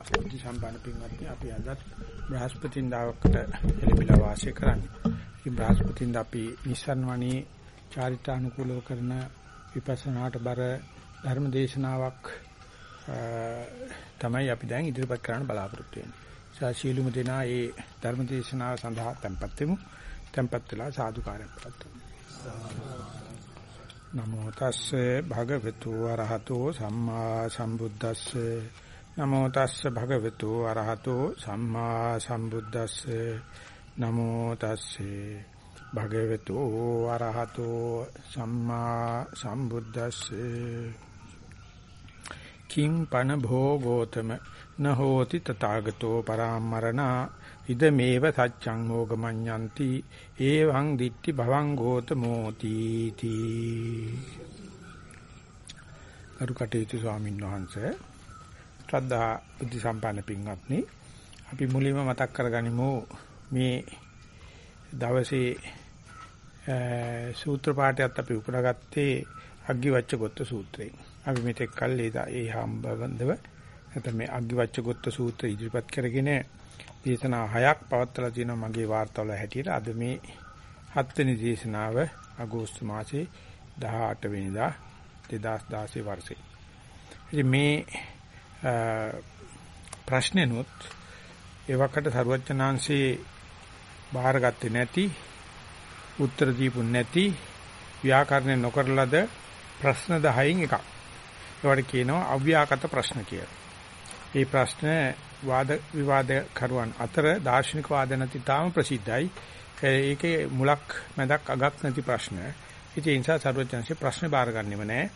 බුද්ධ සම්පන්න පින්වත්නි අපි අදත් බ්‍රහස්පතින්දාවකට එළඹිලා වාසය කරන්නේ. ඉතින් බ්‍රහස්පතින්ද අපි නිස්සන්වණී චාරිත්‍රානුකූලව කරන විපස්සනාට බර ධර්ම දේශනාවක් තමයි අපි දැන් ඉදිරිපත් කරන්න බලාපොරොත්තු වෙන්නේ. සාශීලුම දෙනා ඒ ධර්ම දේශනාව සඳහා tempත් වෙමු. tempත් වෙලා සාදුකාරයක් පවත්වමු. නමෝ තස්සේ භගවතු වරහතෝ සම්මා සම්බුද්දස්සේ නමෝ තස්ස භගවතු අරහතෝ සම්මා සම්බුද්දස්සේ. නමෝ තස්සේ භගවතු අරහතෝ සම්මා සම්බුද්දස්සේ. කිං පන භෝගෝතම නහෝති තථාගතෝ පරාමරණා. ඉදමේව සච්ඡං ඕගමඤ්ඤන්ති එවං දිට්ඨි භවං ගෝතමෝති තී. කරුකටේතු ස්වාමීන් වහන්සේ ශ්‍රද්ධා බුද්ධ සම්පන්න පින්වත්නි අපි මුලින්ම මතක් කරගනිමු මේ දවසේ සූත්‍ර පාඨයත් අපි උපුරාගත්තේ අග්ගිවච්ඡ ගොත්ත සූත්‍රයෙන්. අපි මෙතෙක් කල් ඒ හම්බවන්දව නැත්නම් මේ අග්ගිවච්ඡ ගොත්ත සූත්‍ර ඉදිරිපත් කරගෙන දේශනා හයක් පවත්වලා තියෙනවා මගේ වාර්තාවල හැටියට. අද මේ හත්වෙනි දේශනාව අගෝස්තු මාසේ 18 වෙනිදා 2016 වර්ෂේ. ඉතින් මේ ප්‍රශ්නෙනොත් ඒවකට සරුවචනාංශේ බාරගත්තේ නැති උත්තර දීපු නැති ව්‍යාකරණය නොකරලද ප්‍රශ්න 10න් එකක්. ඒවට කියනවා අව්‍යාකට ප්‍රශ්න කියලා. මේ ප්‍රශ්න වාද විවාද කරුවන් අතර දාර්ශනික වාද නැති තාම ප්‍රසිද්ධයි. ඒකේ මුලක් මැදක් අගක් නැති ප්‍රශ්න. ඉතින් ඒ නිසා සරුවචනාංශේ ප්‍රශ්න බාරගන්නෙම නැහැ.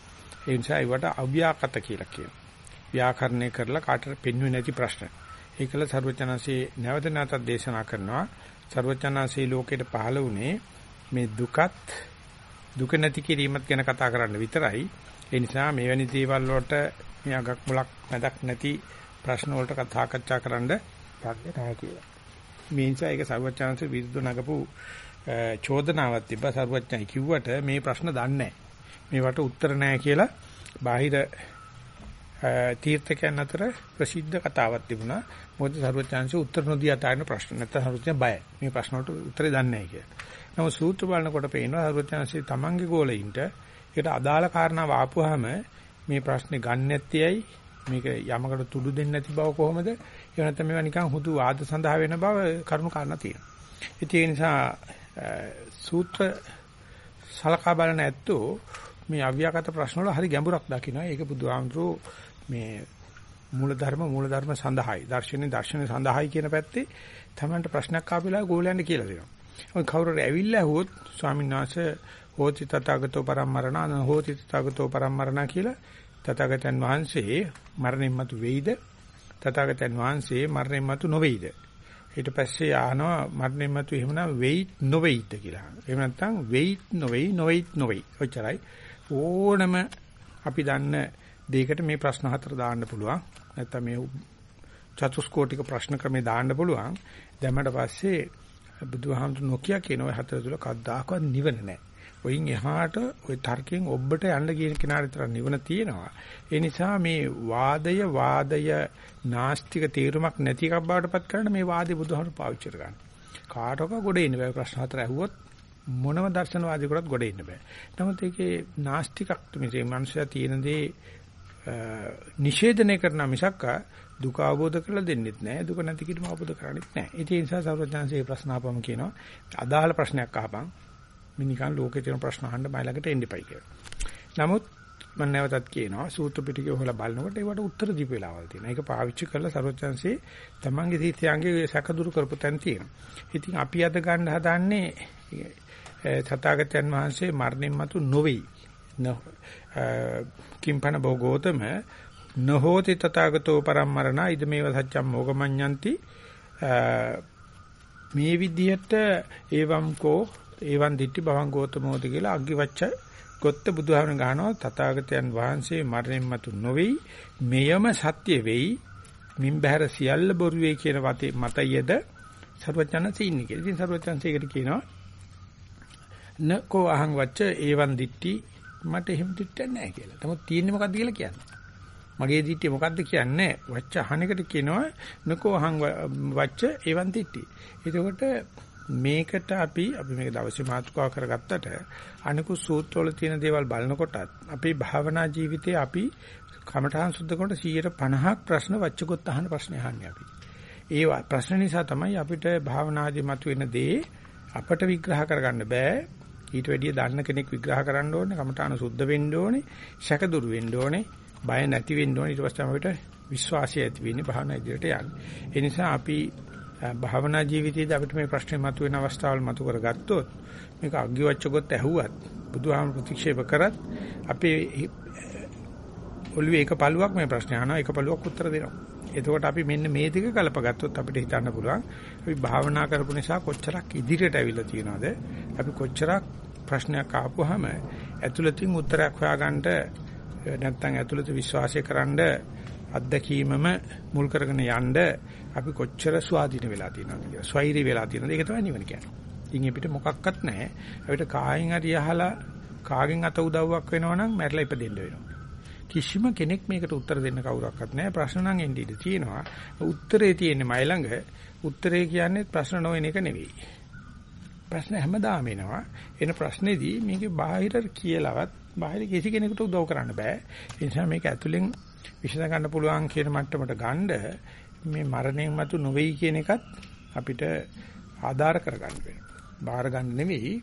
ඒ නිසා ඒවට අව්‍යාකට කියලා කියනවා. ව්‍යාකරණය කරලා කාටට පෙන්වෙන්නේ නැති ප්‍රශ්න. ඒකල සර්වචනසේ නැවත නැවතත් දේශනා කරනවා. සර්වචනසේ ලෝකෙට පහළ වුණේ මේ දුකත් දුක නැති කිරීමත් ගැන කතා කරන්න විතරයි. ඒ නිසා මෙවැනි දේවල් වලට මේ අගක් මුලක් නැදක් නැති ප්‍රශ්න වලට කතාකච්ඡා කරන්න යන්නේ නැහැ කියලා. මේ නිසා ඒක සර්වචනසේ විරුද්ධ නගපු චෝදනාවක් තිබ්බා සර්වඥයි කිව්වට මේ ප්‍රශ්න දන්නේ නැහැ. මේවට උත්තර නැහැ කියලා බාහිර තීර්ථකයන් අතර ප්‍රසිද්ධ කතාවක් තිබුණා. මොකද සරුවචාන්සේ උත්තර නොදී අතාරින ප්‍රශ්න නැත්නම් සරුවචාන් බයයි. මේ ප්‍රශ්න වලට උත්තරේ දන්නේ නැහැ කියලා. නමුත් සූත්‍ර බලනකොට පේනවා සරුවචාන්සේ තමන්ගේ ගෝලෙයින්ට ඒකට අදාළ කාරණාව ආපුවාම මේ ප්‍රශ්නේ ගන්න නැත්තේයි මේක යමකට තුඩු දෙන්නේ නැති බව කොහොමද? ඒ නැත්නම් මේවා නිකන් හුදු වාද සඳහා වෙන බව කරුණු කාරණා තියෙනවා. ඉතින් ඒ නිසා සූත්‍ර සලකා බලන ඇත්තෝ මේ අව්‍යාකට ප්‍රශ්න වල හරි ගැඹුරක් දකිනවා. ඒක බුදුහාමුදුරුවෝ මේ මූලධර්ම මූලධර්ම සඳහායි දර්ශනේ දර්ශනේ සඳහායි කියන පැත්තේ තමන්ට ප්‍රශ්නයක් ආපෙලා ගෝලයන්ට කියලා දෙනවා. ඔය කවුරුර ඇවිල්ලා ඇහුවොත් ස්වාමීන් වහන්සේ හෝති තථාගතෝ පරම්මරණ හෝති තථාගතෝ පරම්මරණ කියලා තථාගතයන් වහන්සේ මරණින් මතු වෙයිද තථාගතයන් වහන්සේ මරණින් මතු නොවේයිද ඊට පස්සේ ආනවා මරණින් මතු එහෙමනම් වෙයි නොවේයිද කියලා. එහෙම නැත්නම් වෙයි නොවේයි නොවේයි නොවේයි. ඔච්චරයි. ඕනම අපි දන්න දෙයකට මේ ප්‍රශ්න හතර දාන්න පුළුවන්. නැත්නම් මේ චතුස්කෝටික ප්‍රශ්න ක්‍රමේ දාන්න පුළුවන්. දැම්මට පස්සේ බුදුහාමුදුරු නොකිය කියන ඔය හතර තුල කද්දාකවත් නිවන නැහැ. ඔයින් එහාට ওই තර්කයෙන් ඔබට යන්න කියන කෙනාට විතර නිවන තියෙනවා. ඒ නිසා මේ වාදය වාදය නාස්තික තීරමක් නැති එකක් බවට පත් කරන්න මේ වාදේ බුදුහාමුදුරු පාවිච්චි කරගන්න. කාටක ගොඩ එන්න බෑ ප්‍රශ්න හතර ඇහුවොත් මොනම දර්ශනවාදීකටත් ගොඩ එන්න බෑ. නමුත් ඒකේ නාස්තිකක් මේ මනුස්සයා තියෙන දේ නිෂේධනය කරන මිසක් දුක අවබෝධ කරලා දෙන්නෙත් නැහැ දුක නැති කිරීම අවබෝධ කරගන්නෙත් නැහැ. ඒ නිසා සර්වඥාන්සේ ප්‍රශ්න ආපම කියනවා අදාළ ප්‍රශ්නයක් අහපන්. මේ නිකන් ලෝකේ තියෙන ප්‍රශ්න අහන්න මයි ළඟට එන්න එපයි කියලා. නමුත් මම නැවතත් කියනවා සූත්‍ර පිටකේ හොලා බලනකොට ඒවට උත්තර දීප වෙලාවල් තියෙනවා. ඒක පාවිච්චි කරලා සර්වඥාන්සේ තමන්ගේ තීත්‍යංගේ සැකදුරු කරපු තැන් තියෙනවා. ඉතින් අපි අද ගන්න හදාන්නේ තථාගතයන් වහන්සේ මරණින් මතු නොවේයි. කිම්පන භෝගෝතම නහෝති තථාගතෝ පරම්මරණ ඉදමේව සත්‍යම් මොගමඤ්ඤಂತಿ මේ විදිහට එවම් කෝ එවං දිට්ටි භවං ගෝතමෝති කියලා අග්ගිවච්ඡ ගොත්ත බුදුහාමන ගහනවා තථාගතයන් වහන්සේ මරණයන් මතු නොවේයි මෙයම සත්‍ය වෙයි මින් බහැර සියල්ල බොරු වේ කියන මතයද සර්වඥාන්සේ ඉන්නේ කියලා. ඉතින් සර්වඥාන්සේ ඒකට කියනවා නකෝ අහං වච්ච එවං දිට්ටි මට එහෙම දිට්ටක් නැහැ කියලා. නමුත් තියෙන්නේ මොකද්ද කියලා කියන්නේ. මගේ දිට්ඨිය මොකද්ද කියන්නේ වච්ච අහන එකට කියනවා නකෝ අහං වච්ච එවන් දිට්ඨි. එතකොට මේකට අපි අපි මේක දවසේ මාතෘකාව කරගත්තට අනිකුත් සූත්‍රවල තියෙන දේවල් බලනකොටත් අපේ භාවනා ජීවිතයේ අපි කමඨාන් සුද්ධ කරනකොට 150ක් ප්‍රශ්න වච්චකොත් අහන ප්‍රශ්න අහන්නේ අපි. ඒ ප්‍රශ්න නිසා තමයි අපිට භාවනාදී මතුවෙන දේ අපට විග්‍රහ කරගන්න බෑ. ඊට වැඩිය දන්න කෙනෙක් විග්‍රහ කරන්න ඕනේ, කමඨාන සුද්ධ වෙන්න ඕනේ, ශක දුරු වෙන්න ඕනේ, බය නැති වෙන්න ඕනේ. ඊට පස්සේ අපිට විශ්වාසය ඇති වෙන්නේ භාවනා ඉදිරියට යන්නේ. ඒ නිසා අපි භාවනා ජීවිතයේදී අපිට මේ ප්‍රශ්නේ මතුවෙන අවස්ථාවල් මතු කරගත්තොත් මේක අග්ගිවච්චකොත් ඇහුවත් බුදුහාම ප්‍රතික්ෂේප කරත් අපේ ඔළුවේ එක පළුවක් මේ ප්‍රශ්නේ අහනවා එක පළුවක් උත්තර දෙනවා. එතකොට අපි මෙන්න මේ දෙක කලපගත්තොත් අපිට හිතන්න පුළුවන් අපි භාවනා කරපු නිසා කොච්චරක් ඉදිරියට ඇවිල්ලා තියෙනවද? අපි කොච්චරක් ප්‍රශ්නයක් ආපුවාම ඇතුළතින් උත්තරයක් හොයාගන්න නැත්නම් ඇතුළත විශ්වාසය කරන්න අත්දැකීමම මුල් කරගෙන යන්න අපි කොච්චර ස්වාධීන වෙලා තියෙනවද කියලා. ස්වෛරී වෙලා තියෙනවද? ඒක තමයි නිවන කියන්නේ. ඉතින් අපිට මොකක්වත් නැහැ. අපිට කායින් හරි අහලා කාගෙන් අත උදව්වක් වෙනවනම් මැරලා ඉපදෙන්න වෙනවා. කිසිම කෙනෙක් මේකට උත්තර දෙන්න කවුරක්වත් නැහැ. ප්‍රශ්න නම් එන්නේ ඉඳී තියෙනවා. උත්තරේ තියෙන්නේ මයි ළඟ. උත්තරේ කියන්නේ ප්‍රශ්න නොවන එක නෙවෙයි. ප්‍රශ්න හැමදාම එනවා. එන ප්‍රශ්නේදී මේකේ බාහිර කියලාවත් බාහිර කිසි කෙනෙකුට උදව් කරන්න බෑ. ඒ නිසා මේක ඇතුලෙන් විශ්ල ගන්න පුළුවන් කියන මට්ටමට ගන්න මේ මරණයෙන් මතු නොවේයි කියන එකත් අපිට ආධාර කරගන්න වෙනවා. බාහිර ගන්න නෙවෙයි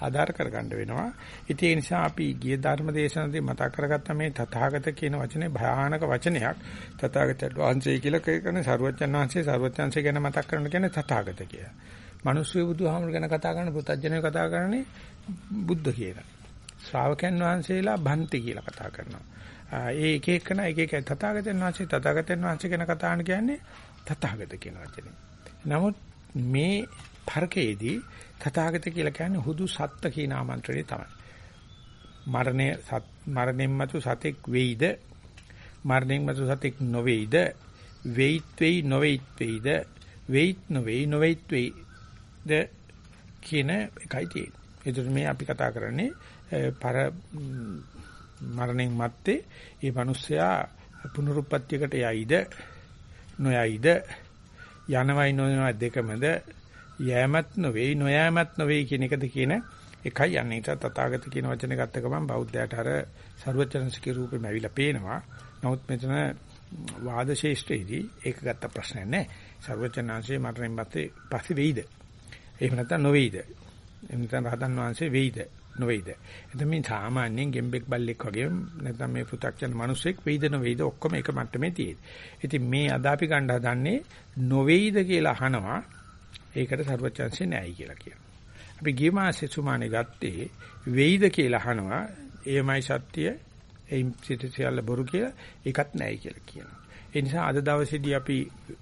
ආධාර කරගන්න වෙනවා. ඉතින් ඒ නිසා අපි ගිය ධර්ම දේශනාවේ මතක් කරගත්ත මේ තථාගත කියන වචනේ භයානක වචනයක්. තථාගතයන් වහන්සේ කියලා කියන්නේ සරුවච්චන් වහන්සේ සරුවච්චන්සේ ගැන මතක් කරන කියන්නේ තථාගත කියලා. මිනිස්සු බුදුහාමුදුර ගැන කතා කරන පුතඥයෝ කතා කරන්නේ බුද්ධ කියලා. ශ්‍රාවකයන් වහන්සේලා භන්ති කියලා කතා කරනවා. ඒ එක එකන එක එක තථාගතයන් වහන්සේ තථාගතයන් වහන්සේ ගැන කතා කරන කියන්නේ තථාගත කියන වචනේ. නමුත් මේ තර්කයේදී තථාගත කියලා කියන්නේ හුදු සත්ත්‍ය කියන ආමන්ත්‍රණය තමයි. මරණය මරණයෙන් මතු සතෙක් වෙයිද? මරණයෙන් මතු සතෙක් නොවේයිද? වෙයිත් වෙයි නොවේයිත් වෙයිද? වෙයිත් නොවේයි නොවේයිත් ද කියන එකයි තියෙන්නේ. ඒතර මේ අපි කතා කරන්නේ පර මරණයෙන් මත්තේ මේ මිනිස්සයා පුනරුත්පත්තියකට යයිද නොයයිද යනවයි නොයනවයි දෙකමද යෑමත් නොවේ නොයෑමත් නොවේ කියන එකද කියන එකයි යන්නේ. ඒත් තථාගත කියන වචනේ ගත්ත ගමන් බෞද්ධයාට අර ਸਰවචනසිකී රූපෙම ඇවිල්ලා පේනවා. නමුත් මෙතන වාද ශේෂ්ඨයේදී ඒක ගත්ත ප්‍රශ්නයක් නෑ. ਸਰවචනාංශයේ මරණයෙන් පස්සේ පස්සේ වෙයිද? එහෙම නැත්නම් නොවේයිද? එහෙම නැත්නම් රහතන් වහන්සේ වෙයිද? නොවේයිද? එතන මේ සාමාන්‍යයෙන් ගෙම්බෙක් බල්ලෙක් වගේ නැත්නම් මේ පෘථග්ජන මිනිසෙක් වෙයිද නොවේයිද ඔක්කොම එක මට්ටමේ තියෙන්නේ. ඉතින් මේ අද අපි ගන්න හදන්නේ නොවේයිද කියලා අහනවා ඒකට සර්වචන්සේ නෑයි කියලා කියනවා. අපි ගිය මාසේ සුමානේ ගත්තේ වෙයිද කියලා අහනවා. එයමයි සත්‍ය. එයින් සිට සියල්ල බොරු කියලා ඒකත් නෑයි කියලා කියනවා. ඒ නිසා අද දවසේදී අපි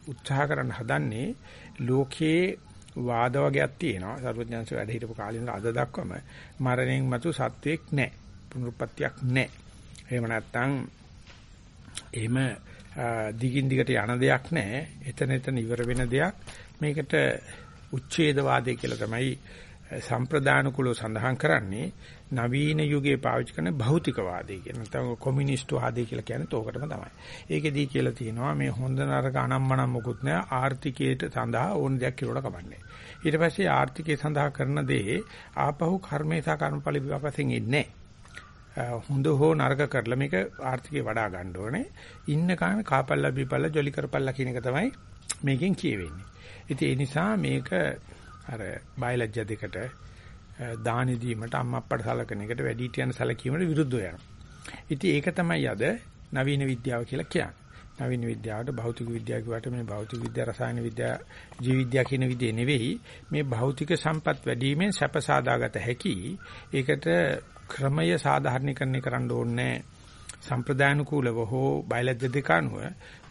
උත්සාහ කරන්න හදන්නේ ලෝකයේ වාද වගේක් තියෙනවා. සර්වඥාන්සේ වැඩ හිටපු කාලේ ඉඳලා අද දක්වාම මරණයෙන් මතු සත්වෙක් නැහැ. පුනරුත්පත්තියක් නැහැ. එහෙම නැත්නම් එහෙම දිගින් දිගට යන දෙයක් නැහැ. එතන එතන ඉවර වෙන දෙයක්. මේකට උච්ඡේදවාදය කියලා තමයි සම්ප්‍රදාන කුලෝ සඳහන් කරන්නේ නවීන යුගයේ පාවිච්චි කරන භෞතිකවාදය කියන නැත්නම් කොමියුනිස්ට් වාදය කියලා කියන්නේ තෝකටම තමයි. ඒකෙදී කියලා තියෙනවා මේ හොඳ නරක අනම්මනම් මොකුත් නෑ ආර්ථිකයට සඳහා ඕන දෙයක් කියලා කමන්නේ. ඊට පස්සේ ආර්ථිකය සඳහා කරන දේ ආපහු කර්මේ සහ කර්මඵල විපාකයෙන් එන්නේ හොඳ හෝ නරක කරලා මේක ආර්ථිකේ වඩා ගන්න ඕනේ. ඉන්න කාම කාපල්ලා බීපල්ලා ජොලි කරපල්ලා කියන එක තමයි මේකෙන් කියවෙන්නේ. ඉතින් ඒ නිසා මේක අර බයලජ්‍ය දෙකට දානි දීමට අම්මා අප්පට සලකන එකට වැඩිහිටියන් සැලකීමට විරුද්ධව යනවා. ඉතින් ඒක තමයි අද නවීන විද්‍යාව කියලා කියන්නේ. නවීන විද්‍යාවට භෞතික විද්‍යාව කියවට මේ භෞතික විද්‍යාව රසායන විද්‍යාව ජීව විද්‍යාව කියන විදිහේ නෙවෙයි මේ භෞතික සම්පත් වැඩිවීමෙන් සැප සාදාගත හැකි ඒකට ක්‍රමය සාධාරණීකරණය කරන්න ඕනේ සම්ප්‍රදානුකූලව හෝ බයලජ්‍ය දෙක අනුව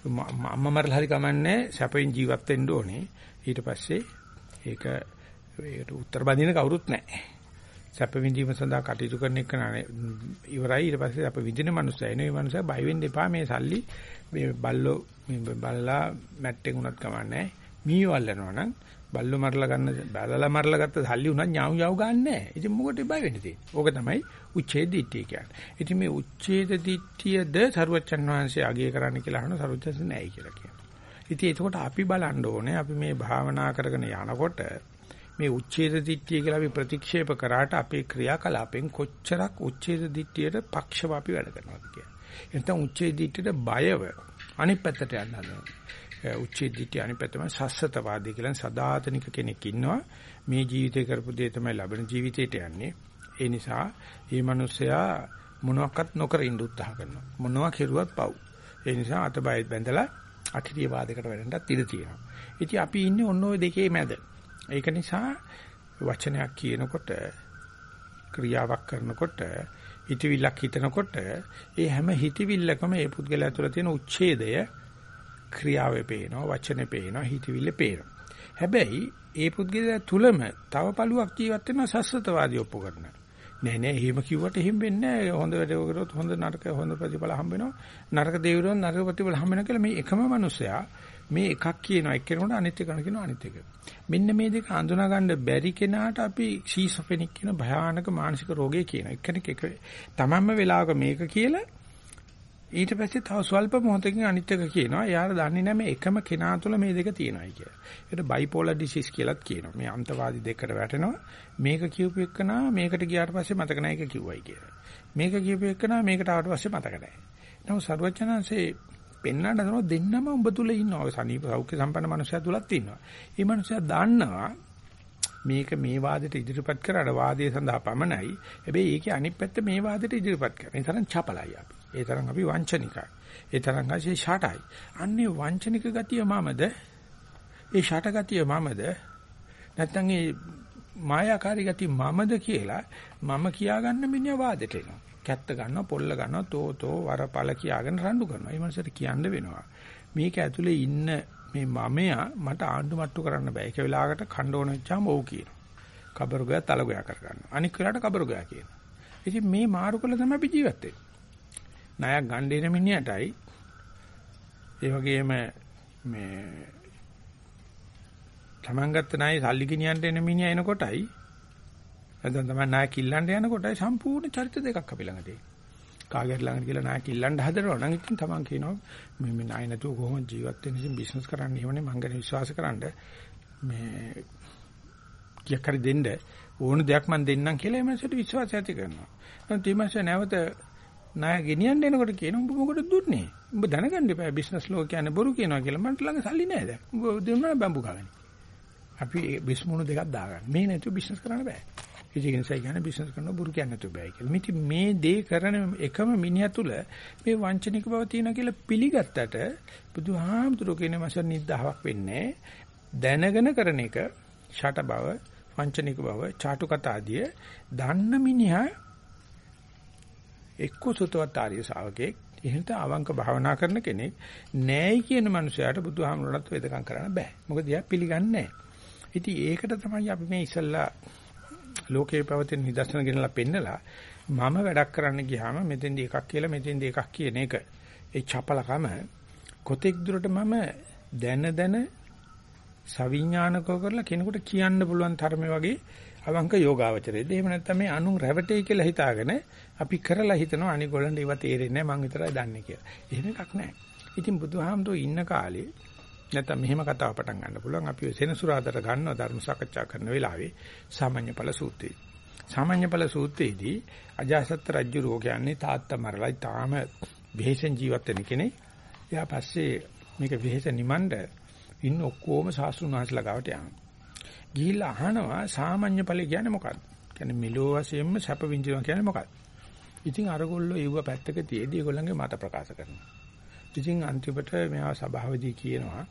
අම්මා මරලා හරි කමන්නේ සැපෙන් ජීවත් වෙන්න ඕනේ ඊට පස්සේ ඒක ඒකට උත්තර බඳින කවුරුත් නැහැ. සැප විඳීම සඳහා කටයුතු කරන එක ඉවරයි ඊට පස්සේ අප විඳින මනුස්සය එනේ මේ මනුස්සය බය වෙන්න එපා මේ සල්ලි මේ බල්ලෝ මේ බල්ලා මැට්ටෙන් උනත් කමන්නේ මීවල් යනවා නම් බල්ලෝ මරලා ගන්න බැලලා මරලා ගත්ත සල්ලි උනත් ඥාව් ඥාව් ගන්න නැහැ. ඉතින් මොකටද බය වෙන්නේ තියෙන්නේ? ඕක තමයි උච්ඡේද දිට්ඨිය කියන්නේ. ඉතින් මේ උච්ඡේද දිට්ඨියද සරුවච්චන් වහන්සේ අගය කරන්න කියලා අහන සරුවච්චන් නැයි කියලා කියනවා. ඉතින් එතකොට අපි බලන්න ඕනේ අපි මේ භාවනා කරගෙන යනකොට මේ උච්ඡේද දිට්ඨිය කියලා අපි ප්‍රතික්ෂේප කරාට අපේ ක්‍රියාකලාපෙන් කොච්චරක් උච්ඡේද දිට්ඨියට පක්ෂව අපි වැඩ කරනවද කියලා. එතන උච්ඡේද දිට්ඨියට බයව අනිත් පැත්තට යන්න හදනවා. උච්ඡේද දිට්ඨිය අනිත් පැත්තම සස්සතවාදී කියලා සදාතනික කෙනෙක් ඉන්නවා. මේ ජීවිතේ කරපු දේ තමයි ලබන ජීවිතේට යන්නේ. ඒ නිසා මේ මිනිස්සයා මොනවත් නොකර ඉන්න උත්සාහ කරනවා. මොනවා කෙරුවත් පව්. ඒ නිසා අතබය බැඳලා අටිරිය වාදයකට වැඩන්නත් ඉඩ තියෙනවා. ඉතින් අපි ඉන්නේ ඔන්න ඔය දෙකේ මැද. ඒක නිසා වචනයක් කියනකොට ක්‍රියාවක් කරනකොට හිතවිල්ලක් හිතනකොට ඒ හැම හිතවිල්ලකම ඒ පුද්ගලයා තුළ තියෙන උච්ඡේදය ක්‍රියාවේ පේනවා වචනේ පේනවා හිතවිල්ලේ පේනවා. හැබැයි ඒ පුද්ගලයා තුලම තව පළුවක් ජීවත් වෙනවා සස්සතවාදී ඔප්පු කරනවා. නෑ නෑ එහෙම කිව්වට එහෙම වෙන්නේ නෑ. හොඳ වැඩ කරොත් හොඳ නරක හොඳ ප්‍රතිඵල හම්බ වෙනවා. නරක දේවරුන් නරක ප්‍රතිඵල හම්බ වෙනවා කියලා මේ එකම මිනිසයා මේ එකක් කියනවා එක්කෙනෙකුට අනිත් එක කියනවා අනිත් එක. මෙන්න මේ දෙක අඳුනා ගන්න බැරි කෙනාට අපි ෂීසොෆෙනික් කියන භයානක මානසික රෝගය කියනවා. එක්කෙනෙක් එක තමන්ම වෙලාවක මේක කියලා ඊට පස්සේ තව ස්වල්ප මොහොතකින් අනිත් එක කියනවා. එයාට දන්නේ නැහැ මේ එකම කෙනා තුළ මේ දෙක තියෙනවායි කියලා. ඒකට බයිපෝලර් ඩිසීස් කියලාත් කියනවා. මේ අන්තවාදී දෙකට වැටෙනවා. මේක කියූපු එකනා මේකට ගියාට පස්සේ මතක නැහැ ඒක කිව්වයි කියලා. මේක කියූපු එකනා මේකට ආවට පස්සේ මතක නැහැ. නමුත් සර්වඥාන්සේ පෙන්වන්න දනෝ දෙන්නම උඹ තුල ඉන්නවා. ඔය සනීප සෞඛ්‍ය සම්පන්න මනුස්සයා තුලත් ඉන්නවා. මේ මනුස්සයා දන්නවා මේක මේ වාදයට ඉදිරිපත් කරාට වාදයේ සඳහා පමණයි. හැබැයි ඒකේ අනිත් පැත්ත මේ වාදයට ඉදිරිපත් කරනවා. ඒ තරම් චපලයි අපි. ඒ තරම් අපි වංචනිකයි. ඒ තරම් ඇයි ෂටයි. අන්නේ වංචනික ගතිය මමද? ඒ ෂට ගතිය මමද? නැත්නම් ඒ මායාකාරී ගතිය මමද කියලා මම කියාගන්න මිනිහා වාදෙට එනවා. කැත්ත ගන්නවා පොල්ල ගන්නවා තෝතෝ වරපල කියාගෙන රණ්ඩු කරනවා. ඒ මනසට කියන්න වෙනවා. මේක ඇතුලේ ඉන්න මේ මමයා මට ආණ්ඩු මට්ටු කරන්න බෑ. ඒක වෙලාවකට ඛණ්ඩ ඕන වෙච්චාම ඔව් කියනවා. කබරුගයා තලගයා කර ගන්නවා. අනික් වෙලාවට කබරුගයා කියනවා. ඉතින් මේ මාරු කළ තමයි අපි ජීවත් වෙන්නේ. ණයක් ගන්න දෙන මිනිහටයි ඒ වගේම මේ තමන් ගත්ත ණය සල්ලි ගෙනියන්න එන මිනිහා එනකොටයි නැත්නම් තමයි නායක ඉල්ලන්න යනකොට සම්පූර්ණ චරිත දෙකක් අපි ළඟ තියෙනවා. කාගෙත් ළඟට කියලා නායක ඉල්ලන්න හදනවා නම් ඉතින් තමන් කියනවා මේ මේ නාය නැතුව කොහොමද ජීවත් වෙන්නේ ඉතින් බිස්නස් කරන්න ඕනේ මං ගැන විශ්වාස කරන්න මේ කියක් හරි දෙන්න ඕන දෙයක් මං දෙන්නම් කියලා එමන්සට විශ්වාසය ඇති කරනවා. නැත්නම් ඊමස නැවත නාය ගෙනියන්න එනකොට කියනවා උඹ මොකටද දුන්නේ? උඹ දැනගන්න එපා බිස්නස් ලෝක කියන්නේ බොරු කියනවා කියලා මන්ට ළඟ සල්ලි නැහැ දැන්. උඹ දෙන්නා බම්බු ගාගෙන. අපි බිස්මුණු දෙකක් දාගන්න. මේ නැතුව බිස්නස් කරන්න බෑ. ඒක නිසා කියන්නේ බිස්නස් කරන බුරු කියන්නේ නැතු බෑ කියලා. මිති මේ දේ කරන එකම මිනිහා තුල මේ වංචනික බව තියෙනවා කියලා පිළිගත්තට බුදුහාමුදුරුවෝ කියන මාස නිද්දාවක් වෙන්නේ දැනගෙන කරන එක ෂට බව, වංචනික බව, චාටු කතාදිය දන්න මිනිහා එක්ක සුතවත් ආර්ය ශාවකෙක් එහෙනම් අවංක භාවනා කරන කෙනෙක් නෑයි කියන මනුස්සයාට බුදුහාමුදුරණත් වේදකම් කරන්න බෑ. මොකද එයා පිළිගන්නේ නෑ. ඉතින් ඒකට තමයි අපි මේ ඉස්සල්ලා ලෝකේ පවතින නිදර්ශන ගෙනලා පෙන්නලා මම වැඩක් කරන්න ගියාම මෙතෙන්දී එකක් කියලා මෙතෙන්දී එකක් කියන එක ඒ චපලකම කොතෙක් දුරට මම දැන දැන සවිඥානිකව කරලා කෙනෙකුට කියන්න පුළුවන් තරමේ වගේ අවංක යෝගාවචරයේද එහෙම නැත්නම් මේ අනුන් රැවටෙයි කියලා හිතාගෙන අපි කරලා හිතනවා අනිගොල්ලන්ට ඒව තේරෙන්නේ නැහැ මං විතරයි දන්නේ කියලා. එහෙම එකක් නැහැ. ඉතින් බුදුහාමුදුරුවෝ ඉන්න කාලේ නැත්නම් මෙහෙම කතාව පටන් ගන්න පුළුවන්. අපි සෙනසුරාදට ගන්නවා ධර්ම සාකච්ඡා කරන වෙලාවේ සාමාන්‍ය ඵල සූත්‍රය. සාමාන්‍ය ඵල සූත්‍රයේදී අජාසත් රජු රෝ කියන්නේ තාත්තා මරලා තාම වෙහෙසෙන් ජීවත් වෙන කෙනෙක්. එයා පස්සේ මේක වෙහෙස නිමණ්ඩ ඉන්න ඔක්කොම සාස්ෘණ වහන්සේලා ගාවට යනවා. ගිහිල්ලා අහනවා සාමාන්‍ය ඵල කියන්නේ මොකක්ද? කියන්නේ මෙලෝ වශයෙන්ම සැප විඳිනවා කියන්නේ මොකක්ද? ඉතින් අරගොල්ලෝ ඒව පැත්තක තියේදී ඒගොල්ලන්ගේ මත ප්‍රකාශ කරනවා. ඉතින් අන්තිමට මෙයා සභාවදී කියනවා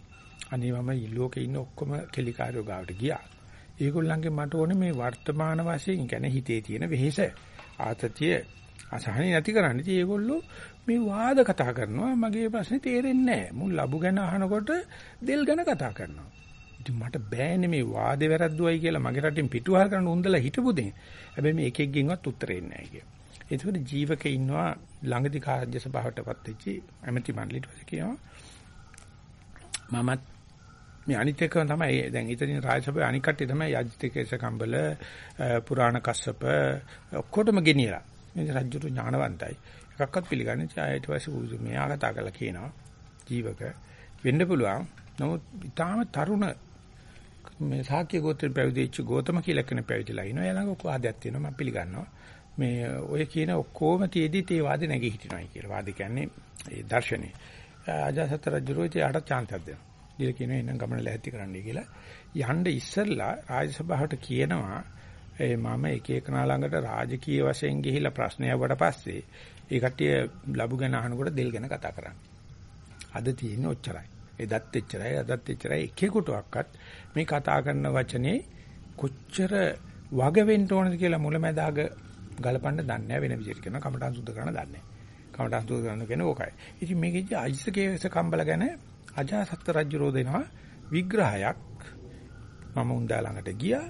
අනේ මම ලෝකේ ඉන්න ඔක්කොම කෙලිකාරයෝ ගාවට ගියා. ඒගොල්ලන්ගේ මට ඕනේ මේ වර්තමාන වශයෙන් කියන්නේ හිතේ තියෙන වෙහෙස ආතතිය අසහනෙ නැති කරන්න. ඉතින් ඒගොල්ලෝ මේ වාද කතා කරනවා මගේ ප්‍රශ්නේ තේරෙන්නේ නැහැ. මුන් ලබු ගැන අහනකොට දෙල් ගැන කතා කරනවා. ඉතින් මට බෑනේ මේ වාදේ වැරද්දුවයි කියලා මගේ රටින් පිටුවහල් කරන්න උන්දලා හිටපු දෙන්නේ. හැබැයි මේ එක එකකින්වත් උත්තරේ නැහැ කියලා. ඒකෝට ජීවක ඉන්නවා ළඟදි කාර්ය සභාවටපත් වෙච්චි ඇමති මණ්ඩලෙට කියනවා මමත් මේ අනිත් එකම තමයි දැන් ඉතින් රාජසභාවේ අනික් කට්ටිය තමයි යජ්තිකේශ කම්බල පුරාණ කස්සප ඔක්කොටම ගෙනියලා. මේ රජුට ඥානවන්තයි. එකක්වත් පිළිගන්නේ නැහැ. ඊට පස්සේ මෙයා කතා කරලා කියනවා ජීවක වෙන්න පුළුවන්. නමුත් ඊටාම තරුණ මේ සාක්‍ය ගෝත්‍රයෙන් පැවිදිච්ච ගෝතම කියලා කෙනෙක් පැවිදිලා ඉනවා. එයාලඟ වාදයක් තියෙනවා මම පිළිගන්නවා. මේ ඔය කියන ඔක්කොම තියේදී තේ වාදේ නැගී හිටිනවායි කියලා. වාද කියන්නේ ඒ දර්ශනේ. අජාසත් රජුරෝ ඉතින් අට chance දෙනවා. දිල කියනවා එනම් ගමන ලැහැත්ති කරන්නයි කියලා. යන්න ඉස්සෙල්ලා රාජසභාවට කියනවා ඒ මම එක එකනා ළඟට රාජකීය වශයෙන් ගිහිලා ප්‍රශ්න යවට පස්සේ ඒ කට්ටිය ලැබු ගැන අහනකොට දෙල් ගැන කතා කරන්නේ. අද තියෙන්නේ ඔච්චරයි. එදත් එච්චරයි අදත් එච්චරයි එකෙකුටවත් මේ කතා කරන වචනේ කොච්චර වග වෙන්න ඕනද කියලා මුලැමැදාග ගලපන්න දන්නේ නැහැ වෙන විදිහට කරන කමටහන් සුද්ධ කරන දන්නේ නැහැ. කමටහන් සුද්ධ කරන කෙනේ ඕකයි. ඉතින් මේකෙදි අයිසකේස කම්බල ගැන අජාසත් රජුරෝ දෙනවා විග්‍රහයක් මම උන්දා ළඟට ගියා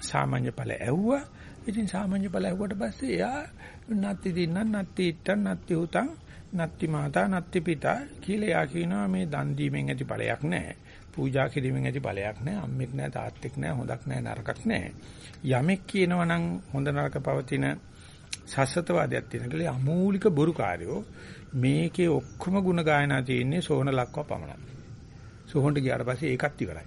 සාමාන්‍ය ඵල ඇව්වා ඉතින් සාමාන්‍ය ඵල ඇව්වට පස්සේ එයා නත්ති දින්න නත්ති ඉට්ටන් නත්ති උතන් නත්ති මාතා නත්ති පිතා කියලා යා කියනවා මේ දන් දීමෙන් ඇති ඵලයක් නැහැ පූජා කිරීමෙන් ඇති ඵලයක් නැහැ අම්මෙක් නැහැ තාත්තෙක් නැහැ හොඳක් නැහැ නරකක් නැහැ යමෙක් කියනවා නම් හොඳ නරක පවතින සස්සතවාදයක් තියෙන කියලා අමූලික බොරුකාරයෝ මේකේ ඔක්කොම ಗುಣ ගායනා තියෙන්නේ සෝහන ලක්ව පමණයි. සෝහනට ගියාට පස්සේ ඒකත් ඉවරයි.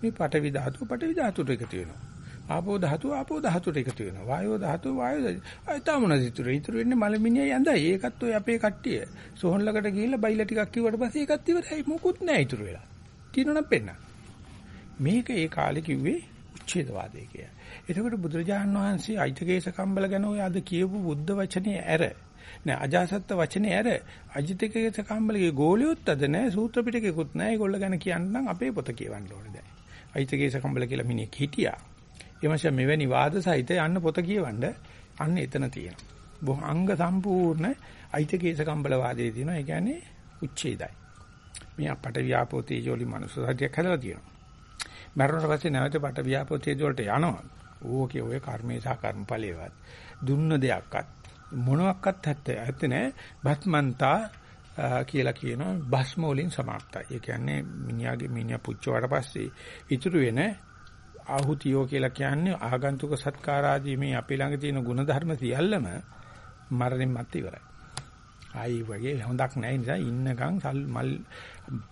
මේ පටවි ධාතුව පටවි ධාතුවට එකතු වෙනවා. ආපෝ ධාතුව ආපෝ ධාතුවට එකතු වෙනවා. වායෝ ධාතුව වායෝ ධාතුව. අය තාමන ඉතුරු. ඉතුරු වෙන්නේ මලමිනිය යඳයි. ඒකත් ඔය අපේ කට්ටිය. සෝහන් ළඟට ගිහිල්ලා බයිලා ටිකක් කිව්වට පස්සේ ඒකත් ඉවරයි. මොකුත් නැහැ ඉතුරු වෙලා. තියෙනවනම් පෙන්න. මේක ඒ කාලේ කිව්වේ උච්ඡේදවාදය කියලා. එතකොට බුදුරජාණන් වහන්සේ අයිතකේශ කම්බල ගැන ඔය අද කියපු බුද්ධ වචනේ ඇර නෑ අජාසත්ත වචනේ ඇර අජිතකේශ කම්බලගේ ගෝලියොත් අද නෑ සූත්‍ර පිටකෙකුත් නෑ ඒගොල්ල ගැන කියන්නම් අපේ පොත කියවන්න ඕනේ දැන්. අයිතකේශ කම්බල කියලා මිනිහෙක් හිටියා. එමස මෙවැනි වාද සහිත යන්න පොත කියවන්න අන්න එතන තියෙනවා. බොහොම අංග සම්පූර්ණ අයිතකේශ කම්බල වාදයේ තියෙනවා. ඒ කියන්නේ උච්ඡේදයි. මේ අපට ව්‍යාපෝ තේජෝලි මනුස්ස සතියක් හදලා තියෙනවා. මරණයට පස්සේ නැවත පට ව්‍යාපෝ තේජෝලට යනවා. ඕකේ ඔය කර්මේ සහ කර්මඵලයේවත් දුන්න දෙයක්වත් මොනවත් ඇත්තේ නැහැ. බත්මන්තා කියලා කියනවා භස්ම වලින් සමාප්තයි. ඒ කියන්නේ මිනිහාගේ මිනිහා පුච්චුවාට පස්සේ ඉතුරු වෙන ආහුතියෝ කියලා කියන්නේ ආගන්තුක සත්කාර ආදී මේ අපේ ළඟ තියෙන ಗುಣධර්ම සියල්ලම මරණයන් මත ඉවරයි. ආයි වගේ හොඳක් නැහැ නිසා ඉන්නකම් මල්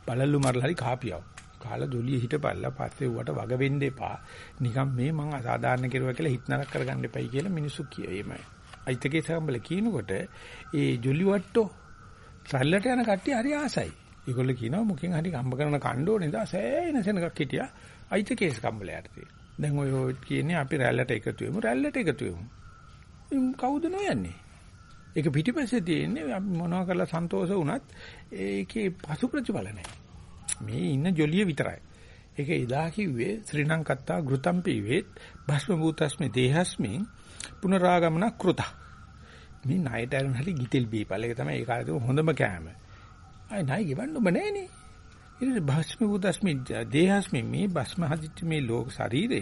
බලලු මරලා හරි කාපියව. කාලා ජොලිය හිටපල්ලා පස්සේ ඌට වග වෙන්න එපා. නිකන් මේ මං අසාධාරණ කෙරුවා කියලා හිත නරක කරගන්න එපයි කියලා මිනිස්සු කියේමයි. අයිතකේ සම්බල කියනකොට ඒ ජොලි වට්ටෝ සල්ලට යන කට්ටිය හරි ආසයි. ඒගොල්ලෝ කියනවා මුකින් හරි කම්බ කරන කණ්ඩෝනේ දා සෑහෙන සෙනගක් හිටියා. අයිතකේ සම්බලයට තියෙන. දැන් ඔය කියන්නේ අපි රැල්ලට එකතු වෙමු රැල්ලට එකතු වෙමු. කවුද නොයන්නේ? ඒක පිටිපස්සේ තියෙන්නේ මොනවා කරලා සන්තෝෂ වුණත් ඒකේ පසු ප්‍රතිඵල නැහැ. මේ ඉන්න ජොලිය විතරයි. ඒක එදා කිව්වේ ශ්‍රී ලංකත්තා ගෘතම් පීවේත් භස්ම භූතස්මේ දේහස්මින් පුනරාගමන කෘත. මේ ණයට අරන් හරි ගිතෙල් බීපල් එක තමයි ඒ කාලේ හොඳම කෑම. අය ණය ගෙවන්න ඔබ නැහනේ. ඊට භස්ම භූතස්මේ දේහස්මින් මේ භස්ම හදිච්ච මේ ලෝක ශරීරය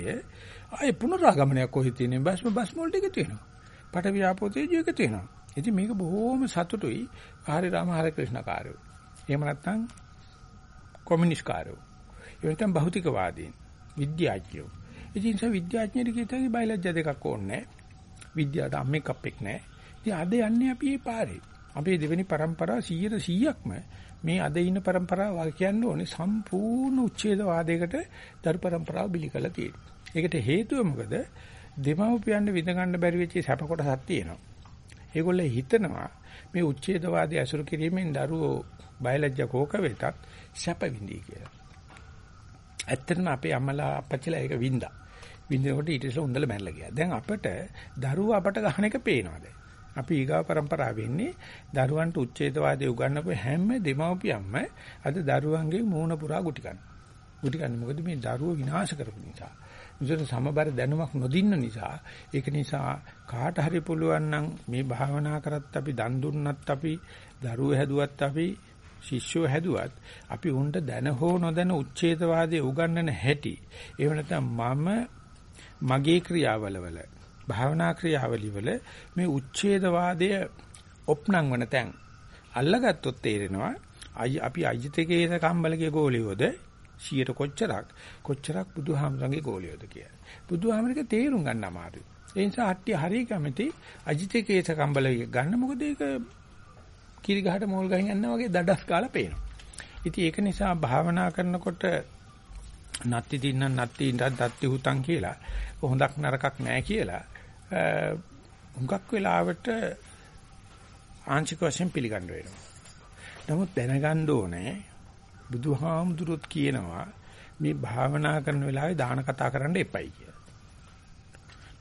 ආයේ පුනරාගමනයක් කොහෙද තියෙන්නේ භස්ම භස්ම වලට එකතු වෙනවා. පට වියාපෝ තේජෝ එකතු වෙනවා. ඉතින් මේක බොහොම සතුටුයි ආර්ය රාම හරි ක්‍රිෂ්ණ කාර්යෝ. එහෙම නැත්නම් කොමියුනිස්ට් කාර්යෝ. එහෙම නැත්නම් භෞතිකවාදීන් විද්‍යාඥයෝ. ඉතින් ඒ විද්‍යාඥයෙක් කියතයි බයලජ්ජා දෙකක් ඕනේ. විද්‍යාවට අම්මෙක් අපෙක් නැහැ. ඉතින් අද යන්නේ අපි මේ පාරේ. අපේ දෙවෙනි પરම්පරාව 100%ක්ම මේ අද ඉන්න પરම්පරාව කියන්න ඕනේ සම්පූර්ණ උච්ඡේදවාදයකට දරු પરම්පරාව බිලි කරලා තියෙනවා. ඒකට හේතුව මොකද? දෙමව්පියන්ට විඳ ගන්න බැරි වෙච්ච සැප කොටසක් තියෙනවා. ඒගොල්ලෝ හිතනවා මේ උච්ඡේදවාදී අසුරු කිරීමෙන් දරුවෝ බයලජ්‍ය කෝක වෙතත් සැප විඳී කියලා. ඇත්තටම අපේ අම්මලා අපච්චිලා ඒක වින්දා. විඳිනකොට ඊට ඉස්සෙල්ලා උන්දල මැරලා ගියා. දැන් අපිට දරුවෝ අපට ගහන එක පේනවා දැන්. අපි ඊගාව પરම්පරාව වෙන්නේ දරුවන්ට උච්චේතවාදී උගන්වපු හැම දෙමව්පියන්ම අද දරුවන්ගේ මූණ පුරා ගුටි ගන්න. ගුටි ගන්න මොකද මේ දරුවෝ විනාශ කරපු නිසා. විශේෂ සමබර දැනුමක් නොදින්න නිසා ඒක නිසා කාට හරි පුළුවන් නම් මේ භාවනා කරත් අපි දන් දුන්නත් අපි දරුවෝ හැදුවත් අපි ශිෂ්‍යෝ හැදුවත් අපි උන්ට දැන හෝ නොදැන උච්ඡේදවාදයේ උගන්වන හැටි. ඒව නැත්නම් මම මගේ ක්‍රියාවල වල භාවනා ක්‍රියාවලි වල මේ උච්ඡේදවාදය ඔප්නම් වන තැන් අල්ලගත්තොත් තේරෙනවා අපි අයිතිකේස කම්බලගේ ගෝලියෝද 100ට කොච්චරක් කොච්චරක් බුදුහාමරගේ ගෝලියෝද කියලා. බුදුහාමරගේ තේරුම් ගන්න අමාරුයි. ඒ නිසා හට්ටිය හරිය කැමති අජිතේකේත කම්බල ගන්න මොකද ඒක කිරි ගහට මෝල් ගහින් යනවා වගේ දඩස් කාලා පේනවා. ඉතින් ඒක නිසා භාවනා කරනකොට නත්ති දින්න නත්ති ඉඳන් දත්ති හුතන් කියලා හොඳක් නරකක් නැහැ කියලා හුඟක් වෙලාවට ආංශික වශයෙන් පිළිගන්න වෙනවා. නමුත් දැනගන්න ඕනේ බුදුහාමුදුරුවොත් කියනවා මේ භාවනා කරන වෙලාවේ දාන කතා කරන්න එපයි කියලා.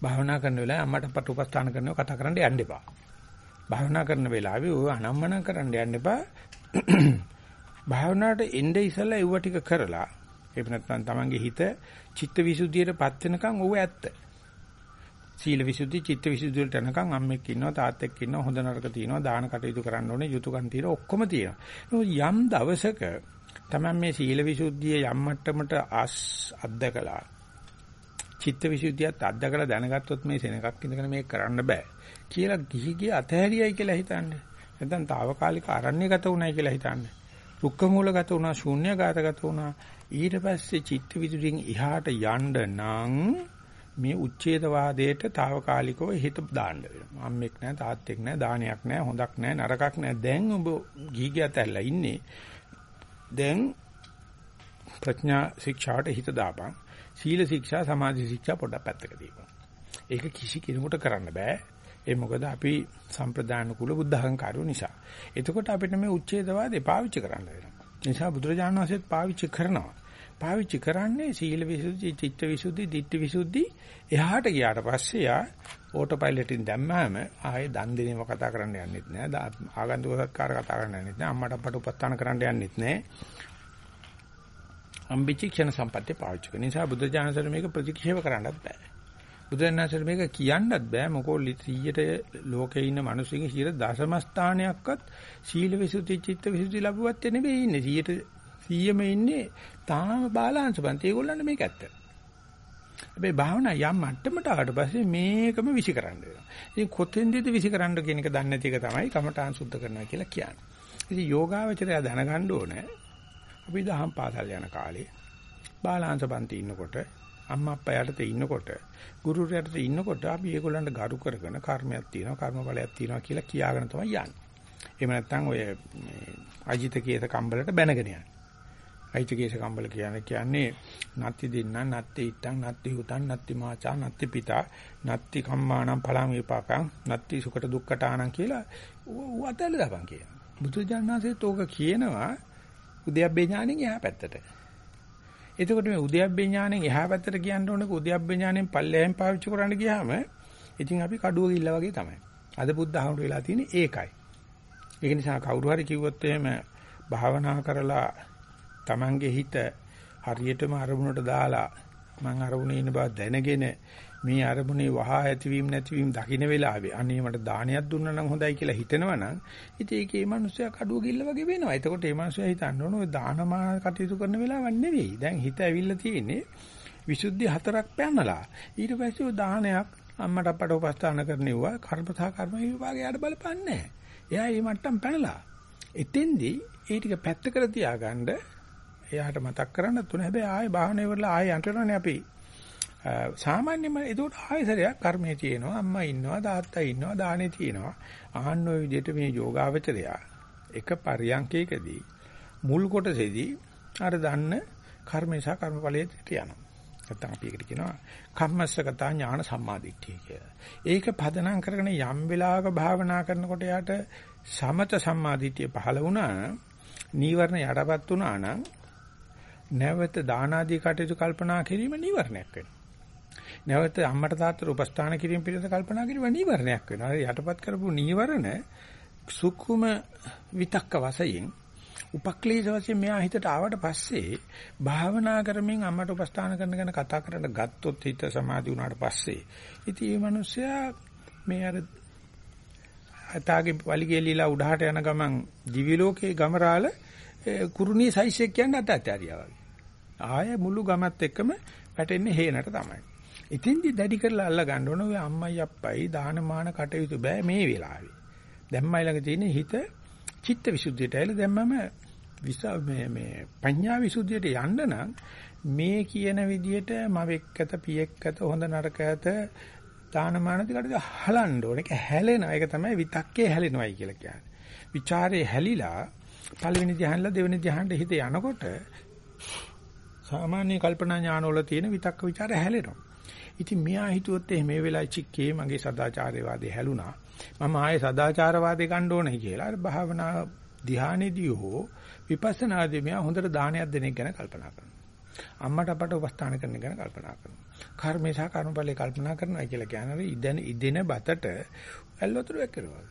භාවනා කරන වෙලාවේ අම්මට පට උපස්ථාන කරනවා කතා කරන්න යන්න එපා. භාවනා කරන වෙලාවේ ඔය අනම්මනම් කරන්න යන්න එපා. භාවනාවට එnde ඉසලා ඒව ටික කරලා එහෙම නැත්නම් තමන්ගේ හිත චිත්ත විසුද්ධියටපත් වෙනකන් ඕව ඇත්ත. සීල විසුද්ධි චිත්ත විසුද්ධි වලට යනකම් අම්මෙක් ඉන්නවා තාත්තෙක් ඉන්නවා හොඳ නරක තියෙනවා දාන කටයුතු කරන්න ඕනේ යුතුයකම් තියෙනවා ඔක්කොම තියෙනවා යම් දවසක තමයි මේ සීල විසුද්ධිය යම් මට්ටමට අස් අද්දකලා චිත්ත විසුද්ධියත් අද්දකලා දැනගත්තොත් මේ සෙනඟක් ඉඳගෙන මේක කරන්න බෑ කියලා ගිහි ගිය අතහැරියයි කියලා හිතන්නේ නැත්නම් తాවකාලික අරණ්‍යගත උනායි කියලා හිතන්නේ රුක්ක මූලගත උනා ශූන්‍යගතගත උනා ඊට පස්සේ චිත්ත විසුද්ධියෙන් එහාට යන්න නම් මේ උච්ඡේදවාදයට తాවකාලිකව හිත දාන්න වෙනවා. අම්මෙක් නැහැ, තාත්තෙක් නැහැ, දානයක් නැහැ, හොඳක් නැහැ, නරකක් නැහැ. දැන් ඔබ ගීගියත් ඇල්ලා ඉන්නේ. දැන් ප්‍රඥා ශික්ෂාට හිත දාපන්. සීල ශික්ෂා, සමාධි ශික්ෂා පොඩක් පැත්තක දීපන්. ඒක කිසි කෙනෙකුට කරන්න බෑ. ඒ මොකද අපි සම්ප්‍රදාන කුල බුද්ධහංකාරෝ නිසා. එතකොට අපිට මේ උච්ඡේදවාදේ පාවිච්චි කරන්න වෙනවා. නිසා බුදුරජාණන් වහන්සේත් පාවිච්චි කරනවා. පාවිච්චි කරන්නේ සීල විසුද්ධි, චිත්ත විසුද්ධි, ditthi විසුද්ධි එහාට ගියාට පස්සේ යා ඕටෝ පයිලට් එකෙන් දැම්මම ආයේ දන් දෙනේම කතා කරන්න යන්නෙත් නෑ. ආගන්තුක සත්කාර කතා කරන්න යන්නෙත් නෑ. අම්මට අපට උපස්ථාන කරන්න යන්නෙත් නෑ. අම්බිචික්ෂණ සම්පත්තිය පාවිච්චි කරන නිසා බුද්ධ ඥානසර මේක ප්‍රතික්ෂේප කරන්නත් බෑ. බුදුරජාණන්සර මේක කියන්නත් බෑ මොකෝ 100ට ලෝකේ ඉන්න මිනිස්සුන්ගේ 100 දශම ස්ථානයක්වත් සීල විසුද්ධි චිත්ත විසුද්ධි ලැබුවත් නෙවෙයි ඉන්නේ 100ට 100ම ඉන්නේ තාම බාලාංශ බන්ත. ඒගොල්ලන්ට මේක ඇත්ත. හැබැයි භාවනා යම් මට්ටමට ආවට පස්සේ මේකම විසිකරන්න වෙනවා. ඉතින් කොතෙන්දද විසිකරන්න කියන එක දන්නේ නැති එක තමයි කමඨාන් සුද්ධ කරනවා කියලා කියන්නේ. ඉතින් යෝගාවචරය දැනගන්න ඕනේ. අපි දහම් පාසල් යන කාලේ බාලාංශ බන්ති ඉන්නකොට අම්මා අප්පා යටතේ ඉන්නකොට ගුරුවරයා යටතේ ඉන්නකොට අපි ඒගොල්ලන්ට ගරු කරගෙන කර්මයක් තියෙනවා කර්මඵලයක් තියෙනවා කියලා කියාගෙන තමයි යන්නේ. එහෙම නැත්නම් ඔය අජිත කේත කම්බලට බැනගෙන යන්නේ. අයිතිකේශ කම්බල කියන්නේ කියන්නේ නත්ති දින්න නත්ති ඉත්තං නත්ති හුතං නත්ති මාචා නත්ති පිතා නත්ති කම්මානම් පලං විපාකං නත්ති සුකට දුක්කටානම් කියලා වතල දපන් කියන. බුදුජානනාංශයේ තෝක කියනවා උද්‍යප්පේ ඥාණයෙන් එහා පැත්තට. එතකොට මේ උද්‍යප්පේ ඥාණයෙන් එහා පැත්තට කියන්න ඕනක උද්‍යප්පේ ඥාණයෙන් පල්ලෙහෙන් පාවිච්චි කරන්න ගියාම ඉතින් අපි කඩුව ගිල්ල වගේ තමයි. අද බුද්ධ ආහුරු වෙලා තියෙන්නේ ඒකයි. ඒක නිසා කවුරු හරි කිව්වොත් එහෙම භාවනා කරලා Tamange හිත හරියටම අරමුණට දාලා මං අරමුණේ ඉන්න බව දැනගෙන මේ අරමුණේ වහා ඇතිවීම නැතිවීම දකින්න වෙලාවේ අනේ මට දානයක් දුන්නා නම් හොඳයි කියලා හිතනවනම් ඉතින් ඒකේ මිනිස්සයා කඩුව ගිල්ල වගේ වෙනවා. එතකොට මේ මිනිස්සයා හිතන්න ඕන ඔය දානමා කටයුතු කරන වෙලාවක් නෙවෙයි. දැන් හිත ඇවිල්ලා තියෙන්නේ විසුද්ධි හතරක් පැනලා. ඊට පස්සේ ඔය දානයක් අම්මට අපට උපස්ථාන කරනෙවුවා කර්මතා කර්ම විභාගයට බලපන්නේ නැහැ. එයා මේ මට්ටම් පැනලා. එතෙන්දී ඒ ටික පැත්තකට තියාගන්න එයාට මතක් කරන්න තුන. හැබැයි ආයෙ භාවනා ඉවරලා ආයෙ යන්ටරනේ අපි. සාමාන්‍යම ඒකට ආයෙසරයක් කර්මයේ තියෙනවා. අම්මා ඉන්නවා තාත්තා ඉන්නවා දානේ තියෙනවා. ආහන්න ඔය විදිහට මේ යෝගාවචරය එක පරියන්කේකදී මුල් කොටසේදී අර දන්න කර්මේ සහ කර්මඵලයේ කියනවා නැත්තම් අපි ඒකට කියනවා කම්මස්සගතා ඥාන සම්මාදිට්ඨිය කියලා. ඒක පදනම් කරගෙන යම් වෙලාවක භාවනා කරනකොට යාට සමත සම්මාදිට්ඨිය පහළ වුණා නම් නීවරණ යටපත් වුණා නම් නැවත දාන ආදී කටයුතු කල්පනා කිරීම නිවර්ණයක් වෙනවා. නැවත අම්මට තාත්තට උපස්ථාන කිරීම පිළිබඳ කල්පනා කිරීම නිවර්ණයක් වෙනවා. යටපත් කරපු නිවරණ සුකුම විතක්ක වශයෙන් උපක්ලේශ වශයෙන් මෙයා හිතට ආවට පස්සේ භාවනා කරමින් අම්මට උපස්ථාන කරන ගැන කතා කරන්න ගත්තොත් හිත සමාධි වුණාට පස්සේ ඉතින් මේ මිනිස්සයා මේ අර අතාගේ වලිගේ ලීලා උඩහට යන ගමන් දිවි ලෝකේ ගමරාල කුරුණී සයිස් එක කියන්නේ අත ඇතරියා වගේ. ආය මුළු ගමත් එක්කම වැටෙන්නේ හේනට තමයි. ඉතින්දි දැඩි කරලා අල්ල ගන්න ඕන ඔය අම්මයි අප්පයි දානමාන කටයුතු බෑ මේ වෙලාවේ. දැම්මයි ළඟ තියෙන හිත චිත්ත විසුද්ධියට ඇවිල්ලා දැම්මම මේ මේ පඤ්ඤා විසුද්ධියට යන්න නම් මේ කියන විදිහට මවෙක් ඇත පියෙක් ඇත හොඳ නරක ඇත දානමාන දිකට හලන්න ඕන. ඒක හැලෙනවා. ඒක තමයි විතක්කේ හැලෙනවයි කියලා කියන්නේ. ਵਿਚාරේ හැලිලා පළවෙනි ධ්‍යානලා දෙවෙනි ධ්‍යානට හිත යනකොට සාමාන්‍ය කල්පනා ඥානවල තියෙන විතක්ක ਵਿਚාර හැලෙනවා. ඉතින් මෙයා හිතුවොත් මේ වෙලාවේ චික්කේ මගේ සදාචාරවාදී හැලුණා. මම ආයේ සදාචාරවාදී ගන්න ඕනේ කියලා. අර භාවනා ධ්‍යානෙදී හෝ විපස්සනාදී මෙයා හොඳට දානයක් දෙන එක ගැන කල්පනා කරනවා. අම්මට අපට උපස්ථාන කරන ගැන කල්පනා කරනවා. කර්මේ සහ කර්මඵලේ කල්පනා කරනවා කියලා කියන්නේ ඉදෙන ඉදෙන බතට ඇල්වතුර වැක්කනවා.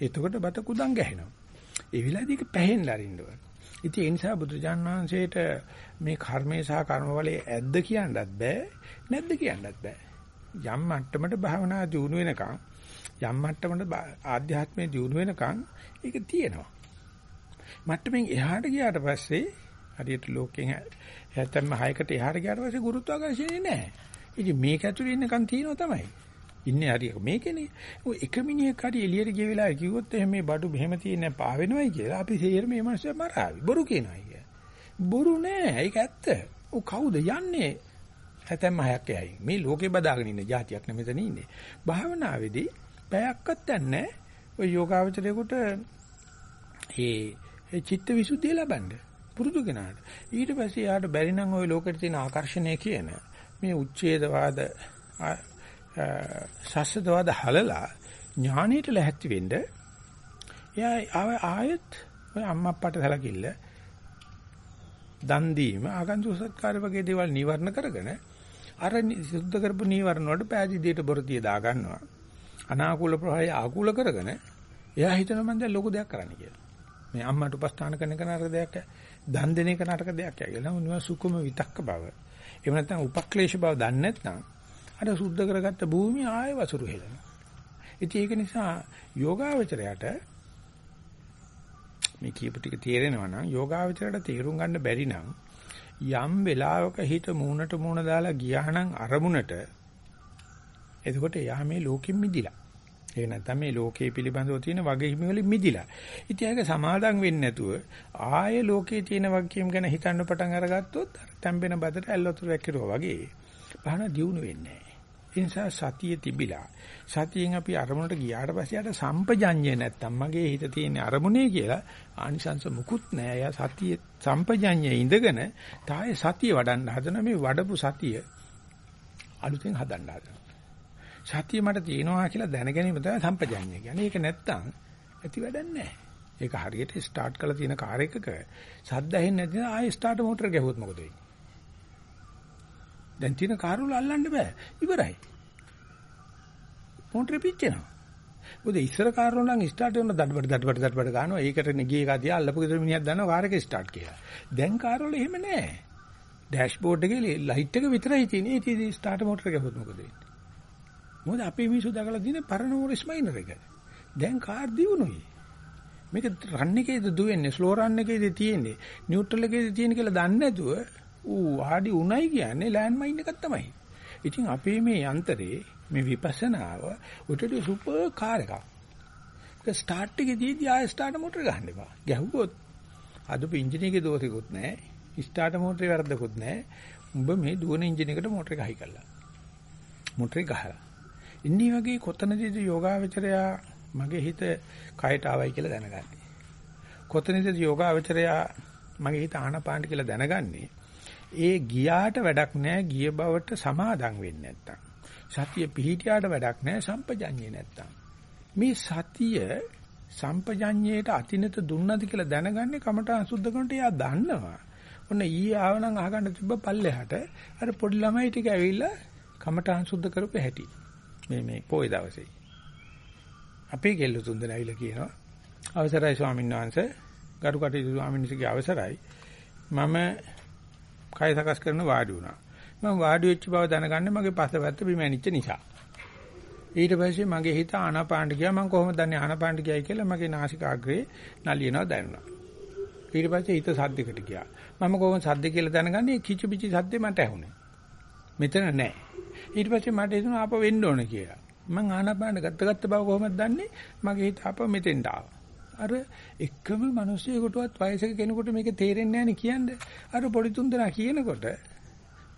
එතකොට බත කුඩම් ගැහෙනවා. ඒ විලාදී ඒක පැහෙන්න අරින්න ඕන. ඉතින් ඒ නිසා බුදුජාන් වහන්සේට මේ කර්මේ සහ කර්මඵලයේ ඇද්ද කියන්නත් බෑ නැද්ද කියන්නත් බෑ. යම් මට්ටමකට භාවනා දියුණු වෙනකන් යම් මට්ටමකට ආධ්‍යාත්මයේ දියුණු වෙනකන් ඒක තියෙනවා. මට්ටමින් එහාට ගියාට පස්සේ හරියට ලෝකෙන් හැතැම්ම 6කට එහාට ගියාට පස්සේ ගුරුත්වාකර්ෂණය නැහැ. ඉතින් මේක ඇතුලේ ඉන්නකන් තියෙනවා තමයි. ඉන්නේ හරි මේකනේ. එක මිනිහෙක් හරි එළියට ගිය වෙලාවේ කිව්වොත් එහෙම මේ බඩු මෙහෙම තියෙන පා වෙනවයි කියලා අපි සේරම මේ මිනිස්සු මරાવી. බොරු කියනවා අය. බොරු නෑ. ඒක ඇත්ත. ඔව් කවුද යන්නේ? හැතැම්ම හයක් එයි. මේ ලෝකේ බදාගෙන ඉන්න જાතියක් නෙමෙයි මෙතන ඉන්නේ. භාවනාවේදී පැයක්වත් නැහැ. ඔය යෝගාවචරයේකට ඒ චිත්ත විසුද්ධිය ලබන්නේ. පුරුදු කෙනාට. ඊට පස්සේ යාට බැරි නම් ওই ලෝකෙට තියෙන ආකර්ෂණය කියන මේ උච්ඡේදවාද සස්සදවාද හලලා ඥානීයට ලැහැත්ති වෙන්න එයා ආයෙත් ඔය අම්මා අප්පට සැලකිල්ල දන් දීම ආගන්තුක සත්කාර වගේ දේවල් නිවර්ණ කරගෙන අර සුද්ධ කරපු නිවර්ණ වලට පෑදීදියට බොරතිය දා ගන්නවා. අනාකූල ප්‍රහාය ආකූල කරගෙන එයා හිතනවා මම දැන් ලොකු දෙයක් කරන්න කියලා. මේ අම්මට උපස්ථාන කරන එක නරක දෙයක් දන් දෙන එක නරක දෙයක් කියලා. මොනවා සුකුම විතක්ක බව. එහෙම නැත්නම් උපක්ලේශ බව දන්නේ නැත්නම් අර සුද්ධ කරගත්ත භූමිය ආයෙ වසුරු හෙලනවා. ඉතින් ඒක නිසා යෝගාවචරයට මේ කියපු ටික තේරෙනවා නම් යෝගාවචරයට තේරුම් ගන්න බැරි නම් යම් වෙලාවක හිත මූණට මූණ දාලා ගියා නම් අරමුණට එතකොට එයා මේ ලෝකෙන් මිදිලා. ඒ නැත්නම් මේ ලෝකයේ පිළිබඳව තියෙන වගකීම් වලින් මිදිලා. ඉතින් ඒක සමාදම් වෙන්නේ නැතුව ආයේ ලෝකයේ තියෙන වගකීම් ගැන හිතන්න පටන් අරගත්තොත් තැම්බෙන බදට ඇල්ලතුරු වැක්කිරුවා වගේ. බහන දියුණු වෙන්නේ ඒ නිසා සතිය තිබිලා සතියෙන් අපි අරමුණට ගියාට පස්සේ යට සම්පජඤ්ඤය නැත්තම් මගේ හිත තියෙන අරමුණේ කියලා ආනිසංස මුකුත් නෑ. එයා සතිය සම්පජඤ්ඤයේ ඉඳගෙන තායේ සතිය වඩන්න හදන මේ වඩපු සතිය අලුතෙන් හදන්න හදනවා. සතිය මට තියෙනවා කියලා දැනගැනීම තමයි සම්පජඤ්ඤය කියන්නේ. ඒක නැත්තම් ඇති වැඩක් නෑ. ඒක හරියට ස්ටාර්ට් කරලා තියෙන කාර් එකක සද්ද ඇහෙන්නේ නැතිනම් ආයෙ ස්ටාර්ට් මෝටර ගැහුවොත් මොකද වෙන්නේ? දැන් තියෙන කාර් වල අල්ලන්න බෑ. ඉවරයි. මොන්ටරේ පිච්චෙනවා. මොකද ඉස්සර කාර් වල නම් ස්ටාර්ට් වෙන දඩබඩ දඩබඩ දඩබඩ ගන්නවා. ඒකට නෙගිය එක දිහා අල්ලපු ගෙදර මිනිහක් දන්නවා කාර් එක ස්ටාර්ට් කියලා. දැන් කාර් වල එහෙම නෑ. ඩෑෂ්බෝඩ් එකේ ලයිට් එක විතරයි තියෙන්නේ. ඒ තියෙදි ස්ටාර්ට් මෝටර ගහුවොත් මොකද වෙන්නේ? මොකද අපේ මිනිස්සු දැකලා තියෙන පරණ මොරිස් මයිනර් එක. දැන් කාර් දිනුනොයි. මේක රන් එකේද දුවෙන්නේ ස්ලෝ රන් එකේද තියෙන්නේ නියුට්‍රල් එකේද තියෙන්නේ කියලා දන්නේ නැතුව ඌ ආඩි උණයි කියන්නේ ලෑන්ඩ් මයින් එකක් තමයි. ඉතින් අපේ මේ යන්ත්‍රේ මේ විපස්සනාව උටට සුපර් කාර් එකක්. ඒක ස්ටාර්ට් එකේදී ආය ස්ටාර්ට් මෝටර ගහන්න එපා. ගැහුවොත් අදපු එන්ජින් එකේ දෝෂිකුත් නැහැ. ස්ටාර්ට් මෝටරේ වැරද්දකුත් නැහැ. උඹ මේ දුවන එන්ජින් එකට මෝටර එක හයි කළා. මෝටරේ ගහලා. ඉන්නේ වගේ කොතනදීද යෝගාවචරයා මගේ හිත කයට ආවයි කියලා දැනගන්නේ. කොතනදීද යෝගාවචරයා මගේ හිත ආනපානට කියලා දැනගන්නේ. ඒ ගියාට වැඩක් නැහැ ගිය බවට සමාදම් වෙන්නේ නැත්තම්. සතිය පිහිටියාට වැඩක් නැහැ සම්පජඤ්ඤේ නැත්තම්. මේ සතිය සම්පජඤ්ඤේට අතිනත දුන්නද කියලා දැනගන්නේ කමඨා සුද්ධ කරනට එයා දන්නවා. ඔන්න ඊයේ ආවනම් අහගන්න තිබ්බ පල්ලෙහාට අර පොඩි ළමයි ටික ඇවිල්ලා කමඨා සුද්ධ කරපු හැටි. මේ මේ පොයේ දවසේ. අපේ කෙල්ල තුන්දෙනා ඇවිල්ලා කියනවා අවසරයි ස්වාමීන් වහන්සේ ගරු කටයුතු ස්වාමීන් වහන්සේගේ අවසරයි මම කය සකස් කරන වාඩි වුණා. මම වාඩි වෙච්ච බව දැනගන්නේ මගේ පසපැත්ත බිම ඇනිච්ච නිසා. ඊට පස්සේ මගේ හිත ආනාපානට ගියා මම කොහොමද දන්නේ ආනාපානට ගියයි කියලා මගේ නාසිකාග්‍රේ නලියනවා දැනුණා. ඊට පස්සේ හිත සද්දයකට ගියා. මම කොහොමද සද්ද කියලා දැනගන්නේ කිචි පිචි සද්දේ මට ඇහුනේ. මෙතන නැහැ. ඊට පස්සේ මට හිතුණා ආපහු වෙන්න ඕන කියලා. මං ආනාපාන ගත්ත ගත්ත බව කොහොමද දන්නේ? මගේ හිත ආපහු මෙතෙන්ට ආවා. අර එකම මිනිස්සෙකුටවත් වයසක කෙනෙකුට මේක තේරෙන්නේ නැහැ කියන්නේ. අර පොඩි තුන් දෙනා කියනකොට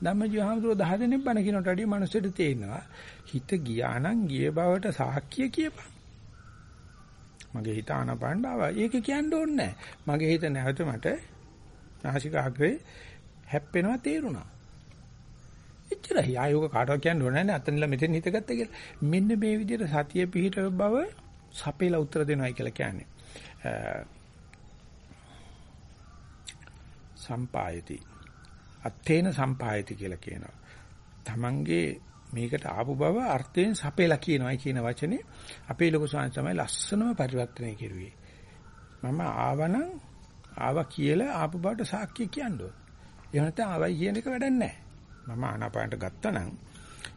ධම්මජීවහමතුරු 10 දෙනෙක් බණ කියනට වැඩිය මිනිස්සුන්ට තේරෙනවා. හිත ගියා නම් ගිය බවට සාක්ෂිය කියපන්. මගේ හිත ආනපාන ආවා. ඒක කියන්න ඕනේ නැහැ. මගේ හිත නැවත මට නාසිකාග්‍රේ හැප්පෙනවා තේරුණා. එච්චරයි. ආයෝග කාටවත් කියන්න ඕනේ නැහැ. අතනලා මෙතෙන් හිත ගත්ත කියලා. මෙන්න මේ විදිහට සතිය පිහිට බව සපේලා උත්තර දෙනවයි කියලා කියන්නේ. සම්පායති. අත්තේන සම්පායති කියලා කියනවා. Tamange මේකට ආපු බව අර්ථයෙන් සපේලා කියනවායි කියන වචනේ අපේ ලොකු සාංශ තමයි ලස්සනම පරිවර්තනය කෙරුවේ. මම ආවනම් ආවා කියලා ආපු බවට සාක්ෂි කියන්න ඕන. එහෙම නැත්නම් ආවයි කියන එක වැඩක් නැහැ. මම ආනාපානට ගත්තනම්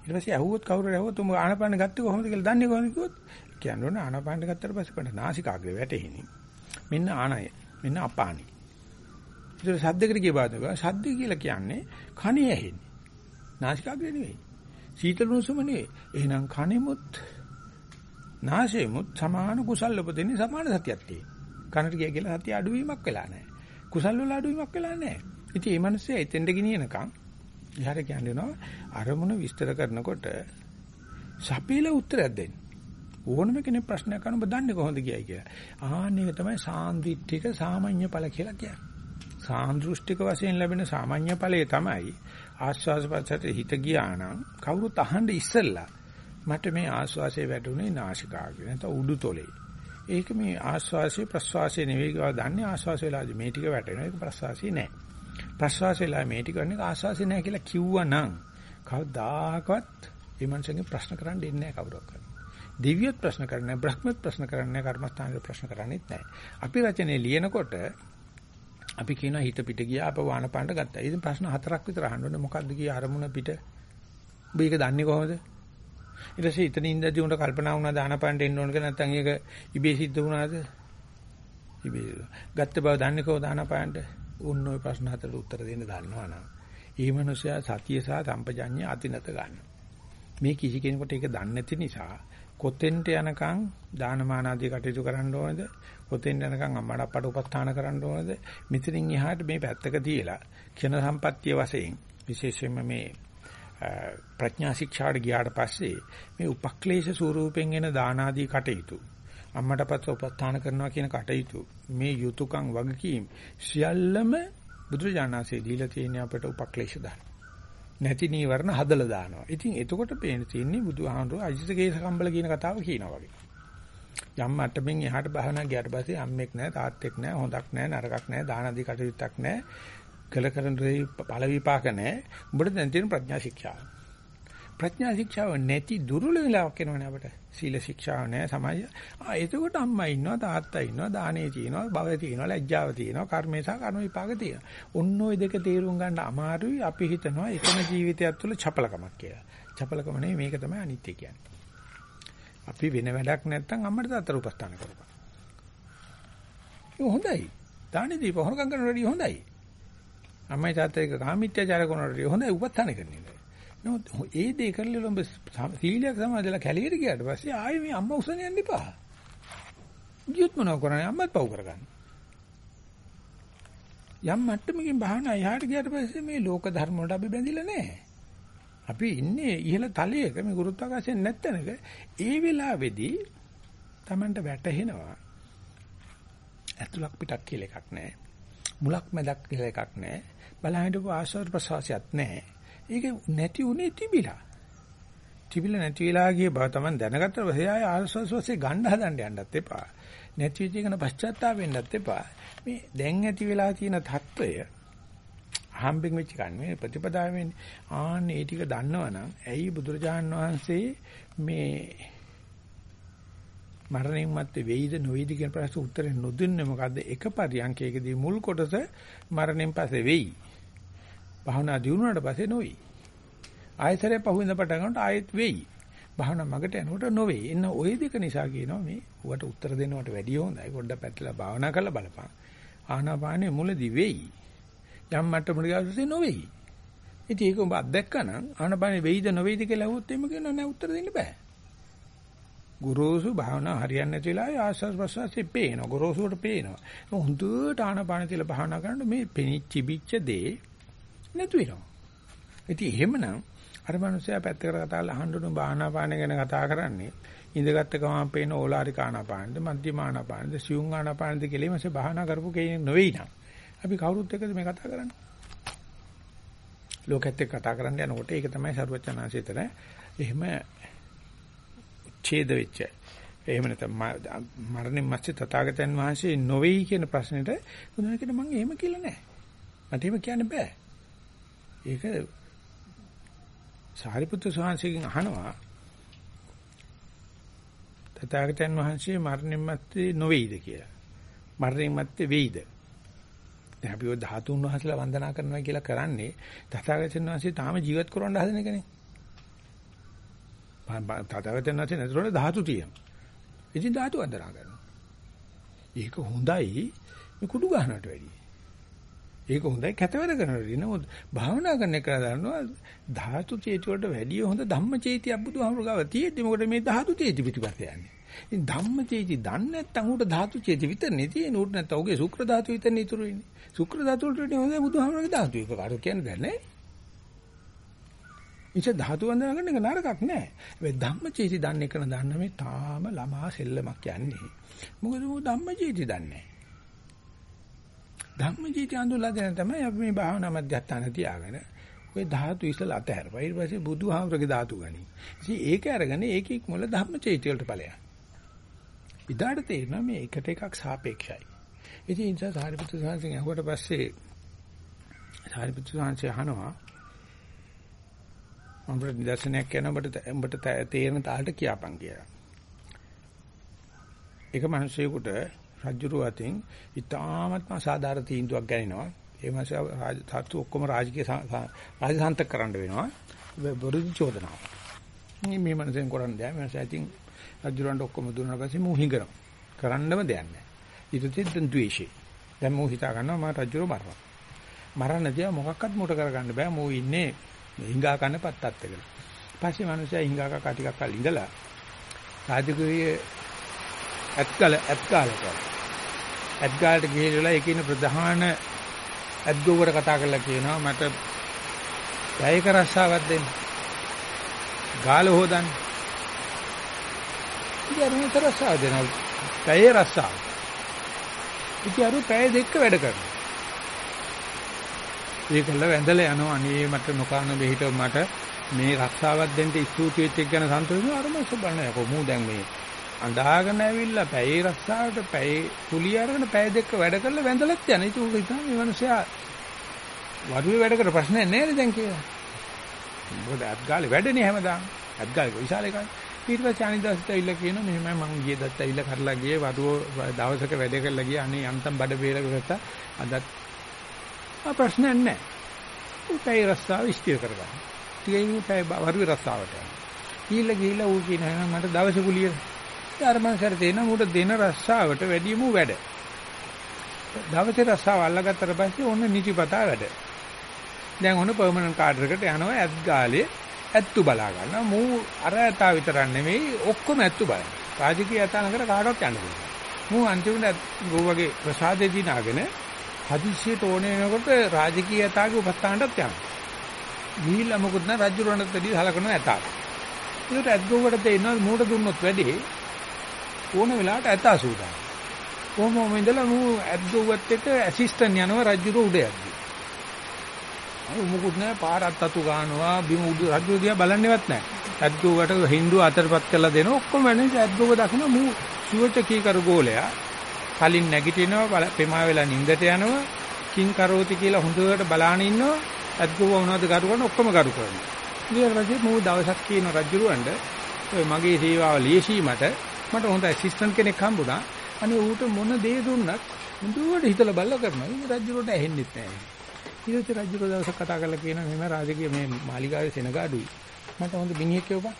ඊට පස්සේ ඇහුවොත් කවුරු ඇහුවොත් උඹ ආනාපාන ගත්තේ කොහොමද කියලා දන්නේ කොහොමද කිව්වොත් කියන්න ඕනේ ආනාපානට ගත්තට පස්සේ පණ නාසිකාග්‍රේ වැටෙහිනි. මෙන්න ආනය. මෙන්න අපානි. ඒක සද්දකට කිය බාදක සද්ද කියලා කියන්නේ කණේ ඇහෙන්නේ. නාසිකාග්‍රේ නෙවෙයි. සීතල උණුසුම නෙවෙයි. එහෙනම් කණෙමුත් නාසයෙමුත් සමාන කුසල් උපදින්නේ සමාන සතියක් තියෙනවා. කනට ගිය කියලා සතිය අඩුවීමක් වෙලා නැහැ. කුසල් වල අඩුවීමක් වෙලා නැහැ. ඉතින් මේ මිනිස්සේ එතෙන්ට ගෙනියනකම් ඉහට කියනවා අරමුණ විස්තර කරනකොට සපීල උත්තරයක් දෙන්න. ඕනම කෙනෙක් ප්‍රශ්නයක් අහන ඔබ දන්නේ කොහොමද කියයි කියලා. ආන්නේ තමයි සාන්දිටික සාමාන්‍ය ඵල කියලා කියන්නේ. සාන්දෘෂ්ටික වශයෙන් ලැබෙන සාමාන්‍ය ඵලය තමයි ආස්වාස පස්සට හිත ගියා නම් කවුරුත් අහන්න ඉස්සෙල්ලා මට මේ ආස්වාසේ වැටුනේ නාසිකාග්‍රේ නැත්නම් උඩුතොලේ. ඒක මේ ආස්වාසේ ප්‍රස්වාසේ නෙවෙයි කියලා දන්නේ ආස්වාසේලාදී මේ ටික වැටෙනවා ඒක ප්‍රස්වාසේ නෑ. ප්‍රස්වාසේලා මේ ටික කරන්නේ ආස්වාසේ නෑ කියලා කිව්වනම් කවදාකවත් මේ මනුස්සයන්ගේ ප්‍රශ්න කරන්න දෙන්නේ නෑ කවුරක්වත්. දිව්‍යත් ප්‍රශ්න කරන්නේ නැහැ බ්‍රහ්මත් ප්‍රශ්න කරන්නේ නැහැ කර්මස්ථානයේ ප්‍රශ්න කරන්නේත් නැහැ. අපි රචනයේ ලියනකොට අපි කියනවා හිත පිට ගියා අප වාන පාණ්ඩ ගත්තා. ඉතින් ප්‍රශ්න හතරක් විතර අහන්න ඕනේ මොකද්ද කිය අරමුණ පිට. ඔබ ඒක දන්නේ කොහොමද? ඊට පස්සේ ඉතින් ඉඳදී උන්ට කල්පනා වුණා දාන පාණ්ඩ එන්න ඕනද නැත්නම් ඒක ඉබේ සිද්ධ වුණාද? ඉබේ. ගත්ත බව දන්නේ කොහොමද දාන පාණ්ඩ? උන් ওই ප්‍රශ්න හතරට උත්තර දෙන්න දන්නවනම් ඒ මනුස්සයා සතිය සහ සම්පජඤ්ඤය අතිනත ගන්න. මේ කිසි කෙනෙකුට ඒක දන්නේ නැති නිසා කොතෙන්ට යනකම් දානමාන ආදී කටයුතු කරන්න ඕනද? කොතෙන් යනකම් අම්මඩ අප්පට උපස්ථාන කරන්න ඕනද? මෙතනින් එහාට මේ පැත්තක තියලා ක්ෂණ සම්පත්තිය වශයෙන් විශේෂයෙන්ම මේ ප්‍රඥා ශික්ෂාට ගියාට පස්සේ මේ උපක්ලේශ ස්වරූපෙන් එන දාන ආදී කටයුතු අම්මට පස්ස උපස්ථාන කරනවා කියන කටයුතු මේ යුතුයකම් වගකීම් සියල්ලම බුදුරජාණන්සේ දීලා තියෙන අපට උපක්ලේශ දාන. නැති නීවරණ හදලා දානවා. ඉතින් එතකොට පේන තියෙන්නේ බුදුහාමුදුරුවෝ අජිත කේස කම්බල කියන කතාව කියනවා වගේ. යම් මට්ටමින් එහාට භාවනා ගියාට පස්සේ අම්මෙක් නැහැ තාත්තෙක් නැහැ හොඳක් නැහැ නරකක් නැහැ දාන ආදී කටයුත්තක් නැහැ කළ කරන දේ ඵල විපාක නැහැ උඹට දැන් තියෙන ප්‍රඥා ශික්ෂාව ප්‍රඥා ශික්ෂාව නැති දුර්වල වෙලාවක් එනවනේ අපිට සීල ශික්ෂාව නැහැ සමාජය ආ එතකොට අම්මා ඉන්නවා තාත්තා ඉන්නවා දානේ තියෙනවා භවය තියෙනවා ලැජ්ජාව තියෙනවා කර්මේ සහ කර්ම විපාක තියෙනවා ඔන්න ඔය දෙක තේරුම් ගන්න අමාරුයි අපි හිතනවා එකම ජීවිතයක් තුළ චපලකමක් කියලා චපලකම නෙවෙයි මේක තමයි අනිත්‍ය කියන්නේ අපි වෙන වැඩක් නැත්තම් අම්මට තාත්තට උපස්ථාන කරපන්. ඒක හොඳයි. දානේ දීප හොරකම් කරන රෙඩි හොඳයි. අම්මයි තාත්තයි එක කාමීත්‍යචාර කරන රෙඩි හොඳයි උපස්ථාන කරන්නේ. නමුත් ඒ දේ කරලා ලොඹ සීලයක් සමාදලා කැලියට ගියාට පස්සේ ආයේ මේ අම්මා උසන යන්න එපා. ගියොත් මොනව කරන්නේ අම්මත් පව් කරගන්න. යම් මට්ටමකින් භාවනා එහාට ගියාට පස්සේ මේ ලෝක ධර්ම වලට අපි බැඳිලා නැහැ. අපි ඉන්නේ ඉහළ තලයක මේ ගුරුත්වාකර්ෂණ නැත්තනක ඒ වෙලාවේදී Tamanට වැටහෙනවා ඇතුලක් පිටක් කියලා එකක් නැහැ මුලක් මැදක් කියලා එකක් නැහැ බලහිටපු ආශ්වාස ප්‍රශ්වාසයක් නැහැ ඒක නැති උනේ තිබිලා. තිබිලා නැති වෙලා ගිය බව තමයි දැනගත්ත පස්සේ ආය ආස්වාස්වාසේ ගන්න හදන්න යන්නත් එපා. නැති වෙච්ච එකන පශ්චාත්තාප වෙන්නත් එපා. මේ දැන් ඇති වෙලා තියෙන తত্ত্বය හම්බෙන් වෙච්ච ගන්නේ ප්‍රතිපදාවෙන් ආන්න ඒ ටික දන්නවනම් ඇයි බුදුරජාණන් වහන්සේ මේ මරණයන් මැත්තේ වෙයිද නොවේද කියන ප්‍රශ්න උත්තරේ නොදුන්නේ මොකද්ද එක පරියන්කේකදී මුල් කොටස මරණයෙන් පස්සේ වෙයි භාවනා දියුණුවාට පස්සේ නොවේයි ආයතරේ පහුවෙන්ද පටන් ගන්නකොට ආයෙත් වෙයි භාවනා මගට යනකොට නොවේ එන්න ওই දෙක නිසා කියනවා මේ උවට උත්තර දෙනවට වැඩිය හොඳයි පොඩ්ඩක් පැත්තලා භාවනා කරලා බලපන් ආනාපානේ මුලදී වෙයි යම් මට්ටමකට ගියාට නොවේයි. ඉතින් ඒක ඔබ අත්දැක්කනම් ආනපනේ වෙයිද නොවේද කියලා අහුවොත් එimhe කියනවා නෑ උත්තර දෙන්න බෑ. ගුරුසු භාවනා හරියන්නේ නැති වෙලාවේ ආස්වාස් ප්‍රසවාසයේ පේනවා. ගුරුසුවට පේනවා. හොඳට ආනපාන තියලා භාවනා කරනකොට මේ පෙනිච්ච බිච්ච දේ නැතු වෙනවා. ඉතින් එහෙමනම් අර මනුස්සයා පැත්තකට කතා කරලා අහන්න බාහනාපාන ගැන කතා කරන්නේ ඉඳගත්ත ගමන් පේන ඕලාරික ආනාපානද මධ්‍යම ආනාපානද සියුම් ආනාපානද කියලා මේක භාවනා කරපු කෙනෙක් නෙවෙයි නං. අපි කවුරුත් එක්කද මේ කතා කරන්නේ? ලෝකෙත් එක්ක කතා කරන්න යනකොට ඒක තමයි සරුවචනාංශයතර එහෙම ඡේද වෙච්ච. එහෙම නැත්නම් මරණින් මැස්සේ තථාගතයන් වහන්සේ නොවේයි කියන ප්‍රශ්නෙට උදාහරණයකට මම එහෙම කියලා නැහැ. මට එහෙම කියන්න බෑ. ඒක සාරිපුත්‍ර ස්වාමීන් අහනවා තථාගතයන් වහන්සේ මරණින් මැත්තේ නොවේයිද කියලා. මරණින් මැත්තේ වෙයිද? දැන් අපි ඔය ධාතුන් වහන්සේලා වන්දනා කරනවා කියලා කරන්නේ තථාගතයන් වහන්සේ තාම ජීවත් කරවන්න හදන එකනේ. තථාගතයන් වහන්සේ නේතරොනේ ධාතු තියෙනවා. ඉතින් ධාතු වන්දනා කරනවා. ඒක හොඳයි මේ කුඩු ගන්නට වැඩියි. ඒක හොඳයි කැතවර කරනවා. නමුත් භාවනා කරන එක දන්නවා ධාතු චේති වලට වැඩිය හොඳ ධම්ම චේතිය බුදුහාමුදුරුවෝ ගාව තියෙද්දි මොකද මේ ධාතු චේති පිටිපස්ස යන්නේ. ඉතින් ධම්ම චේති දන්නේ නැත්නම් උට ධාතු චේති විතරනේ තියෙන්නේ. උට නැත්නම් උගේ ශුක්‍ර ධාතු විතරනේ ඉතුරු වෙන්නේ. ශුක්‍ර ධාතු වලට වඩා හොඳයි බුදුහාමුදුරුවෝගේ ධාතු. ඒක කාටද කියන්න බැහැ ඉතින් ධාතු වන්දනා කරන එක නරකක් නෑ. හැබැයි ධම්මචේති දන්නේ කරන දන්න මේ තාම ළමා සෙල්ලමක් යන්නේ. මොකද ඌ ධම්මචේති දන්නේ ධම්මචේති අඳුල්ලා දෙන තමයි අපි මේ භාවනා මධ්‍යස්ථාන තියාගෙන ඔය ධාතු ඉස්සලා අතහැරපා. ඊට පස්සේ බුදුහාමරගේ ධාතු ගනි. ඉතින් ඒක අරගෙන ඒකෙක් මොළ ධම්මචේති වලට ඵලයක්. ඉදාට තේරෙනවා මේ එකට එකක් සාපේක්ෂයි. ඉතින් ඒ නිසා සාරිපුත්‍ර සාංශයෙන් අහුවට පස්සේ සාරිපුත්‍ර සාංශය අහනවා මම නිදර්ශනයක් කියනවා ඔබට ඔබට තේරෙන තාලට කියපන් කියලා. එක මිනිසෙකුට රජුරු අතින් ඉතාමත්ම සාධාරණ තීන්දුවක් ගන්නවා. ඒ මාසේ තාත්තු ඔක්කොම රාජකීය රාජසන්තක කරන්න වෙනවා. බොරුදු චෝදනාව. මේ මේ මනසෙන් කරන්න දෙයක්. මනස ඇතින් රජුරන්ට ඔක්කොම දුන්නා පස්සේ මූ හිඟනවා. කරන්නම දෙයක් නැහැ. ඊට පස්සේ ද්වේෂේ. දැන් මූ හිතා ගන්නවා මම රජුර මරනවා. මරන්න තියා මොකක්වත් මුට කරගන්න බෑ. මූ ඉන්නේ හිඟා කන පත්තත් එක. පස්සේ මිනිස්සයා හිඟා කක ටිකක් කල් ඉඳලා රාජකීය ඇත්කල ඇත්කාලට ඇත්ගාලට ගිහිල්ලා ඒකින ප්‍රධාන ඇත්ගොවර කතා කරලා කියනවා මට පැයක රස්සාවක් දෙන්න. ගාල හොදන්න. ඉතින් අර රස්සාව දෙනවා. පැයේ රස්සාව. ඉතින් අර පැය දෙක වැඩ කරනවා. ඒකල වැඳලා යනවා අනේ මට නොකාන මෙහිට මට මේ රක්ෂාවක් දෙන්න ස්තුති වෙච්ච එක ගැන සතුටු වෙනවා අර මොකද බලන්න යකෝ මූ දැන් මේ අඬාගෙන ඇවිල්ලා පැයේ රක්ෂාවට පැයේ කුලිය අරගෙන පැය දෙක වැඩ කරලා වැඳලත් යන. ඒක උක ඉතින් මේ මිනිස්සයා වරුවේ වැඩ කර ප්‍රශ්නයක් නැහැ දැන් කියලා. මොකද අත්ගාලේ වැඩනේ හැමදාම. අත්ගාලේ විශාල එකයි. ඊට පස්සේ අනිදාසිත ඇවිල්ලා කියනවා මෙහෙමයි මං ගියේ දත්ත ඇවිල්ලා කරලා ගියේ වරුව දවසක වැඩ කරලා ගියා අනේ යන්තම් බඩ බේරගත්තා. අදත් ආ ප්‍රශ්නයක් නැහැ. උපේ රස්සාව ඉස්තිර කරගන්න. ටිකකින් උපේ වරුවේ රස්සාවට යනවා. ගිහිල්ලා ගිහිල්ලා ඌ කියනවා මට දවසේ කුලිය. ඊට මංසර දෙන මුට දෙන රස්සාවට වැඩියම වැඩ. දවසේ රස්සාව අල්ලගත්තට පස්සේ ඔන්න නිතිපතා වැඩ. දැන් ඔන්න පර්මනන්ට් කාඩර් එකට යනවා ඇත් ගාලේ ඇත්තු බලා ගන්නවා. මූ අර ඇතා විතරක් නෙමෙයි ඔක්කොම ඇත්තු බලන. රාජකීය ඇතා ළඟට කාටවත් යන්න බෑ. මූ අන්තිමට ගෝවගේ ප්‍රසාදේ දිනාගෙන හදිස්සියට ඕනේ වෙනකොට රාජකීය යතාගේ උපස්ථානටත් යනවා. ගිහිල්ලා මොකුත් නැහැ රජුරණත් වැඩි සලකන ඇතාට. ඒකට ඇද්ගොවට තේිනවා මූට දුන්නොත් වැඩි ඕන වෙලාවට ඇතා සූදානම්. කොහොමම ඉඳලා මූ ඇද්ගොවත් එක්ක ඇසිස්ටන්ට් යනවා රජුර උඩ යද්දි. අර මොකුත් නැහැ පාරත් අතු ගන්නවා බිම උඩ රජු දිහා බලන්නේවත් නැහැ. ඇද්ගොවට හින්දු අතරපත් කරලා දෙනවා ඔක්කොම වෙන්නේ ඇද්ගොව දකින්න මූ සුවච කීකරු ගෝලයා කලින් නැගිටිනවා පෙමා වෙලා නිින්දට යනවා කිං කරෝති කියලා හොඳට බලාන ඉන්නවා අද්ගුව වුණාද කරු කරන ඔක්කොම කරු කරනවා ඊට පස්සේ මෝ දවසක් කියන රජුරවණ්ඩ ඔය මගේ සේවාව ලියසීමට මට හොඳ ඇසිස්ටන්ට් කෙනෙක් හම්බුණා අනේ ඌට මොන දේ දුන්නත් මුදුවට හිතලා බලලා කරනවා ඉතින් රජුරට ඇහෙන්නෙත් නැහැ ඊට පස්සේ රජුර දවසක් කතා කරලා කියනවා මෙහෙම රාජකීය මේ මාලිගාවේ සෙනගාඩුයි මට හොඳ බිනියෙක් කියවපන්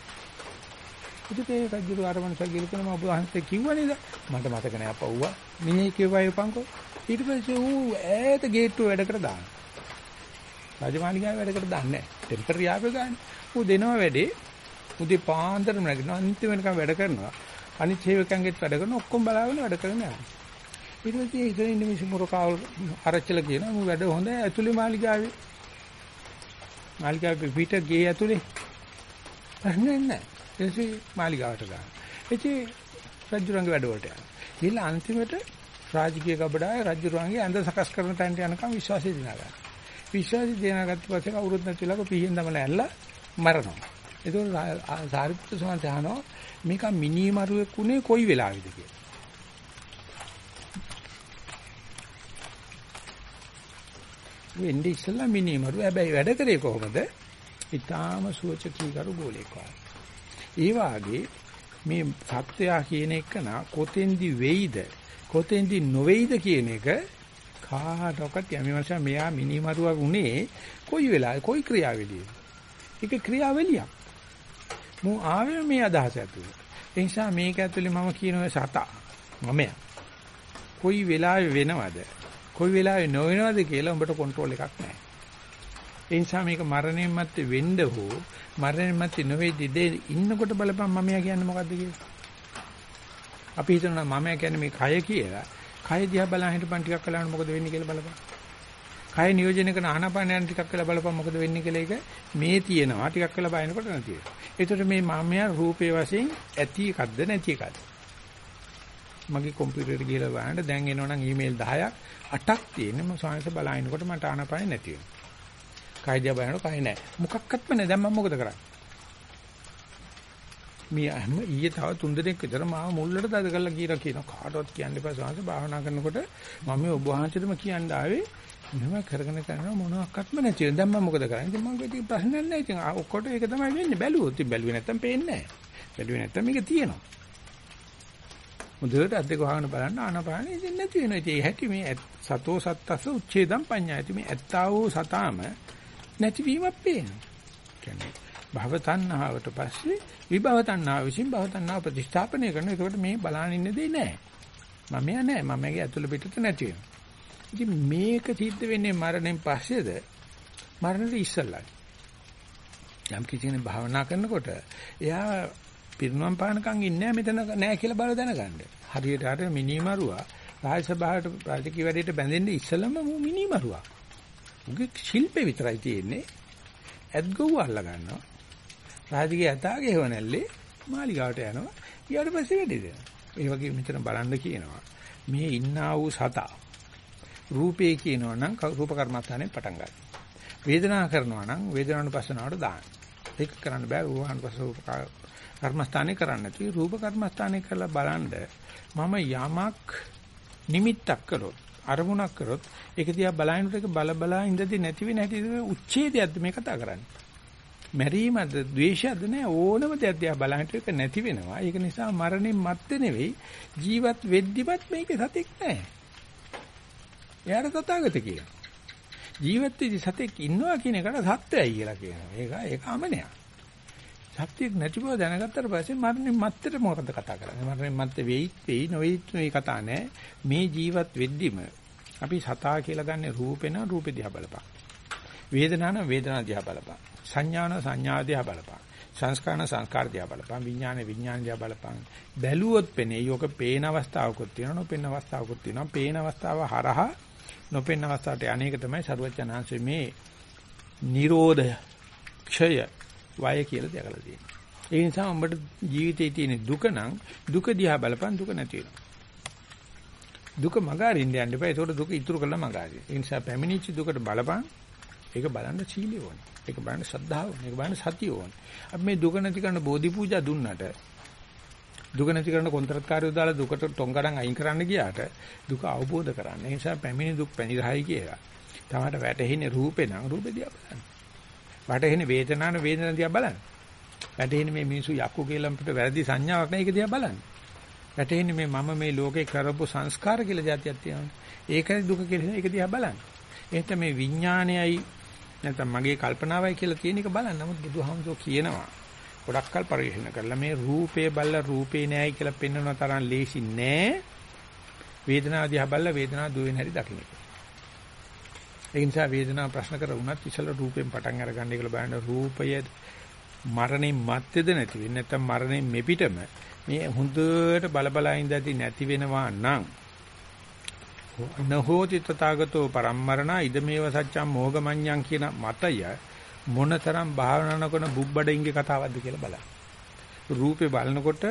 ඉතින් ඒ රජුරු අර මනුස්සයා ගිලකන මම ඔබ වහන්සේ කිව්වා නේද? මට මතක නෑ අප්පා මිනිහ කිව්වා යපන්කෝ. ඊට පස්සේ ඌ ඈත ගේට්ටුව වැඩකට දානවා. රාජමාලිගාවේ වැඩකට දාන්නේ නෑ. ටෙම්පරරි ආපේ ගන්න. ඌ දෙනවා වැඩේ. උදේ පාන්දරම නැගිටිනවා අන්තිම වෙනකම් වැඩ කරනවා. අනිත් සේවකයන්ගෙත් වැඩ කරන ඔක්කොම බලාගෙන වැඩ කරන යනවා. ඊට පස්සේ ඉතින් ඉන්න මිනිස්සු මුරකාව ආරච්චිලා කියනවා මම වැඩ හොඳ ඇතුලේ මාලිගාවේ. මාලිගාවේ පිට ගේ ඇතුලේ. ප්‍රශ්නයක් නැහැ. එසේ මාලිගාවට ගන්න. ඉතින් රජුරංගේ වැඩ වලට යනවා. ඊළ අන්තිමට රාජකීය ගබඩාවේ රජුරංගේ ඇඳ සකස් කරන තැනට යනකම් විශ්වාසය දිනා ගන්න. විශ්වාසය දිනාගත්ත පස්සේ කවුරුත් නැතිලක පිහින් දමන ඇල්ල මරනවා. ඒතකොට සාරිපුත්‍ර ස්වාමීන් වහන්සේ අහනවා මේක මිනි මරුවෙක් උනේ කොයි වෙලාවෙද කියලා. වෙන්නේ ඉස්සෙල්ලා මිනි මරුව හැබැයි වැඩ කරේ කොහොමද? ඊටාම සුවචකීකරු ගෝලෙක් වගේ. ඒ වාගේ මේ සත්‍යය කියන එක නා කොතෙන්දි වෙයිද කොතෙන්දි නොවේයිද කියන එක කාටවත් යමිවශ මෙයා මිනි මරුවක් උනේ කොයි වෙලාවේ කොයි ක්‍රියාවලියේද? ඒක ක්‍රියාවලියක්. මු ආවේ මේ අදහස ඇතුළේ. ඒ නිසා මේක ඇතුළේ මම කියන ඔය සතා මමයා. කොයි වෙලාවෙ වෙනවද? කොයි වෙලාවෙ නොවෙනවද කියලා උඹට කන්ට්‍රෝල් එකක් නැහැ. ඒ නිසා මේක මරණයෙන් මත්තේ වෙන්න හෝ මරණයෙන් මත්තේ නොවේදී දෙ ඉන්නකොට බලපන් මමයා කියන්නේ මොකද්ද කියලා. අපි හිතනවා මමයා කියන්නේ මේ කය කියලා. කය දිහා බලන් හිටපන් ටිකක් කලන්න මොකද වෙන්නේ කියලා බලපන්. කය නියෝජනය කරන ආනාපාන යන ටිකක් වෙලා බලපන් මොකද වෙන්නේ කියලා ඒක මේ තියෙනවා ටිකක් වෙලා බලනකොට නැති වෙනවා. ඒතර මේ මමයා රූපේ වශයෙන් ඇති එකක්ද නැති එකක්ද? මගේ කම්පියුටරේ ගිහලා බලන්න දැන් එනවනම් ඊමේල් 10ක් 8ක් තියෙන මම සාංශ බලනකොට මට ආනාපාන නැති වෙනවා. කය දිහා බලනකොට කය නැහැ. මොකක්වත්ම නැහැ. දැන් මම මොකද කරන්නේ? මේ හැම ඊයේ තව තුන් දිනක් විතර මාව මුල්ලට දද කරලා කියලා කියන කාටවත් කියන්න එපා සාංශ භාවනා කරනකොට මම ඔබ වහන්සේටම කියන්න ආවේ මෙහෙම කරගෙන කරනවා මොනවාක්වත්ම නැති වෙන. දැන් මම මොකද කරන්නේ? ඉතින් මම කිව්වා ප්‍රශ්නයක් නැහැ. ඉතින් ඔක්කොට ඒක තමයි වෙන්නේ. බැලුවොත් ඉතින් බැලුවේ නැත්තම් පේන්නේ නැහැ. බැලුවේ නැත්තම් මේක තියෙනවා. මුදලට අද්දක වහගෙන බලන්න ආනපානෙ ඉතින් නැති වෙනවා. ඉතින් ඒ හැටි මේ සතෝ සත්තස්ස උච්ඡේදම් පඤ්ඤායති. මේ ඇත්තා වූ සතාම නැතිවීමක් පේනවා. කියන්නේ භව තණ්හාවට පස්සේ විභව තණ්හාව විසින් භව තණ්හාව ප්‍රතිස්ථාපනය කරනවා. ඒකට මේ බලන්න ඉන්න දෙයක් නැහැ. මම යා නැහැ. මමගේ ඇතුළ පිටත නැති වෙනවා. ඉතින් මේක සිද්ධ වෙන්නේ මරණයෙන් පස්සේද මරණයට ඉස්සෙල්ලාද යම් කිසි කෙනෙක් භාවනා කරනකොට එයා පිරිනුවම් පානකම් ඉන්නේ මෙතන නෑ කියලා බල දැනගන්න. හරියට අර මිනිමරුවා රාජසභාවට රාජකීය වැඩේට බැඳෙන්නේ ඉස්සෙල්ලම මු මිනිමරුවා. උගේ ශිල්පේ විතරයි තියෙන්නේ. ඇද්ගොව්ව අල්ල ගන්නවා. රාජකීය ඇතාගේ හොනැල්ලේ මාලිගාවට යනවා. ඊට පස්සේ වැඩේ දෙනවා. ඒ වගේ මෙතන බලන්න කියනවා. මේ ඉන්නා වූ සතා රූපේ කියනවා නම් රූප කර්මස්ථානේ පටන් ගන්න. වේදනා කරනවා නම් වේදනානුපස්සනාවට දාන්න. ඒක කරන්න බෑ රූපානුපස්ස රූප කර්මස්ථානේ කරන්න නැති. රූප කර්මස්ථානේ කරලා බලන්න මම යමක් නිමිත්තක් කරොත් අරමුණක් කරොත් ඒක දිහා බලනකොට ඒක බල බලා ඉඳදී නැති වෙන හැටි උච්ඡේදයක්ද මේ කතා කරන්නේ. මැරීමද ද්වේෂයක්ද නෑ ඕනම දෙයක් දිහා බලනකොට ඒක නැති වෙනවා. ඒක නිසා මරණින් මත්තේ නෙවෙයි ජීවත් වෙද්දිවත් මේකේ සතෙක් නෑ. එයාට තථාගත කියනවා. ජීවත් වෙදි සතෙක් ඉන්නවා කියන එකට සත්‍යයි කියලා කියනවා. ඒක ඒක අමනයක්. සත්‍යයක් නැති බව දැනගත්තට පස්සේ මරණය මත්තට මොකද කතා කරන්නේ? මරණය මත්තේ වෙයි වෙයි නොවේයි මේ කතා නෑ. මේ ජීවත් වෙද්දිම අපි සතා කියලා ගන්න රූපේන රූපේ දිහා බලපන්. වේදනාන වේදනා දිහා බලපන්. සංඥාන සංඥා දිහා බලපන්. සංස්කාරන සංස්කාර දිහා බලපන්. විඥාන විඥාන දිහා බලපන්. බැලුවොත් පෙනේ. යෝක පේන අවස්ථාවකුත් තියෙනවා. නොපෙන අවස්ථාවකුත් තියෙනවා. පේන අවස්ථාව හරහා නොපෙන්න අවස්ථාවට අනේක තමයි සරුවචනාංශයේ මේ Nirodha ක්ෂය වය කියලා දැකලා තියෙන්නේ. ඒ නිසා උඹට ජීවිතේ තියෙන දුක නම් දුක දිහා බලපන් දුක නැති වෙනවා. දුක මගහරින්න යන්න එපා. ඒකට දුක ඉතුරු කරලා මගහරින්න. ඒ නිසා පැමිණිච්ච දුකට බලපන්. ඒක බලන්න සීලිය ඕනේ. ඒක බලන්න ශ්‍රද්ධාව ඕනේ. ඒක බලන්න සතිය ඕනේ. අපි මේ දුක නැති කරන බෝධි පූජා දුන්නට දුක නැති කරන කොන්ත්‍රාත්කාරයෝ දාලා දුකට ටොංගඩන් අයින් කරන්න ගියාට දුක අවබෝධ කරගන්න. ඒ නිසා පැමිණි දුක් පැනිරහයි කියලා. තමයි වැටෙන්නේ රූපේ නම් රූපේ දිහා බලන්න. වැටෙන්නේ වේදනාන වේදනාව දිහා බලන්න. වැටෙන්නේ මේ මිනිසු යක්කු කියලා අපිට වැරදි සංඥාවක් නැහැ ඒක දිහා බලන්න. වැටෙන්නේ මේ මම මේ ලෝකේ කරපු සංස්කාර කියලා જાතියක් තියෙනවා. ඒකයි දුක කියලා ඒක දිහා බලන්න. එහෙනම් මේ විඥානයයි නැත්නම් මගේ කල්පනාවයි කියලා තියෙන එක බලන්න. නමුත් බුදුහාමුදුරුවෝ කියනවා ගොඩක් කල් පරිශන කරලා මේ රූපේ බල්ල රූපේ නෑයි කියලා පෙන්වන තරම් ලේසි නෑ. වේදනාව දිහා බල්ල වේදනාව දුවෙන් හැටි දකින්න. ඒ නිසා වේදනාව ප්‍රශ්න කර වුණත් ඉතල රූපෙන් පටන් අරගන්න කියලා බලන්න. රූපය මරණයෙන් මත්තේද නැති වෙන්නේ? නැත්නම් මරණයෙන් මෙපිටම මේ හොඳට බලබලා ඉඳදී නැති වෙනවා නම් නහෝති තථාගතෝ පරම්මරණ ඉදමේව සත්‍යම් මොගමඤ්ඤං කියන මතය මොනතරම් භාවනා කරන බුබ්බඩින්ගේ කතාවක්ද කියලා බලන්න. රූපේ බලනකොට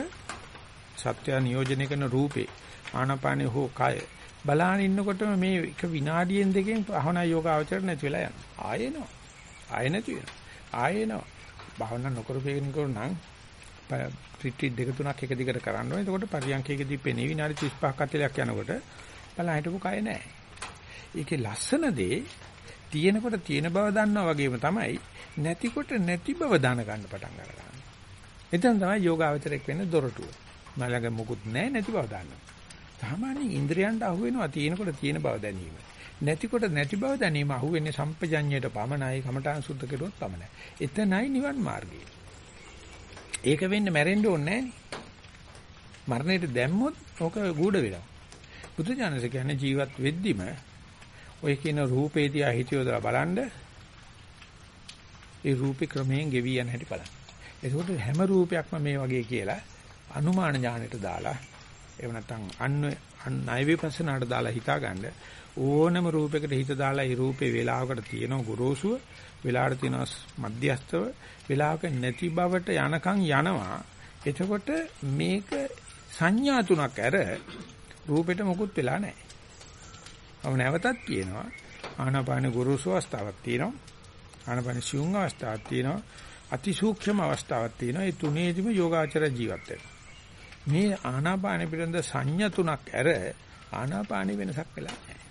සත්‍ය නියෝජනය කරන රූපේ ආනාපානේ හෝ කය බලාගෙන ඉන්නකොටම මේ එක විනාඩියෙන් දෙකෙන් භවනා යෝගාවචර නැති වෙලා යනවා. ආයෙනවා. ආයෙ නැති වෙනවා. ආයෙනවා. භවනා නොකරපේකින් කරුණා රිට්‍රීට් දෙක තුනක් එක දිගට කරන්න ඕනේ. එතකොට පරියන්කේකදී පෙනේ විනාඩි 35ක් 40ක් යනකොට බලන්න හිටපු කය නැහැ. ඒකේ ලස්සන දේ තියෙනකොට තියෙන බව දන්නා වගේම තමයි නැතිකොට නැති බව දැන ගන්න පටන් ගන්නවා. එතන තමයි යෝගාවචරයක් වෙන්නේ දොරටුව. මලඟ මොකුත් නැහැ නැති බව දන්නවා. සාමාන්‍යයෙන් ඉන්ද්‍රයන්ට අහු වෙනවා තියෙනකොට තියෙන බව දැනීම. නැතිකොට නැති බව දැනීම අහු වෙන්නේ සම්පජඤ්ඤයට පමණයි කමඨාන් සුද්ධ කෙරුවොත් පමණයි. එතනයි නිවන් මාර්ගය. ඒක වෙන්න මැරෙන්න ඕනේ මරණයට දැම්මොත් ඕක ගුඩ වෙනවා. බුදුජානක කියන්නේ ජීවත් වෙද්දිම ඔය කියන රූපේ දිහා හිතියොදලා බලන්න ඒ රූපේ ක්‍රමයෙන් ගෙවි යන හැටි බලන්න. ඒකෝට හැම රූපයක්ම මේ වගේ කියලා අනුමාන ඥාණයට දාලා එහෙම නැත්නම් අන්න ණය විපස්සනාට දාලා හිතාගන්න ඕනම රූපයකට හිත දාලා ඒ රූපේ වේලාවකට තියෙන ගොරෝසුව වෙලාවට තියෙන මධ්‍යස්තව වෙලාවක නැති බවට යනකම් යනවා එතකොට මේක සංඥා තුනක් ඇර රූපෙට මොකුත් වෙලා නැහැ. අව නැවතත් කියනවා ආනාපාන ගුරුසු අවස්ථාවක් තියෙනවා. ආනාපාන සියුම් අවස්ථාවක් තියෙනවා. අතිසූක්ෂම අවස්ථාවක් තියෙනවා. ඒ තුනේදිම යෝගාචර ජීවත් මේ ආනාපාන පිළිබඳ සංඥා තුනක් ඇර ආනාපාන වෙනසක් වෙලා නැහැ.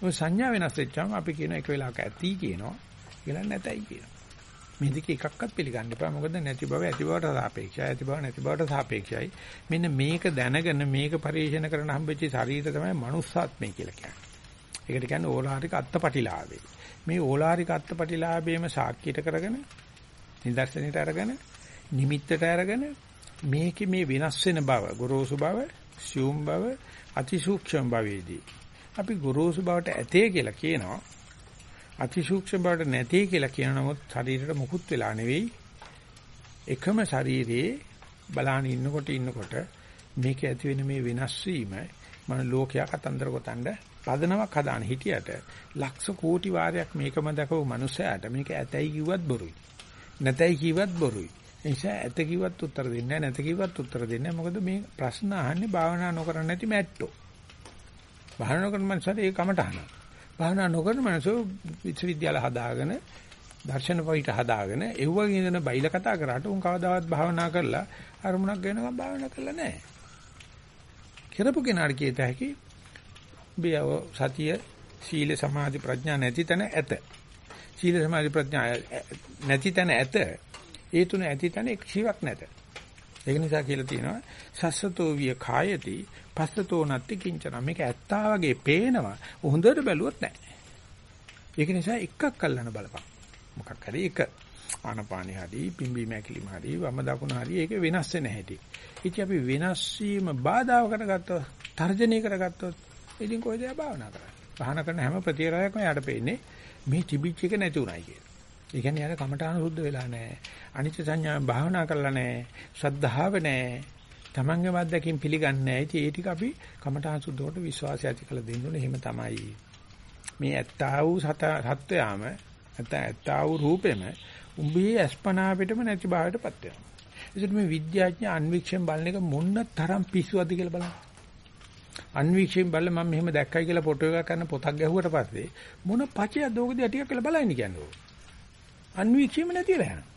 මොකද සංඥා වෙනස් වෙච්චාම අපි කියන එක වෙලාවක ඇති කියනවා. කියලා නැතයි කියනවා. මේ දෙක එකක්වත් පිළිගන්න එපා. මොකද නැති බව ඇති බවට සාපේක්ෂයි. ඇති බව නැති බවට සාපේක්ෂයි. මෙන්න මේක දැනගෙන මේක පරිශන කරන හම්බෙච්ච ශරීරය තමයි manussාත්මය කියලා කියන්නේ. ඒකට කියන්නේ ඕලාරික අත්පටිලාභේ. මේ ඕලාරික අත්පටිලාභේම සාක්කියට කරගෙන නිදර්ශනයට අරගෙන නිමිත්තට අරගෙන මේකේ මේ වෙනස් වෙන බව, ගොරෝසු බව, සියුම් බව, අතිසූක්ෂම භවයේදී අපි ගොරෝසු බවට ඇතේ කියලා කියනවා. අතිසූක්ෂම බවට නැtei කියලා කියන නමුත් ශරීරයට මුකුත් වෙලා නෙවෙයි එකම ශරීරයේ බලාන ඉන්නකොට ඉන්නකොට මේක ඇති වෙන මේ වෙනස් වීම මන ලෝකයා කතන්දර ගොතනද පදනමක් හදාන හිටියට ලක්ෂ කෝටි වාරයක් මේකම දැකපු මනුස්සයාට මේක ඇතයි කිව්වත් බොරුයි. නැතයි කිව්වත් බොරුයි. ඒ නිසා ඇත කිව්වත් උත්තර දෙන්නේ නැහැ නැත කිව්වත් උත්තර දෙන්නේ නැහැ. මොකද මේ ප්‍රශ්න අහන්නේ භාවනා නොකරන නැති මැට්ටෝ. භාවනා කරන මනුස්සයෙක් ඒ කමට අහනවා. භාවනා නොකරන මනසෝ විශ්වවිද්‍යාල හදාගෙන දර්ශන පොයිට හදාගෙන එව්වගේ ඉඳන බයිල කතා කරාට උන් කවදාවත් භාවනා කරලා අරමුණක් ගන්නකම් භාවනා කරලා නැහැ. කරපු කෙනාට කියත හැකි බියව සතිය සීල සමාධි ප්‍රඥා නැති තැන ඇත. සීල සමාධි ප්‍රඥා නැති තැන ඇත. ඒ තුන ඇති තැන එක් ශීවක් නැත. ඒක නිසා කියලා තියෙනවා සස්සතෝ විය කායති පස්සතෝ නත්ති කිංචන මේක ඇත්තා වගේ පේනවා හොඳට බැලුවොත් නැහැ ඒක නිසා එකක් අල්ලන්න බලපන් මොකක් හරි එක ආනපානි හරි පිම්බීම ඇකිලිම හරි වම දකුණ හරි ඒක වෙනස් වෙන හැටි ඉතින් අපි වෙනස් වීම බාධා කරගත්තොත් තර්ජනය කරගත්තොත් ඉතින් කොහෙද භාවනා කරන්නේ භාවනා කරන හැම ප්‍රතිරායකම යාට පේන්නේ මේ තිබිච්ච එක නැති උනායි කියලා ඒ කියන්නේ යාර කමඨාන සුද්ධ වෙලා නැහැ. අනිත්‍ය සංඥාවෙන් භාවනා කරලා නැහැ. ශ්‍රද්ධාව නැහැ. Tamange වද්දකින් පිළිගන්නේ නැහැ. ඉතින් ඒ ටික අපි කමඨාන සුද්ධවට විශ්වාසය ඇති කළ දෙන්න ඕනේ. එහෙම තමයි. මේ ඇත්තා වූ සත්‍යයාම නැත්නම් ඇත්තා වූ රූපෙම උඹේ අස්පනා පිටම නැති භාවයටපත් වෙනවා. ඒකට මේ විද්‍යාඥ අන්වීක්ෂයෙන් බලන එක මොන්න තරම් පිස්සුවක්ද කියලා බලන්න. අන්වීක්ෂයෙන් බලලා මම මෙහෙම දැක්කයි කියලා ෆොටෝ එකක් කරන පොතක් ගැහුවට පස්සේ මොන පචයක්ද ඕකදී ටිකක් කියලා බලන්න කියන්නේ. අන්වීක්ෂයම නැතිලා යනවා.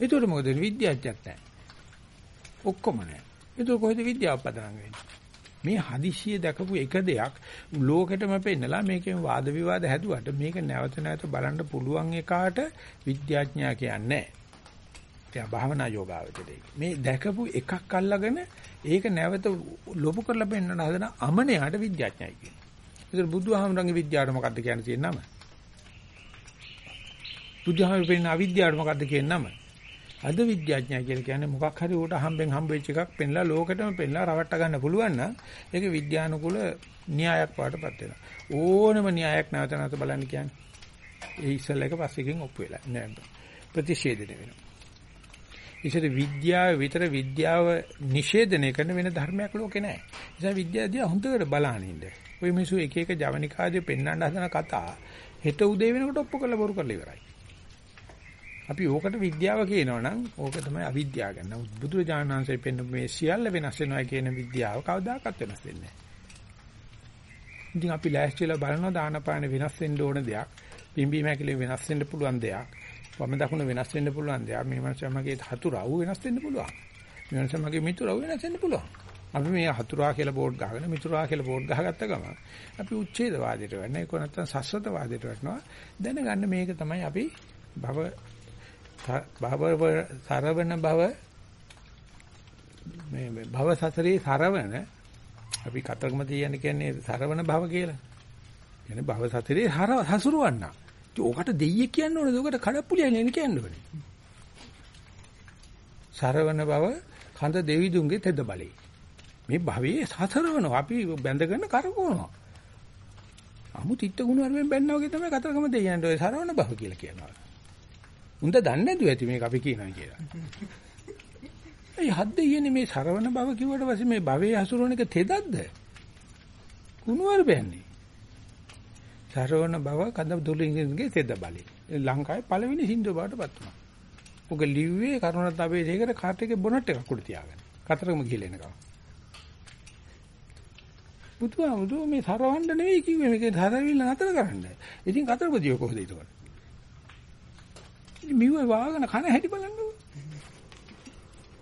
ඒතකොට මොකද විද්‍යාඥයක් නැහැ. ඔක්කොම නැහැ. ඒතකොට කොහෙද විද්‍යාව පදනම් වෙන්නේ? මේ හදිසිය දැකපු එක දෙයක් ලෝකෙටම පෙන්නලා මේකෙන් වාද විවාද හැදුවට මේක නැවත නැවත බලන්න පුළුවන් එකාට විද්‍යාඥයා කියන්නේ නැහැ. භාවනා යෝගාවචරයේ. මේ දැකපු එකක් අල්ලගෙන ඒක නැවත ලොපු කරලා පෙන්වන හදන අමනයාට විද්‍යාඥයයි කියනවා. ඒතර බුදුහාමරංගේ විද්‍යාවට මොකද්ද කියන්න තියෙන නම? බුදුහාමර පෙන්න අවිද්‍යාවට මොකද්ද කියන නම? අද විද්‍යාඥයා කියලා කියන්නේ මොකක් හරි උට හම්බෙන් හම්බෙච්ච එකක් පෙන්ලා ලෝකෙටම පෙන්ලා රවට්ට ගන්න පුළුවන් නම් ඒක විද්‍යානුකූල න්‍යායක් වඩටපත් වෙනවා. ඕනම න්‍යායක් නැවත නැවත බලන්න කියන්නේ. ඒ ඉස්සල්ලා එක පස්සේකින් ඔප්පු වෙලා නෑ. ප්‍රතිෂේධනය වෙනවා. ඉතින් විද්‍යාව විතර විද්‍යාව නිෂේධනය කරන වෙන ධර්මයක් ලෝකේ නැහැ. ඒ නිසා විද්‍යාවදී හොඳට බලන්න ඉන්න. ওই මිනිස්සු එක එක ජවනිකාදී පෙන්වන්න හදන කතා හෙට උදේ වෙනකොට ඔප්පු කරලා බොරු කරලා ඉවරයි. අපි ඕකට විද්‍යාව කියනවනම් ඕක තමයි අවිද්‍යාව ගන්න. බුදුරජාණන් වහන්සේ පෙන්න මේ සියල්ල වෙනස් වෙනවා කියන විද්‍යාව කවදාකවත් වෙනස් වෙන්නේ නැහැ. ඉතින් අපි ලෑස්තිලා බලනවා දානපාන වෙනස් වෙන්න ඕන දෙයක්. පිම්බීම හැකිලි වෙනස් වෙන්න පුළුවන් දෙයක්. වම දකුණ වෙනස් වෙන්න පුළුවන් දෙයක්. මේ මනස මගේ හතුරව වෙනස් වෙන්න පුළුවන්. මේ මනස මගේ මිතුරව වෙනස් වෙන්න පුළුවන්. අපි මේ හතුරා කියලා බෝඩ් ගහගෙන මිතුරා කියලා බෝඩ් ගහගත්ත ගමන් අපි උච්ඡේදවාදයට වෙන්නේ. ඒක නැත්තම් සස්වතවාදයට වටනවා. දැනගන්න මේක තමයි අපි භව භව සරවන භව මේ භව සතරේ සරවන අපි කතරගම තියෙන කියන්නේ සරවන භව කියලා. කියන්නේ භව සතරේ හසුරවන්න. ඉතින් ඕකට දෙයියෙක් කියන්න ඕනේ. ඕකට කඩප්පුලියන් එන්නේ කියන්න ඕනේ. සරවන භව කඳ දෙවිදුන්ගේ තෙද බලේ. මේ භවයේ සතරවනවා. අපි බැඳගෙන කරකවනවා. අමු තිත්ත ගුණ වලින් බැන්නා වගේ තමයි කතරගම දෙයියන්ට ඔය සරවන භව කියලා කියනවා. උන්ද දන්නේ නැතුව ඇති මේක අපි කියනවා කියලා. ඒ හද්ද කියන්නේ මේ සරවන භව කිව්වට පස්සේ මේ භවයේ හසුරවන එක තෙදක්ද? කුණුවර බෑන්නේ. සරවන භව කඳ දුලින්ගේ තෙද බලي. ලංකාවේ පළවෙනි සින්දුව බාටපත් වුණා. ඔක ලිව්වේ කරුණාතාවේ දෙයකට කාට් එකේ බොනට් එකක් උඩ තියාගෙන. කතරගම ගිහලා එනකම්. බුදුහාමුදුරුවෝ මේ සරවන්න නෙවෙයි කිව්වේ මේක සරවිල්ල නතර කරන්න. ඉතින් කතරපදියෝ කොහොමද ඊට ඉතින් මිව්වේ වාගෙන කන හැටි බලන්නකො.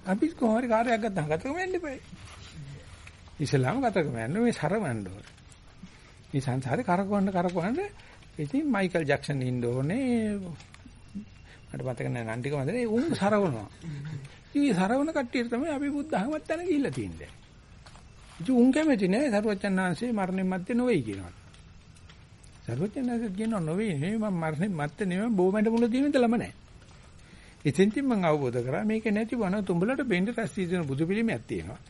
අපි කොහොමරි කාර්යයක් ගත්තාම ගතකම යන්න එපා. ඉස්ලාම ගතකම යන්න මේ සරවන්න ඕනේ. මේ සංසාරේ කරකවන්න කරකවන්න ඉතින් මයිකල් ජැක්සන් ඉන්න ඕනේ. මට මතක නැහැ නන් ටික මතකයි උන් සරවනවා. ඉතින් සරවන කට්ටියට තමයි අපි බුද්ධ ධර්මවත් තැන ගිහිල්ලා තියෙන්නේ. ඉතින් උන් කැමති නෑ සරුවචනාංශේ මරණය මැත්තේ නොවේයි කියනවා. සරුවචනාංශේ කියනවා නොවේ නෙමෙයි මම මරණය මැත්තේ නෙමෙයි බොමැඩ මුල දීමෙන්දලම නෑ. ඉතින්කින් මම අවබෝධ කරා මේක නැති වුණා තුඹලට බෙන්ඩ රැස් තියෙන බුදු පිළිමයක් තියෙනවා.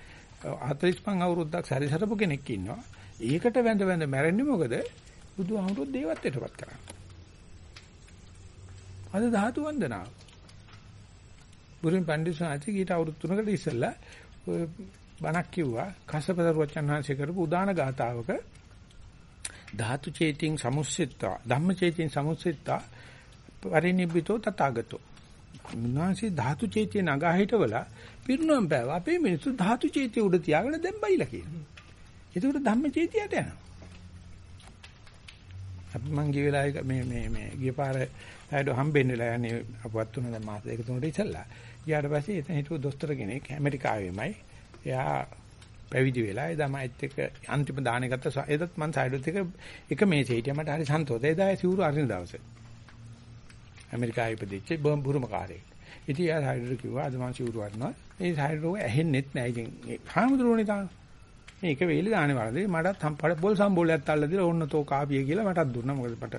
45 අවුරුද්දක් සැරිසරපු කෙනෙක් ඉන්නවා. ඒකට වැඳ වැඳ මැරෙන්නේ මොකද? බුදුහාමුදුරුවෝ දේවත්වයටපත් කරා. අද ධාතු වන්දනාව. බුරින් පඬිස්සන් ඇති ගීත අවුරුදු 3කට ඉස්සෙල්ලා ඔය බණක් කිව්වා කස්සපතර වචනහන්සේ කරපු උදාන ගාතාවක ධාතු චේතින් සමුස්සෙත්තා ධම්ම චේතින් සමුස්සෙත්තා පරිනිබ්බිතෝ තථාගතෝ මුනාසි ධාතු චේතිය නගා හිටවලා පිරුණම් බෑව අපේ මිනිස්සු ධාතු චේතිය උඩ තියාගෙන දැන් බයිලා කියනවා ඒකට ධම්ම චේතියට යනවා අපි මං ගිය වෙලාවේ මේ මේ මේ ගිය පාර ඇයිද හම්බෙන්න වෙලා යන්නේ අපවත් තුන දැන් මාස දෙක තුනකට ඉස්සෙල්ලා ගියාට පස්සේ එතන හිටපු දොස්තර කෙනෙක් ඇමරිකාවේමයි එයා පැවිදි වෙලා එදා මම ඇත්ත එක අන්තිම දාණය ගත්ත එදත් මම සයිඩොත් එක එක මේසේ හිටියා මට හරි සන්තෝෂයි එදා සිවුරු අරින දවසේ ඇමරිකාවේ ඉපදිච්ච බුරුම කාර්යයක්. ඉතින් එයා සයිඩොට කිව්වා අද මම සිවුරු අරිනවා. ඒ සයිඩොට ඇහෙන්නෙත් නෑ ඉතින් හාමුදුරුවනේ තාම. මේක වේලි දාන්නේ වලදී මටත් හම්පඩ බොල් සම්බෝලයක් අල්ලලා දීලා ඕන්න තෝ කාපිය කියලා මටත් දුන්නා. මොකද මට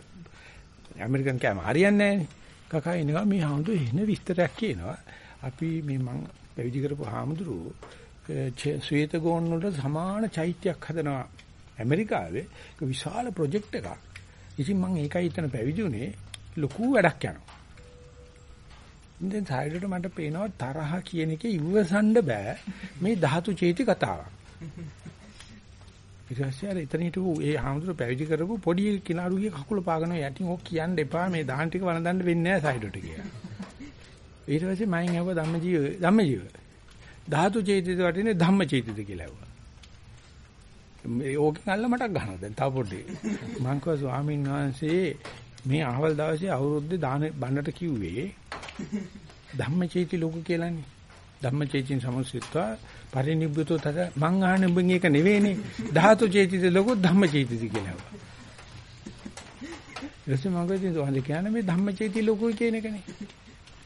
ඇමරිකන් කෑම හරියන්නේ නෑනේ. කකා එනවා මේ හාමුදුරුවෝ එන විස්තරයක් කියනවා. අපි මේ මං පැවිදි කරපු හාමුදුරුවෝ ශ්වේත ගෝන් වලට සමාන චෛත්‍යයක් හදනවා ඇමරිකාවේ ඒක විශාල ප්‍රොජෙක්ට් එකක්. ඉතින් මම ඒකයි හිතන පැවිදි උනේ ලොකු වැඩක් යනවා. ඉතින් සායරට මට පේනවා තරහ කියන එක ඉවසන්න බෑ මේ ධාතු චේති කතාවක්. ඊට පස්සේ අර එතන හිටපු ඒ හාමුදුරුවෝ පැවිදි කරපු පොඩි කිනාරුගේ කකුල පාගන යටින් ඕක කියන්න එපා මේ දාහන් ටික වළඳන්න වෙන්නේ නැහැ සයිඩට කියලා. ඊට පස්සේ මයින් ආව ධම්මජීව ධම්මජීව ධාතු චේතිත වටිනේ ධම්ම චේතිත කියලා ඇහුවා. මේ ඕකෙන් අල්ල මටක් ගන්නවා දැන් තව පොඩි. මං කිව්වා ස්වාමීන් වහන්සේ මේ අහවල් දවසේ අවුරුද්දේ දාන බණ්ඩට කිව්වේ ධම්ම චේති ලෝක කියලානේ. ධම්ම චේතින් සමුසිතා පරිනිබ්බුතෝ තද මං අහන්නේ උඹන් ඒක නෙවෙයිනේ. ධාතු චේතිත ලෝක ධම්ම චේතිත කියලා ඇහුවා. ඊටසේ මම කිව්වා කියන්නේ මේ ධම්ම චේති ලෝකෝ කියන එකනේ.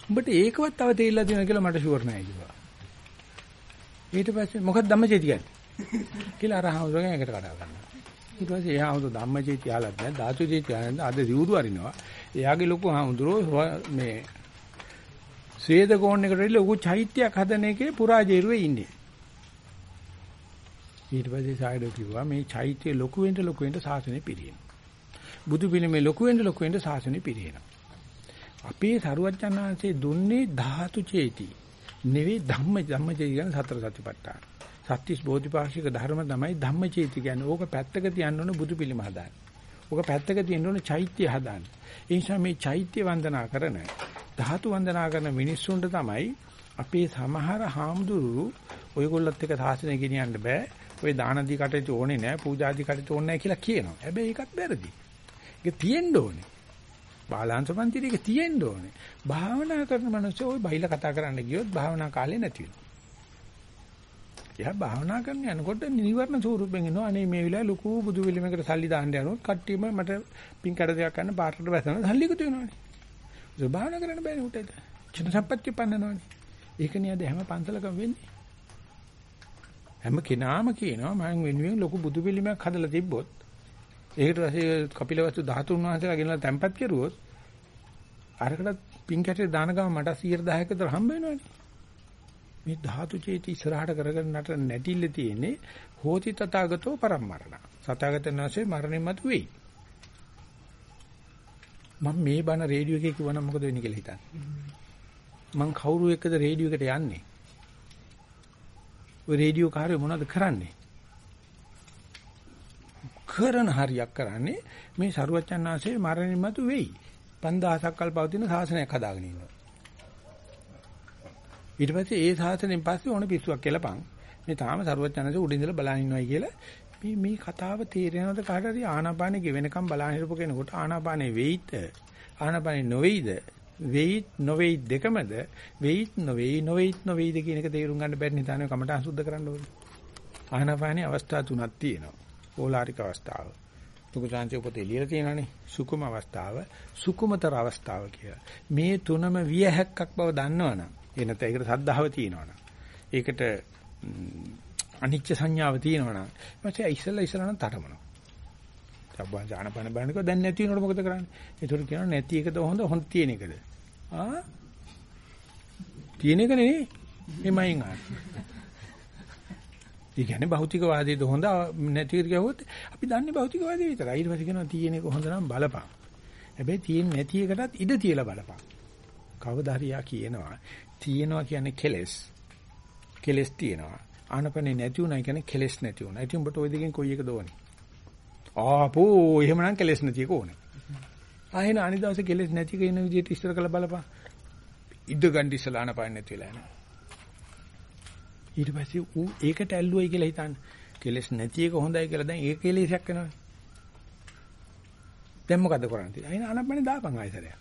උඹට ඒකවත් තව තේරිලා තියෙනවා කියලා මට ෂුවර් නෑ කිව්වා. ඊට පස්සේ මොකක්ද ධම්මචේති කියන්නේ? කියලා අර හාමුදුරුවෝ එකට කතා කරනවා. ඊට පස්සේ එයා හාමුදුරුවෝ ධම්මචේති ආලත් නැහැ ධාතුචේති ආලත් අද දියුරු අරිනවා. එයාගේ ලොකු හාමුදුරුවෝ මේ ස්වේද කෝණ එකට ලොකු චෛත්‍යයක් හදන එකේ පුරාජේරුවේ ඉන්නේ. ඊට පස්සේ සායඩෝ කිව්වා මේ චෛත්‍ය ලොකු වෙන්න ලොකු වෙන්න සාසනෙ පිරියෙනවා. බුදු පිළිමේ ලොකු වෙන්න ලොකු වෙන්න සාසනෙ පිරියෙනවා. අපේ සරුවච්චන්හන්සේ දුන්නේ ධාතු චේති නෙවෙයි ධම්ම ධම්මචේති කියන්නේ සතර සතිපට්ඨාන. සත්‍තිස් බෝධිපාක්ෂික ධර්ම තමයි ධම්මචේති කියන්නේ. ඕක පැත්තක තියන්න ඕන බුදු පිළිම හදාන්න. ඕක පැත්තක තියන්න ඕන චෛත්‍ය හදාන්න. ඒ නිසා මේ චෛත්‍ය වන්දනා කරන ධාතු වන්දනා කරන මිනිස්සුන්ට තමයි අපේ සමහර හාමුදුරු ඔයගොල්ලොත් එක්ක සාසනය ගෙනියන්න බෑ. ඔය දානදී කටයුතු ඕනේ නෑ, පූජාදී කටයුතු ඕනේ නෑ කියලා කියනවා. හැබැයි ඒකත් වැරදි. ඒක තියෙන්න ඕනේ. බාලාංශ පන්තිරේ ඒක තියෙන්න ඕනේ. භාවනා කරන මිනිස්සු ওই බයිලා කතා කරන්න ගියොත් භාවනා කාලේ නැති වෙනවා. එයා භාවනා කරන යනකොට නිවර්ණ ස්වරූපෙන් එනවා. අනේ මේ විලාය ලොකු බුදු පිළිමයකට සල්ලි දාන්න යනොත් කට්ටියම මට පින් කඩ දෙයක් ගන්න පාටට බැසන සල්ලි එකතු වෙනවනේ. ඒක භාවනා කරන්න බෑනේ උටට. චින සම්පත්‍ය පන්නනවනේ. ඒක නියද හැම පන්සලකම වෙන්නේ. හැම කෙනාම කියනවා මම වෙනුවෙන් ලොකු බුදු පිළිමයක් හදලා තිබ්බොත් ඒකට පස්සේ කපිලවස්තු 13 වහන්සේලා ගෙනලා තැම්පත් කරුවොත් අරකට පින් කැටේ දාන ගම මට 110ක විතර හම්බ වෙනවනේ. මේ ධාතු චේති ඉස්සරහට කරගෙන නට නැටිල්ල තියෙන්නේ හෝති තථාගතෝ පරම්මරණ. සතගතන වාසේ මරණය මත වෙයි. මම මේ බණ රේඩියෝ එකේ කිව්වනම් මොකද වෙන්නේ කියලා හිතන්නේ. මං කවුරු එක්කද රේඩියෝ එකට යන්නේ? ඔය රේඩියෝ කාර්ය මොනවද කරන්නේ? කරන හරියක් කරන්නේ මේ සරුවච්චන් ආශ්‍රේ මරණින් මතු වෙයි. 5000ක් කල් පවතින ශාසනයක් හදාගෙන ඉන්නවා. ඊට පස්සේ ඒ ශාසනයෙන් පස්සේ ඕන පිස්සුවක් කියලාපන්. මේ තාම සරුවච්චන්සේ උඩින් ඉඳලා බලන් ඉන්නවයි කියලා මේ මේ කතාව තේරෙනවද කාට හරි ආනාපානෙ ගෙවෙනකම් බලන් හිටපු කෙනෙකුට ආනාපානෙ වෙයිද ආනාපානෙ නොවේයිද වෙයිත් නොවේයි දෙකමද වෙයිත් නොවේයි නොවේයිත් නොවේයිද කියන එක තේරුම් ගන්න බැරි නිතානේ කමට අසුද්ධ කරන්න ඕනේ ආනාපානේ අවස්ථා තුනක් තියෙනවා ඕලාරික අවස්ථාව. ලොකු chance පොතේ ලියලා තියෙනවානේ සුකුම අවස්ථාව, සුකුමතර අවස්ථාව කියලා. මේ තුනම වියහැක්කක් බව දන්නවනම්, ඒ නැත්නම් ඒකට සද්ධාව තියෙනවනම්, ඒකට අනිච්ච සංඥාව තියෙනවනම්, ඊපස්සේ ඉස්සෙල්ලා ඉස්සෙල්ලා නම් තරමනවා. සබ්බන් ජානපන බලනකොට දැන් නැති වෙනකොට මොකද කරන්නේ? ඒතර කියනවා නැති එකද හොඳ හොඳ තියෙන එකද? ආ තියෙන එක නෙවෙයි. එමයින් ආ. ඒ කියන්නේ භෞතිකවාදයේද හොඳ නැති කියවොත් අපි දන්නේ භෞතිකවාදය විතරයි. ඊට පස්සේ කියනවා තියෙන එක හොඳ නම් බලපන්. හැබැයි තියෙන නැති එකටත් ඉඩ තියලා බලපන්. කවදා හරි කියනවා. තියෙනවා කියන්නේ කෙලස්. කෙලස් තියෙනවා. ආනපනේ නැති උනායි කියන්නේ කෙලස් නැති උනා. ඉතින් උඹට ওই දෙකෙන් කොයි එකද ඕනේ? ආපෝ එහෙමනම් කෙලස් නැති එක ඕනේ. ආයෙන අනිදාසේ කෙලස් නැති කෙන විදිහට ඉස්සර කළ බලපන්. ඉද්ද ගන්න ඉස්සලා ආනපන නැති වෙලා යනවා. ඊට පස්සේ ඌ ඒකට ඇල්ලුවයි කියලා හිතන්න. කෙලස් නැති එක හොඳයි කියලා දැන් ඒක කෙලෙසයක් වෙනවා. දැන් මොකද කරන්නේ? අයින ආනපනේ දාපන් ආයතරයක්.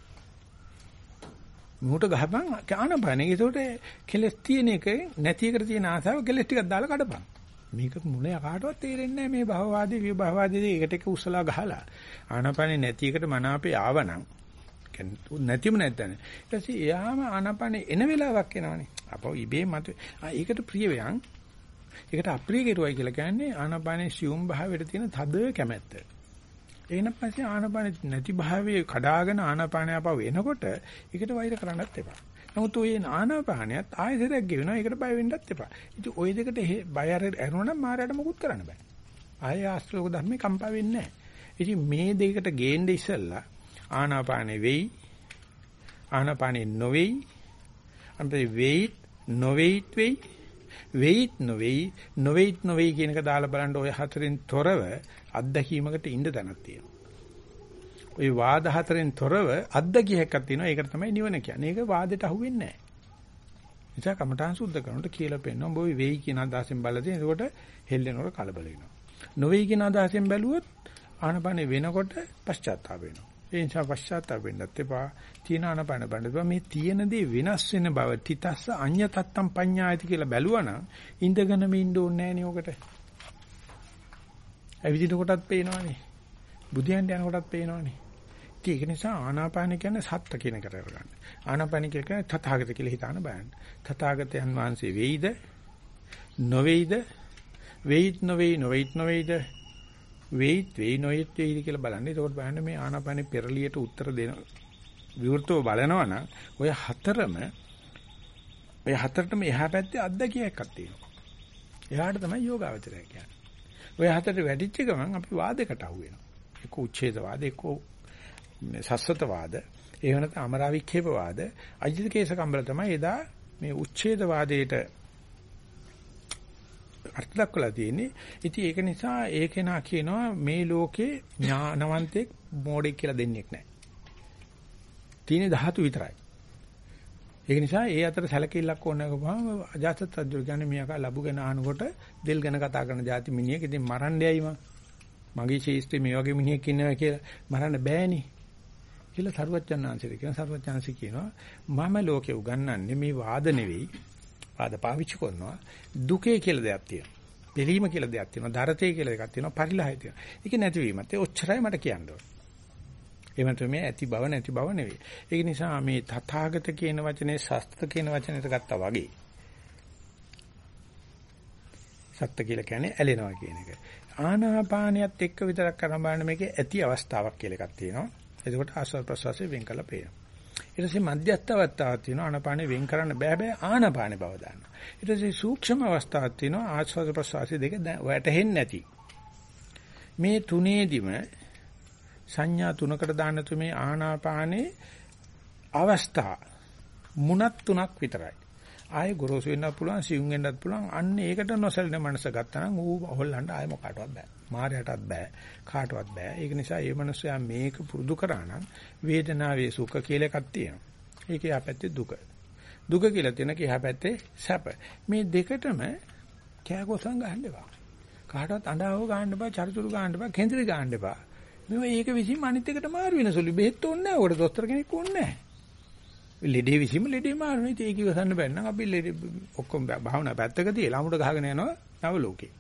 මුහුට ගහපන් ආනපනේ. ඒකට කෙලස් තියෙන එක නැති එකට තියෙන ආසාව කෙලස් ටිකක් දාලා කඩපන්. මේක මුල කාටවත් තේරෙන්නේ නැහැ මේ භවවාදී විභවවාදී එකට එක උස්සලා ගහලා. ආනපනේ නැති එකට මනාපේ ආවනම් නැතිම නැත්නම් ඊට පස්සේ එයාම ආනපනේ එන වෙලාවක් එනවනේ. අපෝ ඉබේ මත ඒකට ප්‍රිය වෙයන් ඒකට අප්‍රිය කෙරුවයි කියලා කියන්නේ ආනපනේ සියුම් භාවයට තියෙන තද කැමැත්ත. එන පස්සේ ආනපනේ නැති භාවයේ කඩාගෙන ආනපනේ අපව එනකොට ඒකට වෛර කරන්නත් එපා. නමුත් ඔය ආනාපානියත් ආයෙසරක් ගෙවෙනවා. ඒකට බය වෙන්නත් එපා. ඉතින් ওই දෙකට බය අරනොනම් මාරයට මොකුත් කරන්න බෑ. ආයෙ ආස්ත්‍රෝක ධර්මේ කම්පා වෙන්නේ නැහැ. ඉතින් මේ දෙකට ගේන්න ඉස්සෙල්ලා ආනාපානෙ වෙයි ආනාපානෙ නොවේයි අන්තේ වෙයිත් නොවේයිත් වෙයි වෙයිත් නොවේයි නොවේයිත් නොවේයි කියන එක දාලා බලන්න ඔය හතරෙන් තොරව අත්දැකීමකට ඉන්න තැනක් තියෙනවා. ওই වාද හතරෙන් තොරව අත්දැකියක් තියෙනවා. ඒකට තමයි නිවන කියන්නේ. ඒක වාදයට අහුවෙන්නේ නැහැ. නිසා කමඨාන් සුද්ධ කරනකොට කියලා පෙන්නනවා. ඔබ වෙයි කියන අදහසෙන් බලද්දී එතකොට හෙල්ලෙනකොට කලබල වෙනවා. නොවේයි කියන අදහසෙන් බැලුවොත් ආනපනේ වෙනකොට පශ්චාත්තාප වෙනවා. ඒ නිසා පශ්චාත්තාප වෙන්නත් එපා. තියෙන ආනපන බලන්න මේ තියෙන දේ වෙනස් වෙන බව තිතස්ස අඤ්‍ය තත්තම් පඤ්ඤායති කියලා බැලුවනම් ඉඳගෙනම ඉන්න ඕනේ නෑනේ ඔකට. ඇවිදින කොටත් පේනවනේ. බුදියන් යන කොටත් පේනවනේ. ඒක නිසා ආනාපාන කියන්නේ සත්ත්‍ය කියන එකට කරගන්න. ආනාපාන කියන්නේ තථාගත කියලා හිතාන බයන්න. තථාගතයන් වහන්සේ වෙයිද? නොවේයිද? වෙයිත් නොවේයි නොවේයිත් නොවේයිද? වෙයිත් වෙයි නොයෙත් වෙයිද කියලා බලන්න. ඒකෝට බලන්න මේ ආනාපානේ පෙරලියට උත්තර දෙන විවෘතව බලනවා නම් ඔය හතරම ඔය හතරටම එහා පැත්තේ අද්දකියක් තියෙනවා. එහාට තමයි යෝගාවචරය කියන්නේ. ඔය හතරට වැඩිච්ච ගමන් අපි වාදයකට අහු වෙනවා. එක්ක උච්ඡේදවාද එක්ක සස්සතවාද එහෙම නැත්නම් අමරාවික්ෂේපවාද අජිත කේස කම්බල තමයි එදා මේ උච්ඡේදවාදයට අර්ථ දක්වලා තියෙන්නේ. ඉතින් ඒක නිසා ඒ කෙනා කියනවා මේ ලෝකේ ඥානවන්තෙක් මෝඩෙක් කියලා දෙන්නෙක් නැහැ. තියෙන ධාතු විතරයි. ඒක නිසා ඒ අතර සැලකිල්ලක් ඕන නැගපුවාම අජාසත් රජු කියන්නේ මියාකා ලැබු ගැන අහනකොට දෙල් ගැන කතා කරන જાති මිනිහෙක් ඉතින් මරන්නේයි මම. මගේ ශේෂ්ත්‍රේ මේ වගේ මිනිහෙක් ඉන්නවා කියලා මරන්න බෑනේ. කියලා සරුවච්චන්හන්සේ කියන සරුවච්චන්හන්සේ කියනවා මම ලෝකේ උගන්වන්නේ මේ වාද නෙවෙයි. වාද පාවිච්චි කරනවා දුකේ කියලා දෙයක් තියෙනවා. දෙලීම කියලා දෙයක් තියෙනවා. දරතේ කියලා එකක් තියෙනවා. පරිලහය තියෙනවා. ඒක නැතිවීමත් ඒ ඔච්චරයි මට කියන්න ඕනේ. එහෙම තමයි ඇති බව නැති බව නෙවෙයි. ඒක නිසා මේ තථාගත කියන වචනේ ශස්ත්‍ර කියන වචනයට ගත්තා වගේ. සත්ත්‍ය කියලා කියන්නේ ඇලෙනවා කියන එක. ආනාපානියත් එක්ක විතරක් කරන් බලන්න මේකේ ඇති අවස්ථාවක් කියලා එකක් තියෙනවා. එතකොට ආස්වාද ප්‍රසවාසයෙන් වෙන් කළා පේනවා. ඊට පස්සේ මධ්‍යස්ථ අවස්ථාවක් තියෙනවා ආනාපානෙ වෙන් කරන්න බෑ බෑ ආනාපානෙ බව දාන්න. ඊට පස්සේ සූක්ෂම අවස්ථාවක් තියෙනවා ආස්වාද ප්‍රසවාසය දෙක වැටෙන්නේ නැති. මේ තුනේදිම සංඥා තුනකට දාන්න තුමේ ආනාපානේ අවස්ථා මුණක් තුනක් විතරයි. ආයේ ගොරෝසු වෙන්නත් පුළුවන් සියුම් වෙන්නත් පුළුවන් අන්න ඒකට නොසැලෙන මනස ගත්තා නම් ඌ හොල්ලන්න ආයේ මොකටවත් බෑ. මායයටත් බෑ. කාටවත් බෑ. ඒක නිසා මේ මනුස්සයා මේක පුරුදු කරා නම් වේදනාවේ සුඛ කියලා එකක් තියෙනවා. ඒකේ ආපැත්තේ දුක. දුක කියලා තියෙන කේ ආපැත්තේ සැප. මේ දෙකටම කෑකොසම් ගහන්න එපා. කාටවත් අඬාව ගන්න එපා, චරිචුරු ගන්න එපා, කෙන්දිරි ගන්න එපා. මේ ඒක විසින් අනිත් එකට මාරු වෙන සුළු බෙහෙත් ඕනේ නැහැ. උකට දොස්තර කෙනෙක් ඕනේ නැහැ. ලෙඩේ විසින්ම ලෙඩේ මාරු නේ. ඒක ඉවසන්න බැන්න නම් අපි ලෙඩ ඔක්කොම භාවනා පැත්තක තියලා අමුඩ ගහගෙන යනවා නව ලෝකේ.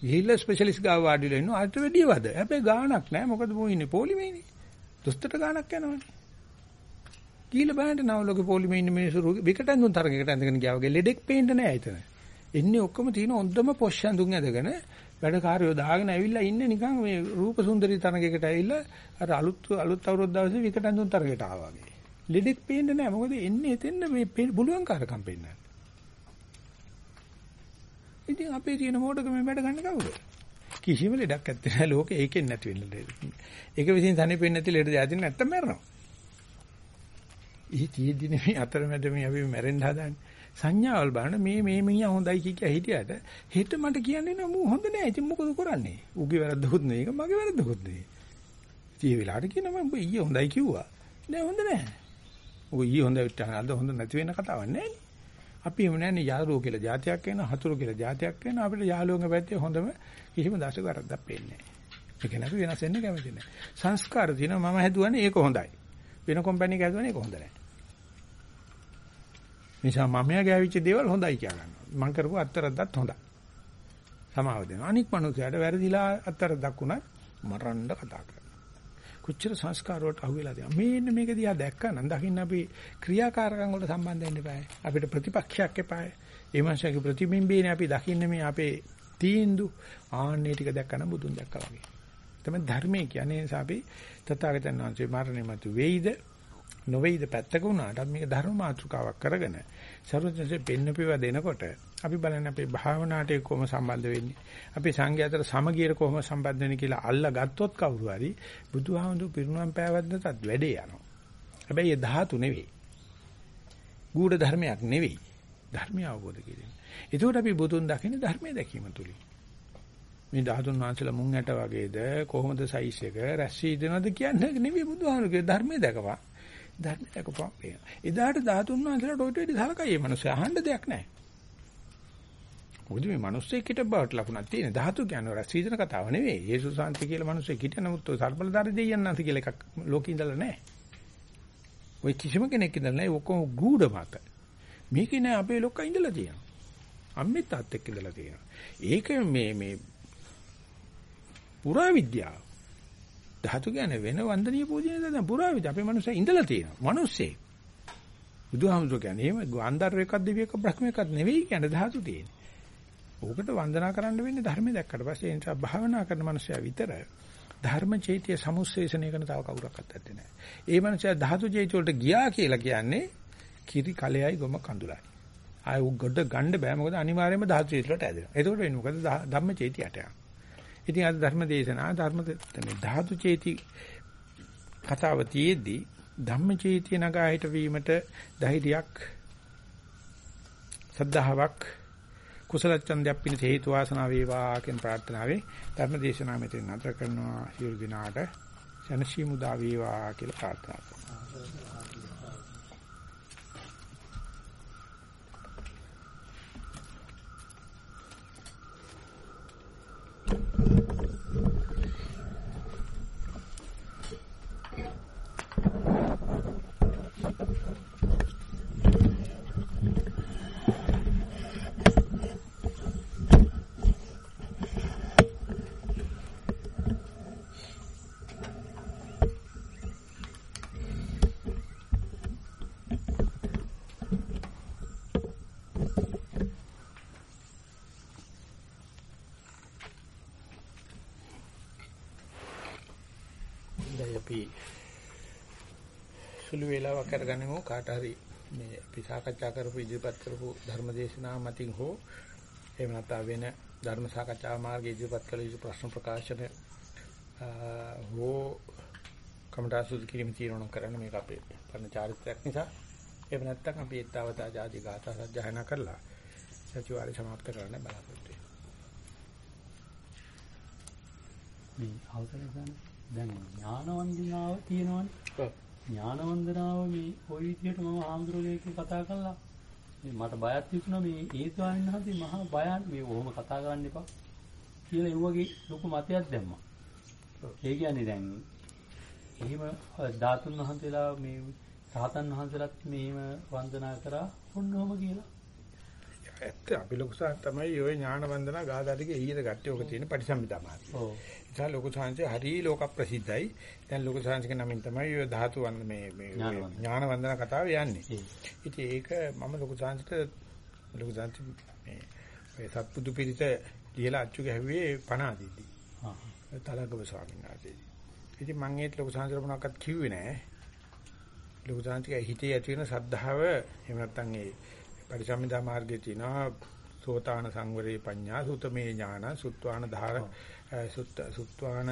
ගිහිල්ලා ස්පෙෂලිස්ට් ගාව වාඩිලා ඉන්නවා. අට වැඩිය වද. හැබැයි ගාණක් නැහැ. මොකද මෝ ඉන්නේ පොලිමේනේ. දොස්තරට ගාණක් යනවනේ. ගිහිල්ලා බලන්න නව ලෝකේ පොලිමේ ඉන්න මිනිස්සු විකටන් දුන් තරගයකට ඇඳගෙන ගියා වගේ ලෙඩෙක් පේන්න නැහැ එතන. එන්නේ ඔක්කොම තියෙන හොඳම පොෂ්ෂන් දුන් ඇදගෙන වැඩකාරයෝ දාගෙන ඇවිල්ලා ඉන්නේ නිකන් මේ රූප සුන්දරී තරගයකට ඇවිල්ලා අර අලුත් අලුත් අවුරුද්ද දවසේ විකට ඇඳුම් තරගයට ආවා වගේ. ලෙඩෙක් පේන්නේ නැහැ. මොකද එන්නේ එතෙන්න මේ බුලුවන් කාරකම් පෙන්නන්න. ඉතින් අපේ තියෙන මොඩකම වැඩ ගන්න කවුද? කිසිම ලෙඩක් නැත්තේ නෑ ලෝකේ ඒකෙන් නැති වෙන්න ලෙඩ. ඒක විසින් තනිපෙන්නේ නැති ලෙඩ જાතින් නැත්තම් මැරෙනවා. ඊ තියෙදි මේ අතරමැද මේ අපි මැරෙන්න හදාන්නේ. සංඥාවල් බලන මේ මේ මිනිහා හොඳයි කිය කිය හිටියට හෙට මට කියන්නේ නෑ මූ හොඳ නෑ. ඉතින් මොකද කරන්නේ? උගේ වැරද්දකුත් නෙයි. ඒක මගේ වැරද්දකුත් නෙයි. ඉතින් ඒ වෙලාවට කියනවා මම ඊයේ හොඳයි කිව්වා. නෑ හොඳ නෑ. ඔය ඊයේ හොඳ විතරක් අද හොඳ නැති වෙන කතාවක් නෑනේ. අපි එහෙම නෑනේ යාළුවෝ කියලා જાතියක් වෙනවා හතුරු කියලා જાතියක් වෙනවා අපිට යාළුවෝගේ පැත්තේ හොඳම කිසිම දශක වැරද්දක් පේන්නේ නෑ. ඒක නෑ වෙනස් වෙන්න කැමති නෑ. සංස්කාර තියෙනවා මම හැදුවනේ ඒක හොඳයි. වෙන කම්පැනි එක හැදුවනේ ඒක හොඳ නෑ. නිසා මමයා ගෑවිච්ච දේවල් හොඳයි කියලා ගන්නවා. මම කරපු අත්තරද්දත් හොඳයි. සමාව දෙනවා. අනික් මනුස්සයාට වැරදිලා අත්තරද්දක් උනත් මරන්න කතා කරනවා. කොච්චර සංස්කාර වලට අහු වෙලා තියෙනවා. මේන්න මේක දිහා දැක්කනම් දකින්න අපි ක්‍රියාකාරකම් වලට සම්බන්ධ වෙන්න එපායි. අපිට ප්‍රතිපක්ෂයක් එපායි. ඒ මාංශයේ ප්‍රතිබිම්බේනේ අපි දකින්නේ මේ අපේ තීන්දු ආන්නේ ටික දැක්කම බුදුන් දැක්කා වගේ. තමයි ධර්මයේ කියන්නේ අපි තථාගතයන් වහන්සේ මරණය මත වෙයිද නොවේද පැත්තක වුණාට මේක ධර්ම මාතෘකාවක් කරගෙන සරුවචනසේ පෙන්නපිව දෙනකොට අපි බලන්නේ අපේ භාවනාවට කොහොම සම්බන්ධ වෙන්නේ? අපි සංඝයා අතර සමගියට කොහොම සම්බන්ධ වෙන්නේ කියලා අල්ලා ගත්තොත් කවුරු හරි බුදුහාමුදුරු පිරුණම් පෑවද්දටත් වැඩේ යනවා. හැබැයි ඒ ධාතු නෙවෙයි. ගුඪ ධර්මයක් නෙවෙයි. ධර්මය අවබෝධ කිරීම. ඒකෝට අපි බුදුන් දකින්නේ ධර්මයේ දැකීම තුලින්. මේ ධාතුන් වහන්සේලා මුං ඇට වගේද කොහොමද සයිස් එක රැස් වී දෙනවද කියන්නේ නෙවෙයි බුදුහාමුදුරුගේ ධර්මයේ දැකපන්. ධර්ම දැකපුවා පේනවා. එදාට 13 වහන්සේලාට ඔයිට වැඩි සලකයි මේ මිනිස්සු අහන්න දෙයක් නැහැ. මොකද මේ මිනිස්සෙක් හිට බවට ලකුණක් තියෙන. ධාතු කියන්නේ රසීදන කතාව නෙවෙයි. යේසුස් වහන්සේ කියලා මිනිස්සෙක් හිටිය නමුත් ඔය සර්බලදාරි දෙයියන් නැති කියලා එකක් ලෝකේ ඉඳලා නැහැ. ඔය කිසිම කෙනෙක් ඉඳලා නැහැ. ඔක්කොම ගූඪ මත. මේකේ නෑ අපේ ලොක්කා ඉඳලා තියෙනවා. අම්මේ තාත්තෙක් ඉඳලා තියෙනවා. ඒක මේ මේ පුරා විද්‍යාව. ධාතු කියන්නේ වෙන වන්දනීය පූජනීය දැන් පුරාවිද අපේ මනුස්සය ඉඳලා තියෙනවා. මිනිස්සේ. බුදුහාමුදුර කියන්නේ එහෙම ගාන්ධාර එකක් දිව්‍යක බ්‍රහ්මයක්වත් නෙවෙයි කියන්නේ ධාතු තියෙන්නේ. ඕකට වන්දනා කරන්න වෙන්නේ ධර්මයේ දැක්කට පස්සේ ඒ නිසා භාවනා කරන මනුස්සයා විතර ධර්ම චෛත්‍ය සමුස්සේෂණය කරන තව කවුරක්වත් නැත්තේ නෑ. ඒ මනුස්සයා ධාතු චෛත්‍ය වලට ගියා කියලා කියන්නේ කිරි කලෙයි ගොම කඳුලයි. ආය උගඩ ගන්න බෑ මොකද අනිවාර්යයෙන්ම ධාතු චෛත්‍ය වලට ඇදෙනවා. ඒකෝට වෙන්නේ මොකද ධම්ම චෛත්‍යයට යනවා. ඉතින් අද ධර්ම දේශනා ධර්ම මේ ධාතු චේති කතාව තියේදී ධම්මචේතිය නගා හිට වීමට ධෛර්යයක් සද්ධාාවක් කුසල ඡන්දයක් පිණිස හේතු වාසනා වේවා කියන ප්‍රාර්ථනාවෙන් ධර්ම දේශනාව මෙතන නතර කරනවා. සියලු දිනාට සනසි මුදා වේවා කියලා ප්‍රාර්ථනා කරනවා අපි සුළු වේලාවක් අරගනිමු කාට හරි මේ අපි සාකච්ඡා කරපු ඉදිරිපත් කරපු ධර්මදේශනා මතින් හෝ එහෙම නැත්නම් වෙන ධර්ම සාකච්ඡා මාර්ගයේ ඉදිරිපත් කළ යුතු ප්‍රශ්න ප්‍රකාශන හෝ කමටාසුදු කිරීම తీරණ කරන්න මේක අපේ පරණ චාරිත්‍රාක් නිසා එහෙම නැත්නම් අපි ඒත්තාවතා ආදී ගාථා සජ්ජායනා කරලා සතිවාරි સમાપ્ત කරන්න බලාපොරොත්තු වෙනවා. මේ අවසන් දැන් ඥානවන්දිනාව තියෙනවනේ. ඥානවන්දනාව මේ ওই විදිහට මම ආන්දරෝලේක කතා කළා. මේ මට බයක් තිබුණා මේ ඒ ස්වාමීන් වහන්සේ මහා බයන් මේ ඔහොම කතා කරන්න එපා කියලා ඒ වගේ ලොකු මතයක් දැම්මා. ඒ කියන්නේ දැන් එහෙම ධාතුන් වහන්සේලා මේ සාතන් වහන්සේලාත් මේව වන්දනා කරා ඔන්නෝම කියලා. ඇත්ත අපි ලොකු තමයි ওই ඥාන වන්දනා ගාදාටිගේ ඊට ගැටේ ඔක තියෙන පරිසම්පදා මාර්ගය. ඔව්. නිසා ලොකු සංහසේ හරි ලෝක ප්‍රසිද්ධයි. දැන් ලොකු සංහසක නමින් තමයි ඔය ධාතු වන්ද මේ මේ ඥාන වන්දනා කතාව යන්නේ. ඉතින් ඒක මම ලොකු සංහසට ලොකු සංහස මේ ඔය සත්පුදු පිරිත ලියලා අච්චු ගැහුවේ 50 දීදී. හා. තලගම ස්වාමීන් වහන්සේ. ඉතින් මම ඒත් ලොකු සංහසට මොනවක්වත් කිව්වේ නෑ. ලොකු සංහසගේ හිතේ ඇති වෙන සද්ධාව එහෙම නැත්නම් ඒ පරිසම්මිදා මාර්ගයේ තියෙනවා සෝතාන සංවරේ පඤ්ඤා සුතමේ ඥාන සුත්වාන ධාර සුත්ත සුත්වාන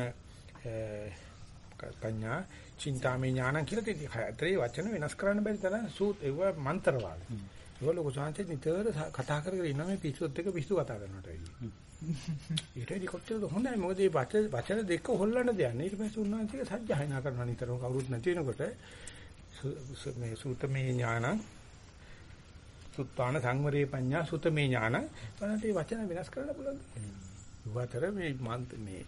පඤ්ඤා චින්තාමේ ඥාන කියලා තියෙනවා. අතරේ වචන වෙනස් කරන්න බැරි තරම් සූත් ඒව මන්ත්‍ර වාගේ. ඒක ලොකු සංහසේ නිතර කතා කර කර ඉන්න මේ පිස්සුත් එක්ක පිස්සු කතා කරනට වැඩි. ඊටදී කොච්චරද හොඳයි මොකද මේ වචන වචන දෙක හොල්ලන්න දෙන්නේ. ඊට පස්සේ උන්වහන්සේ සත්‍යයනා කරනවා නිතරම කවුරුත් නැති වෙනකොට මේ සූතමේ ඥාන සුත්තාන සංවරේ පඤ්ඤා සුතමේ ඥාන බලන්න මේ වචන වෙනස් කරන්න පුළුවන්. වතර මේ මේ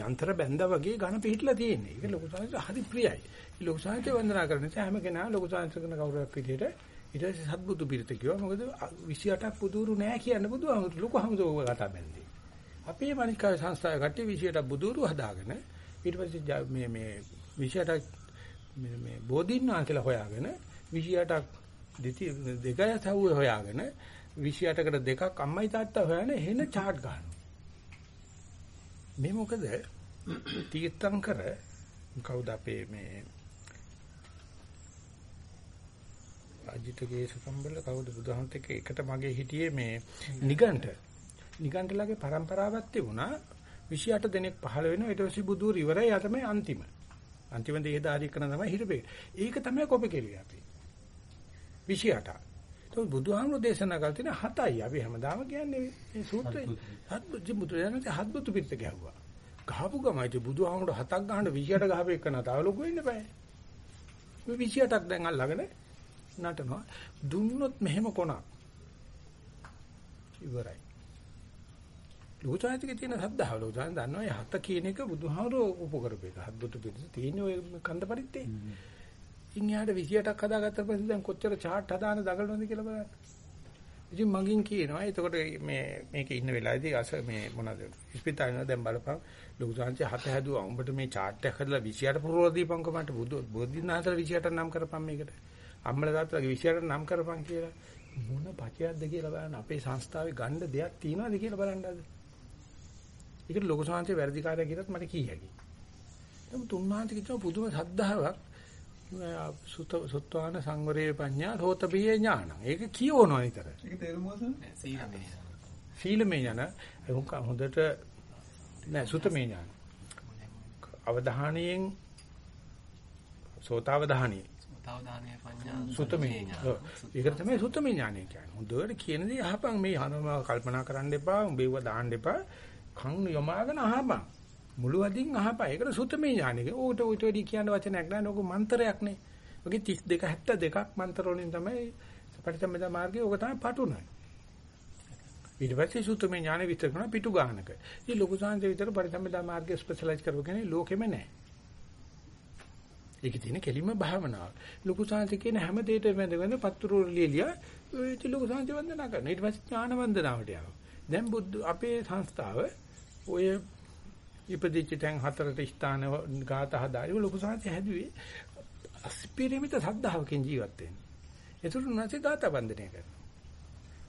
යන්ත්‍ර බැඳා වගේ ඝන පිහිටලා තියෙන්නේ. ඒක ලොකු සංහස හරි ප්‍රියයි. ලොකු සංහස වන්දනා කරන නිසා හැම කෙනා ලොකු සංහස කරන කවුරුවක් විදිහට ඊට පස්සේ සත්බුදු පිරිත කිව්වා. මොකද 28ක් බුදුරු නෑ කියන්න බුදුහාමුදුරු ලොකු හමුදුව කතා බැලුවේ. අපේ මනිකාය සංස්ථාවේ කට්ටිය 28ක් බුදුරු හදාගෙන ඊට පස්සේ මේ මේ 28ක් මේ මේ බෝධින්නා කියලා හොයාගෙන 28ක් දෙති දෙකයි සවුවේ හොයාගෙන 28කට දෙකක් අම්මයි තාත්තා හොයන එහෙන chart ගන්නවා. මේ මොකද? තීර්ථංකර කවුද අපේ මේ අජිතගේ සකම්බල කවුද බුදුහන්ත එක්ක එකට මගේ හිටියේ මේ නිගණ්ඨ. නිගණ්ඨලගේ પરම්පරාවක් තිබුණා. 28 දෙනෙක් පහළ වෙනවා. ඊට පස්සේ බුදුර ඉවරයි යා තමයි අන්තිම. අන්තිම දේහදාරී කරන තමයි හිටපේ. ඒක තමයි කොපේ කෙරුවේ අපි. 28ක්. ඒක බුදුහාමුදුරේ දේශනා කළ තියෙන 7යි. අපි හැමදාම කියන්නේ මේ සූත්‍රය. හත් බුදුරජාණන් හත් බුදු පිටත ගැහුවා. ගහපු ගමයි බුදුහාමුදුර හතක් ගහන 28 ගහපු එක නතාව ලොකු වෙන්න බෑ. මේ 28ක් දැන් අල්ලගෙන නටනවා. දුන්නොත් මෙහෙම කොනක්. ඉවරයි. ලෝචායතිකේ තියෙන සද්ධාව ලෝචායන් දන්නවා මේ හත කියන එක බුදුහාමුදුර උපකරපේක. හත් බුදු පිටත තියෙන ඔය කන්ද පරිත්තේ. ඉන් එහාට 28ක් හදාගත්ත පස්සේ දැන් කොච්චර chart හදාන දඟලනවද කියලා බලන්න. ඉතින් මගින් කියනවා එතකොට මේ මේකේ ඉන්න වෙලාවේදී අස මේ මොනවද ඉස්පිතාලේ දැන් බලපන් ලොකු සංචය හත හැදුවා. උඹට මේ chart එක හදලා 28 පුරවලා දීපන්කො මට බුදු බෝධිනාථල 28 නම් කරපන් මේකට. අම්මලා තාත්තලාගේ 28 නම් කරපන් කියලා. මොන පචයක්ද කියලා බලන්න අපේ සංස්ථාවේ ගන්න දෙයක් තියනවද කියලා බලන්න අද. ඒකට ලොකු සංචය වැඩිකාරය කියලත් මට කී හැකියි. නමුත් උන්වහන්සේ කිව්ව පුදුම සද්ධාාවක් සුත සුත්වාන සංවරේ පඤ්ඤා රෝතපිය ඥාන. ඒක කියවනවා විතර. ඒක තේරුම මොකද? සීලමය ඥාන හොඳට නෑ සුතමේ ඥාන. අවධානයෙන් සෝතාවධානී. සෝතාවධානය පඤ්ඤා සුතමේ ඥාන. ඒක තමයි සුතමේ ඥානය කියන්නේ. හොඳට කියන දේ අහපන් මේ අහනම කල්පනා කරන්න එපා. උඹේව දාන්න එපා. කන් යොමාගෙන අහපන්. මුළු අදින් අහපන්. ඒකට සුතමේ ඥානය. ඕකට ඔයිට වැඩි කියන වචනයක් නෑ. නෝක මන්ත්‍රයක් නේ. ඔගේ 32 72ක් මන්ත්‍ර වලින් තමයි පටිච්චසමුප්පාද මාර්ගයේ ඕක තමයි පටුනයි. ඊට පස්සේ සුතමේ ඥාන විතර කරන පිටු ගානක. ඉතින් ලොකු සාංශ විතර පරිසම්පදා මාර්ගය ස්පෙෂලායිස් කරව කෙනෙක් ලෝකෙම නැහැ. ඒකේ තියෙන කෙලින්ම භාවනාව. ලොකු සාංශ කියන හැම දෙයකම වැඳගෙන පත්තුරු ලියලියා ඒ ලොකු සාංශ වන්දනා කරනවා. ඊට පස්සේ ඥාන වන්දනාවට යනවා. දැන් බුද්ධ අපේ සංස්ථාව ඔය ඉපදිච්ච තැන් හතරට ස්ථාන ගාත හදාරි ලොකු සාංශ හැදුවේ. අස්පිරිමිත සද්ධාවකින් ජීවත් වෙන්නේ. ඒතුළු නැති ගාත වන්දනය කරනවා.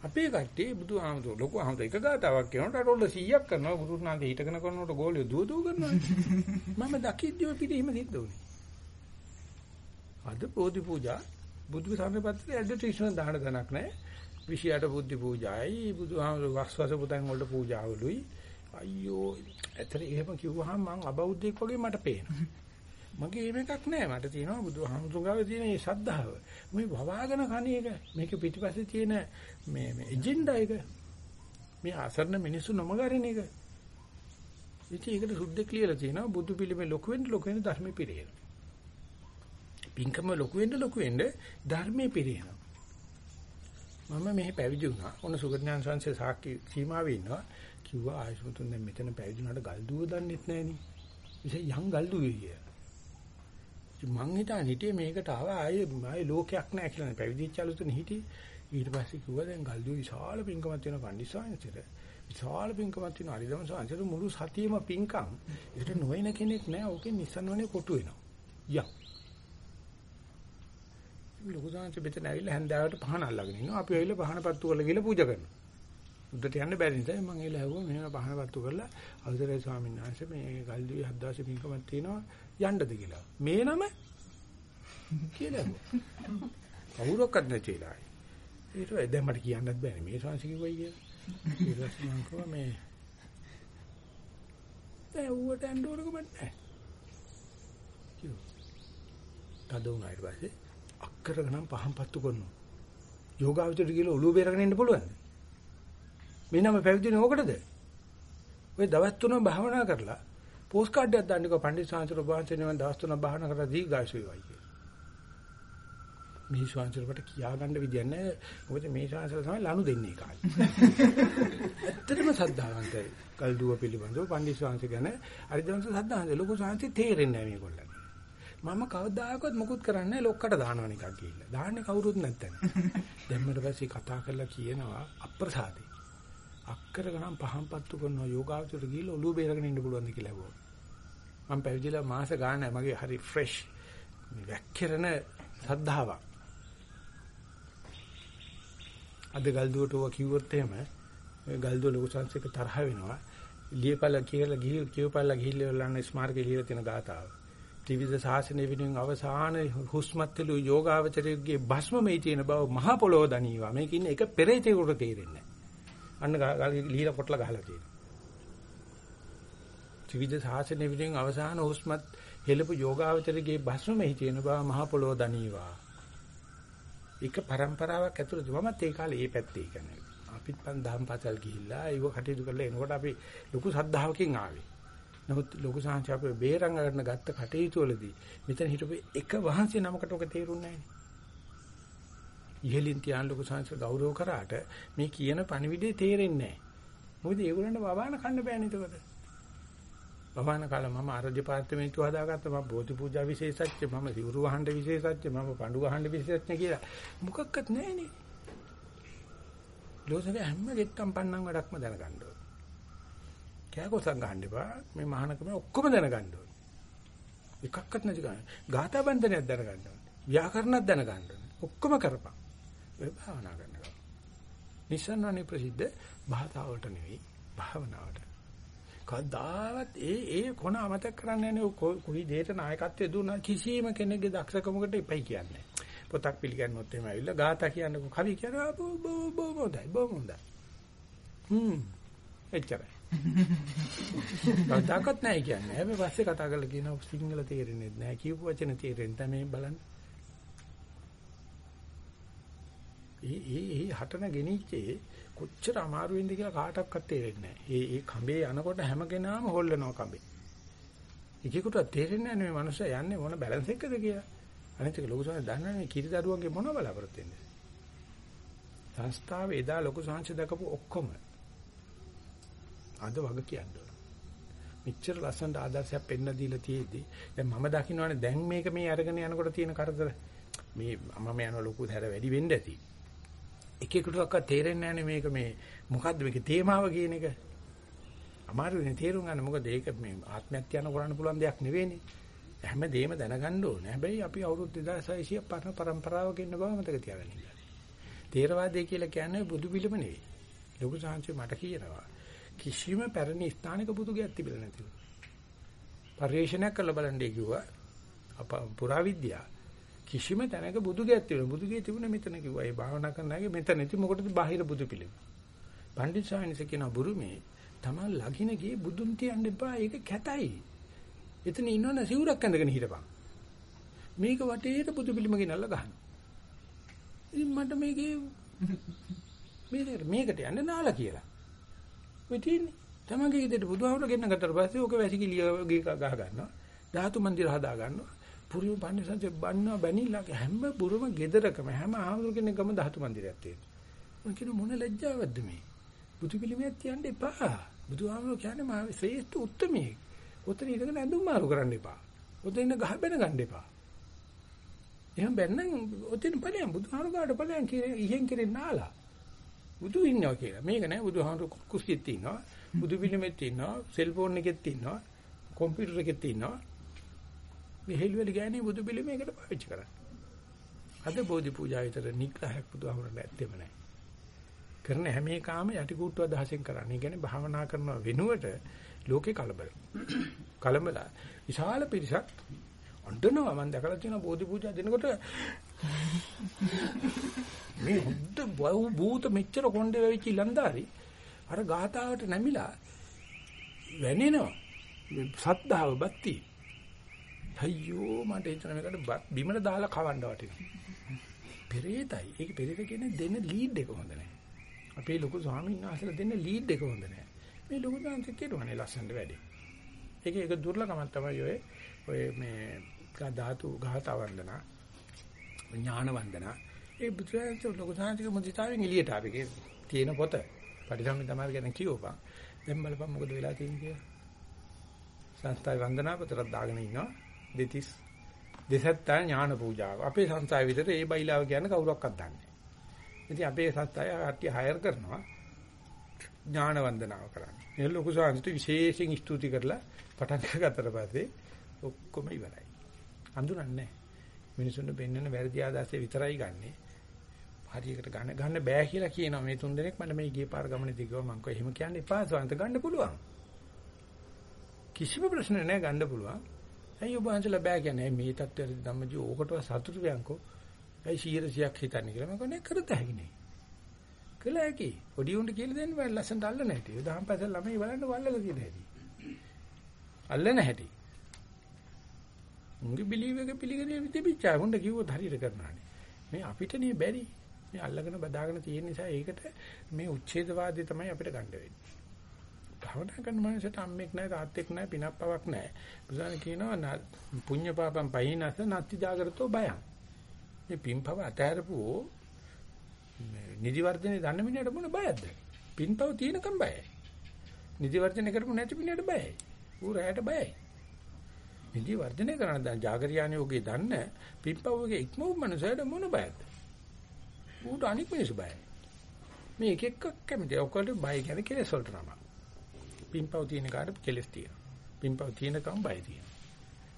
අපේ කට්ටිය බුදුහාමුදුර ලොකු ආමුද එක ගාතාවක් කියනකොට රොල්ල 100ක් කරනවා. බුදුනාගේ හිටගෙන කරනකොට ගෝලිය දුව දුව කරනවා. මම දකිද්දිම පිළිහිම සිද්ධ වුණේ. අද බෝධි පූජා බුදු සමපත්‍රයේ ඇඩ්වර්ටයිස්මන්ට් දාන දණක් නැහැ. 28 බුද්ධි පූජායි. බුදුහාමුදුර වස්වස පුතන් වලට පූජාවලුයි අයියෝ ඇතර එහෙම කිව්වහම මං අබෞද්ධෙක් වගේ මට පේනවා. මගේ එහෙම එකක් නෑ. මට තියෙනවා බුදුහාමුදුරුවෝ තියෙන මේ ශ්‍රද්ධාව. මේ වවාගෙන කණ එක. මේක පිටිපස්සේ තියෙන මේ මේ එජෙන්ඩා එක. මේ අසරණ මිනිස්සු නොමගරින එක. ඉතින් ඒකට සුද්ධ කියලා තියෙනවා. බුදු පිළිමේ ලොකු වෙන්න ලොකු වෙන්න ධර්මෙ පිරේන. පින්කම ලොකු වෙන්න ලොකු වෙන්න ධර්මෙ පිරේන. මම මෙහි පැවිදි වුණා. ඔන්න සුගතඥාන සංසේ සාක්ෂි සීමාවේ ඉන්නවා. කිව්වා ආයසුතුන් දැන් මෙතන පැවිදි වුණාට ගල් දුව දන්නෙත් නෑනේ ඉතින් යම් ගල් දුවේ කියලා මං හිතාන හිටියේ මේකට ආවා ආයේ ආයේ ලෝකයක් නැහැ කියලා පැවිදිච්ච අලුතෙන් හිටියේ. ඊට පස්සේ කිව්වා දැන් ගල්දුව විශාල පින්කමක් තියෙන පන්දිසාංශෙට විශාල පින්කමක් තියෙන හරිදම සංසාරේ මුළු සතියෙම පින්කම්. ඒකට නොවන කෙනෙක් නැහැ. ඕකේ නිසන්වනේ කොටු වෙනවා. යම් ලොකු සංසාරේ පිටන ඇවිල්ලා හැන්දාවට පහන අල්ලගෙන ඉන්නවා. අපි ඇවිල්ලා පහන පත්තු කරලා ගිහලා පූජා කරනවා. උඩට යන්න බැරි නිසා මම ඒලා ඇහුවා මෙහෙම පහන පත්තු කරලා අවසරයි ස්වාමීන් වහන්සේ මේ ගල්දුවේ හද්දාසේ පින්කමක් තියෙනවා යන්නද කියලා. මේ නම කියලා. කවුරක්වත් නැති වෙලා. ඊට පස්සේ දැන් මට කියන්නත් බෑනේ මේ ශාංශ කිව්වයි කියලා. ඊට පස්සේ මම කිව්වා මේ දැන් ඌට යන්න ඕනකම නැහැ. කිව්වා. තදුණා ඊට පස්සේ අක්කර ගණන් පහන් පත්තු කරනවා. යෝගාවචරය කියලා ඔළුව බේරගෙන ඉන්න පුළුවන්ද? මේ නම පැවිදිනේ ඕකටද? ඔය දවස් තුනක් භාවනා කරලා පෝස්ට් කාඩ් එකක් දාන්නකෝ පණ්ඩිත සාංශර වහන්සේ නිවන් දවස් තුනක් භාවනා කරලා දීර්ඝායුෂ වේවයි කියලා. මේ ශාංශරකට කියා ගන්න විදියක් නැහැ. මොකද මේ ශාංශර තමයි ලනු දෙන්නේ කාලේ. ඇත්තටම සද්ධාවන්තයි. කල්දුව පිළිබඳව පණ්ඩිත ශාංශ ගැන අරිදවංශ සද්ධාන්ත ලොකු ශාංශي තේරෙන්නේ නැහැ මේගොල්ලන්ට. මම කවදාකවත් මොකුත් කරන්නේ නැහැ ලොක්කට දානවා නිකන් කියලා. දාන්නේ කවුරුත් නැත්තන. දැම්මට පස්සේ කතා කරලා කියනවා අප්‍රසාදේ. අක්කර ගණන් පහන් පත්තු කරනවා යෝගාවචර ගිහලා ඔළුව බේරගෙන ඉන්න පුළුවන්ද කියලා ඇහුවා. මම පැවිදිලා මාස ගානක් මගේ හරි ෆ්‍රෙෂ් මේ වැක්කිරන සද්ධාාවක්. අද ගල්දුවට ඔවා කිව්වොත් එහෙම ගල්දුව ලොකු සංසයක තරහ වෙනවා. ලියපල කියලා ගිහිල් කියවපල්ලා ගිහිල්ලා ලන්න ස්මාරකේ ලියලා තියෙන ගාතාව. ත්‍රිවිධ ශාසනය වෙනුවෙන් අවසාන හුස්මත්ලු යෝගාවචරයේ භස්ම මේ තියෙන බව මහ පොළොව දනීවා. මේක ඉන්නේ එක පෙරේතේකට තේරෙන්නේ නැහැ. අන්න ලිහිලා කොටලා ගහලා තියෙනවා. ත්‍රිවිධ ශාසනය විදිහෙන් අවසාන හුස්මත් හෙළපු යෝගාවචරයේ භස්ම මෙහි තියෙන බව මහ පොළොව දනීවා. එක પરම්පරාවක් ඇතුළත මමත් ඒ කාලේ ඒ පැත්තේ කියන්නේ. අපිත් පන් දහම් පාසල් ගිහිල්ලා ඒව කටයුතු කරලා එනකොට අපි ලොකු සද්ධාවකින් ආවේ. නමුත් ලොකු සංහස අපේ බේරංග ගන්න ගත්ත කටයුතු වලදී මෙතන හිටපු එක වහන්සේ නමකට ඔක තේරුන්නේ නැහැ. ඉහලින් තියන ලොකු සංහස ගෞරව කරාට මේ කියන පණිවිඩේ තේරෙන්නේ නැහැ. මොකද ඒගොල්ලන්ට වවාන කන්න බෑනේ එතකොට. වවාන කාලේ මම ආරාධ්‍ය දෙපාර්තමේන්තුව හදාගත්ත මම බෝධි පූජා විශේෂඥ මම සිවුරු වහන්න විශේෂඥ මම පඬු වහන්න විශේෂඥ කියලා මොකක්වත් නැහැනේ. ලෝසෙක හැම ගෙත්තම් පන්නම් වැඩක්ම දැනගන්න ඕන. කෑකොසම් ගන්න එපා. මේ මහානකම ඔක්කොම දැනගන්න ඕන. එකක්වත් නැති ගන්න. ගාථා බන්ධනයක් දැනගන්න ඕන. ව්‍යාකරණයක් දැනගන්න ඕන. ඔක්කොම කරපන්. ඔය භාවනා කරනවා. නිසන්වනේ ප්‍රසිද්ධ භාතාවට නෙවෙයි භාවනාවට. කවදාවත් ඒ ඒ කොන අමතක කරන්නේ නැහැ කොයි දෙයක නායකත්වය දුන්නා කිසිම කෙනෙක්ගේ දක්ෂකමකට එපයි කියන්නේ. පොතක් පිළිගන්නොත් එහෙම ඇවිල්ලා ගාථා කියන්නේ කවි කියනවා බෝ බෝ බෝ හොඳයි බෝ හොඳයි. හ්ම් එච්චරයි. කවදාකවත් නැහැ කියන්නේ. හැබැයි පස්සේ කතා කරලා කියනවා සිංහල තේරෙන්නේ නැහැ. කියපු වචන තේරෙන්නේ නැහැ මේ බලන්න. ඒ ඒ ඒ හටන ගෙනිච්චේ කොච්චර අමාරු වෙන්ද කියලා කාටවත් තේරෙන්නේ නැහැ. ඒ ඒ කඹේ යනකොට හැම කෙනාම හොල්ලනවා කඹේ. එකෙකුට තේරෙන්නේ නැහැ මේ මනුස්සයා යන්නේ මොන බැලන්ස් එකකද කියලා. අනිත් එක ලොකු සාංශ දන්නේ නැහැ කිරි දරුවන්ගේ මොන බලාපොරොත්තු වෙන්නේ. සංස්ථාවේ එදා ලොකු සාංශ දකපු ඔක්කොම අද වග කියන්නේ. මෙච්චර ලස්සනට ආදර්ශයක් පෙන්න දීලා තියෙද්දි දැන් මම දකින්නවානේ දැන් මේක මේ අරගෙන යනකොට තියෙන කරදර මේ මම යන ලොකු හැර වැඩි වෙන්න ඇති. එකෙකුටවත් තේරෙන්නේ නැහැ මේක මේ මොකද්ද මේකේ තේමාව කියන එක. අමාරුනේ තේරුම් ගන්න මොකද ඒක මේ ආත්මයක් යන කරන්න පුළුවන් දෙයක් නෙවෙයිනේ. හැමදේම දැනගන්න ඕනේ. හැබැයි අපි අවුරුදු 2600 පරණ પરම්පරාවක ඉන්න බව මතක තියාගන්න. තේරවාදය කියලා කියන්නේ බුදු පිළිම නෙවෙයි. ලොකු සාංශය මට කියනවා. කිසිම පැරණි ස්ථානික බුදු ගයක් තිබෙලා නැතිව. පරිශනාවක් කරලා බලන්නේ කිව්වා. අප පුරාවිද්‍යාව කිසිම තැනක බුදු ගයක් තිබුණා. බුදු ගේ තිබුණේ මෙතන කිව්වා. ඒ භාවනා කරන අයගේ මෙතන ඉති මොකටද බාහිර බුදු පිළිම. පණ්ඩිත සාමිනස කියන බුරුමේ තමන් ලගින ගියේ බුදුන් තියන්න එපා. ඒක කැතයි. එතන ඉන්නවනේ සිවුරක් ඇඳගෙන හිටපන්. මේක වටේට බුදු පිළිම ගෙනල්ලා ගහන. ඉතින් මට මේකේ මේකට මේකට යන්න නාලා කියලා. ඔය තියෙන්නේ. තමන්ගේ ගෙදරට බුදුහාමුදුර ගෙන්න ගත්තට පස්සේ ඕක වැසිකිලිය ගහ ගන්නවා. ධාතු මන්දිර හදා ගන්නවා. පුරිම පන්සල්ට බන්නවා බැනිලා හැම බුරුම ගෙදරකම හැම ආහුරු කෙනෙක්ගම ධාතු මන්දිරයක් තියෙනවා. මම කියන මොන ලැජ්ජාවක්ද මේ? බුදු පිළිමයක් තියන්න එපා. බුදුහාමුදුර කියන්නේ මා ශ්‍රේෂ්ඨ උත්තමයෙක්. ඔතන ඉඳගෙන ඇඳුම් මාරු කරන්න එපා. ඔතන ඉන්න ගහ බැන ගන්න එපා. එහෙනම් බැන්නම් ඔතන ඵලයන් බුදුහාමුදුර ගාඩ ඵලයන් කියන ඉහෙන් කෙරෙන්න නාලා. බුදු ඉන්නවා කියලා. මේක නෑ බුදුහාමුදුර කුස්සියෙත් ඉන්නවා. බුදු පිළිමෙත් ඉන්නවා. සෙල්ෆෝන් එකෙත් ඉන්නවා. කම්පියුටර් එකෙත් ඉන්නවා. මේ හෙළුවෙලි ගෑනේ බුදු පිළිමයකට පාවිච්චි කරන්නේ. අද බෝධි පූජා විතර නිග්‍රහයක් බුදුහාමුදුරට ඇත්තෙම නැහැ. කරන හැම එකම යටි කූට්ටුව දහසෙන් කරන්නේ. ඒ කියන්නේ භාවනා කරන වෙනුවට ලෝකේ කලබල. කලබල. විශාල පිරිසක් අඬනවා මම දැකලා තියෙනවා බෝධි පූජා දෙනකොට මේ හුද්ද භූත මෙච්චර කොණ්ඩේ වෙවිච්ච ලන්දාරි අර ගාතාවට නැමිලා වැනෙනවා. සද්ධාව බක්තිය අයියෝ මට හිතන මේකට බිමල දාලා කවන්න වටිනවා. පෙරේතයි. ඒක පෙරේත කියන්නේ දෙන ලීඩ් එක හොඳ නැහැ. අපේ ලොකු ස්වාමීන් වහන්සේලා දෙන ලීඩ් එක හොඳ නැහැ. මේ ලොකු දාන්ත කෙරුවනේ ලස්සනට වැඩි. ඒක ඒක දුර්ලභමක් තමයි ඔය ඔය මේ ධාතු ගහත වන්දනා ඥාන වන්දනා ඒ බුදුරජාණන් ලොකු සාන්තික මුදිතාවෙන් එළියට ආවේ තියෙන පොත පරිසම්මි තමයි ගැන කියවපන් දැන් බලපන් මොකද වෙලා තියෙන්නේ කියලා සංස්ථාවේ වන්දනා පොතක් දාගෙන ඉන්නවා දෙතිස් දෙසත්තා ඥාන පූජාව. අපේ සංස්ථාවේ විතර ඒ බයිලාව කියන්නේ කවුරක්වත් දන්නේ නැහැ. ඉතින් අපේ සංස්ථාවේ කට්ටිය හයර් කරනවා ඥාන වන්දනාව කරන්න. ඒ ලොකු සාන්තිට විශේෂයෙන් ස්තුති කරලා පටන් ගන්නතර පස්සේ ඔක්කොම ඉවරයි. අඳුරන්නේ මිනිසුන්ට පෙන්වන වැරදි ආදාසේ විතරයි ගන්නෙ. හරියකට ගන්න ගන්න බෑ කියලා කියනවා මේ තුන් දෙනෙක් මට මේ ගිය පාර ගමනේ දිගව මං කෝ එහෙම කියන්න එපා සවන්ත ගන්න පුළුවන්. කිසිම ප්‍රශ්න නැහැ ගන්න පුළුවන්. ඇයි ඔබ අන්සලා බෑ කියන්නේ මේ தත්ත්වයට ධම්මජී ඕකටව සතුටු වෙන්කෝ. ඇයි 100ක් හිතන්නේ කියලා මම කියන්නේ කරත හැකි නේ. කළ හැකි. පොඩි උන්ට කියලා දෙන්න බෑ ලස්සනට අල්ලන්න හැටි. දහම් පැසල් ළමයි බලන්න වල්ලලා තියෙන හැටි. අල්ලන හැටි. උන්ගේ බිලීව් එක පිළිගන්නේ තිබිච්චා. උන්ට කිව්වොත් හරියට කරනවානේ. මේ අපිට නේ බැරි. මේ අල්ලගෙන බදාගෙන තියෙන නිසා ඒකට මේ උච්ඡේදවාදී තමයි අපිට ගන්න වෙන්නේ. භවනා කරන මනසට අම්මෙක් නැහැ තාත්තෙක් නැහැ පිනක් පවක් නැහැ. බුදුන් කියනවා පුඤ්ඤ පාපම් පයින්නස නත්ති ජාගරතෝ බයං. මේ පින්පව අතහැරපුවෝ නිදිවර්ධනේ දන්න මිනිහට මොන බයක්ද? පින්පව තියෙනකම් බයයි. නිදිවර්ධනේ කරපු නැති මිනිහට බයයි. ඌ රැයට බයයි. නිදිවර්ධනේ කරන දැන් జాగරියානේ ඔගේ දන්න පින්පවගේ ඉක්මවු මනසට මොන බයක්ද? ඌට අනික් මිනිස්සු බයයි. මේ එක එකක් කැමති. ඔකට බය කියන්නේ කෙලෙස් වලට නමක්. පින්පව් තියෙන කාට කෙලස් තියෙනවා. පින්පව් තියෙනකම් බය තියෙනවා.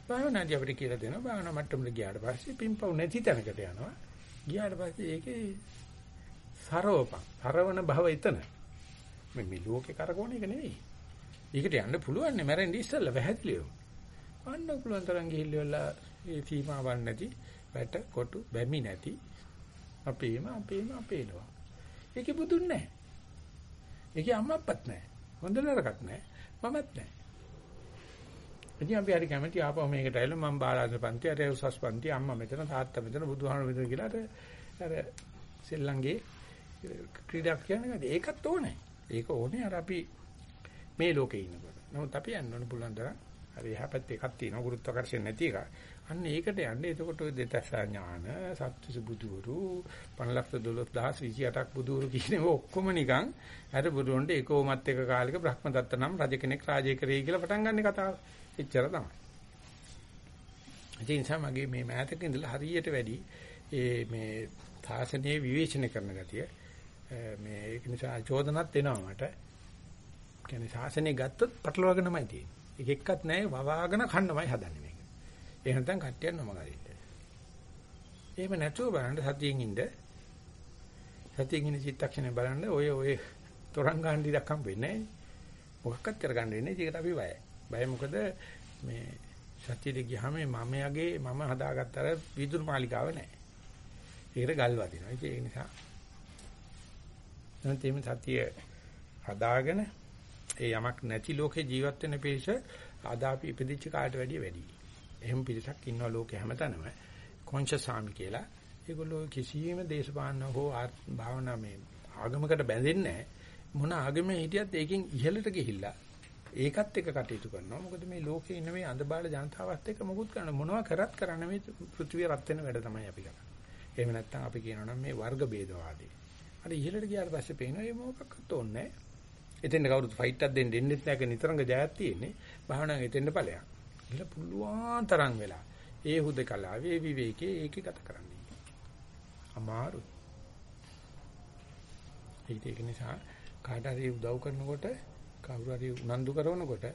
භාවනාදී අපිට කියලා දෙනවා භාවනා මට්ටමට ගියාට පස්සේ පින්පව් නැති තැනකට යනවා. ගියාට පස්සේ ඒකේ සරවපන්. සරවන භව එතන. මේ මේ ලෝකේ කරකවන එක නෙවෙයි. ඒකට යන්න පුළුවන් නේ මැරෙන්න ඉස්සෙල්ලා වැහැදිලියෝ. අන්න පුළුවන් තරම් ගිහිල්ලා ඒ සීමාවක් නැති වැට කොටු බැමි නැති අපේම අපේම අපේනවා. ඒකේ බුදුන් නැහැ. ඒකේ අම්මප්පත් නැහැ. හොඳ නරකක් නැහැ. මමත් නැහැ. ඉතින් අපි හරි කැමති ආපහු මේකට ඇවිල්ලා මම බාලාද පන්ති අර උසස් පන්ති අම්මා මෙතන තාත්තා මෙතන බුදුහාම මෙතන කියලා අර අර සෙල්ලංගේ ක්‍රීඩාවක් කියන්නේ ඒකත් ඕනේ. ඒක ඕනේ අර අපි මේ ලෝකේ ඉන්නකොට. නමුත් අපි යන්න ඕන පුළුවන් තරම් අර එහා පැත්තේ එකක් තියෙනවා ගුරුත්වාකර්ෂණ නැති එක. අන්න ඒකට යන්න එතකොට ඔය දෙතස ඥාන සත්‍විස බුදුවරු 512028ක් බුදුවරු කියන්නේ ඔක්කොම නිකන් අර බුදුරොන්ට ඒකෝමත් එක කාලෙක බ්‍රහ්මදත්ත නම් රජ කෙනෙක් රාජ්‍ය කරේ කියලා පටන් ගන්න කතාව. එච්චර තමයි. ඒ නිසා මගේ මේ මෑතක ඉඳලා හරියට වැඩි ඒ මේ තාසනයේ විවේචනය කරන ගතිය මේ ඒක නිසා චෝදනත් එනවා මට. කියන්නේ ශාසනය ගත්තොත් පටලවාගෙනමයි තියෙන්නේ. එක එක්කත් නැහැ වවාගෙන කන්නමයි හදන්නේ මේක. ඒ නැත්නම් කට්ටියක් නොමගරින්න. එහෙම නැතුව බලන්න සතියෙන් ඉන්න. සතියෙන් ඉන්න චිත්තක්ෂණය බලන්න ඔය ඔය තරංග ගන්න ඉඩක් හම් වෙන්නේ නැහැ. මොකක්වත් කරගන්න වෙන්නේ. ඒකට අපි බයයි. බය මොකද මේ සතියේ ගියාම මම යගේ මම හදාගත්ත අර විදුරු මාලිකාව නැහැ. ඒකට ගල් වදිනවා. ඒ නිසා නැත්නම් මේ සතිය හදාගෙන ඒ යමක් නැති ලෝකේ ජීවත් වෙන පිරිස අද අපි ඉපදිච්ච කාට වැඩිය වැඩි. එහෙම පිරිසක් ඉන්නවා ලෝකේ හැමතැනම කොන්ෂස් සාමි කියලා. ඒගොල්ලෝ කිසියම් දේශපාලන හෝ භාවනා මේ ආගමකට බැඳෙන්නේ නැහැ. මොන ආගමේ හිටියත් ඒකෙන් ඉහළට ගිහිල්ලා ඒකත් එක්ක කටයුතු කරනවා. මොකද මේ ලෝකේ ඉන්න මේ අඳබාල ජනතාවත් එක්ක මොකුත් කරන්න මොනවා කරත් කරන්න මේ පෘථිවිය රත් වෙන වැඩ තමයි අපි කරන්නේ. එහෙම නැත්නම් අපි කියනවා නම් මේ වර්ග ભેදවාදී. අර ඉහළට ගියාට පස්සේ පේනවා මේ මොකක්වත් ඕනේ නැහැ. එතෙන් කවුරුත් ෆයිට් එකක් දෙන්න දෙන්නෙත් නැහැ නිතරම ජයයක් තියෙන්නේ. භාවනාවෙන් එතෙන්ද ඵලයක්. ඉහළ පුළුවන් තරම් වෙලා ඒ හුදකලාවේ විවේකයේ ඒකේ ගත කරන්නේ. අමාරු. ඒක නිසා කාට හරි උදව් කරනකොට කවුරු හරි උනන්දු කරනකොට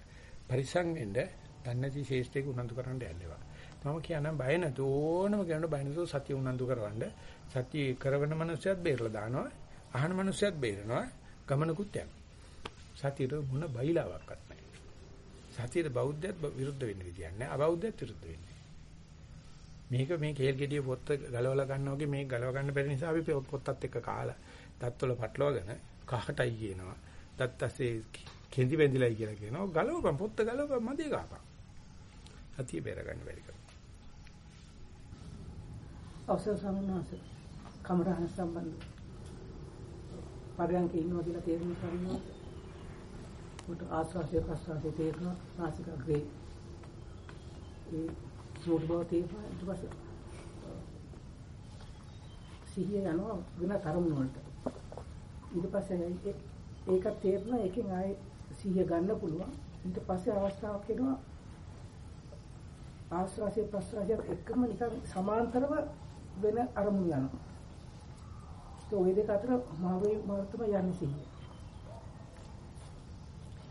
පරිස්සම් වෙන්න දන්නේ නැති ශේෂ්ඨයක උනන්දු කරන්න යන්නේවා. මම කියනම් බය නැතු ඕනම කෙනෙකුට බය නැතුව සතිය උනන්දු කරවන්න. සතිය කරවන මනුස්සයත් බේරලා දානවා. අහන මනුස්සයත් බේරනවා. ගමනකුත් යනවා. සතියට මොන බයිලාවක්වත් නැහැ. සතියට බෞද්ධයත් විරුද්ධ වෙන්න විදියක් නැහැ. අබෞද්ධයත් විරුද්ධ වෙන්නේ. මේක මේ කේල් ගෙඩිය පොත්ත ගලවලා ගන්නවා වගේ මේක ගලව ගන්න බැරි නිසා අපි පොත්තත් එක්ක කාලා දත්වල පටලවාගෙන කහටයි කියනවා. දත්තසේ කෙඳි බැඳිලයි කියලා කියනවා. ගලවපන් පොත්ත ගලවපන් මදේ ගහපන්. සතිය බේර ගන්න බැරි කර. අවසර සම්මාස කමරහන සම්බන්ධ පරයන්ක ඉන්නවා කියලා තේරුම් ගන්නවා. උට ආස්වාසිය ප්‍රසවාසය තේරෙනවා නාසික ග්‍රේ. ඒ සෝඩ බව තේරෙනවා ඊට පස්සේ සිහිය යනවා වෙන තරමුණ වලට. ඊට පස්සේ ඒකත් තේරෙනවා ඒකෙන් ආයේ සිහිය ගන්න පුළුවන්. ඊට පස්සේ අවස්ථාවක් එනවා ආස්වාසිය ප්‍රසවාසය එකම නිකන් සමාන්තරව වෙන අරමුණු යනවා. ඒ ඔය දෙක අතර මාවේ මාර්ථම යන්නේ සිහිය.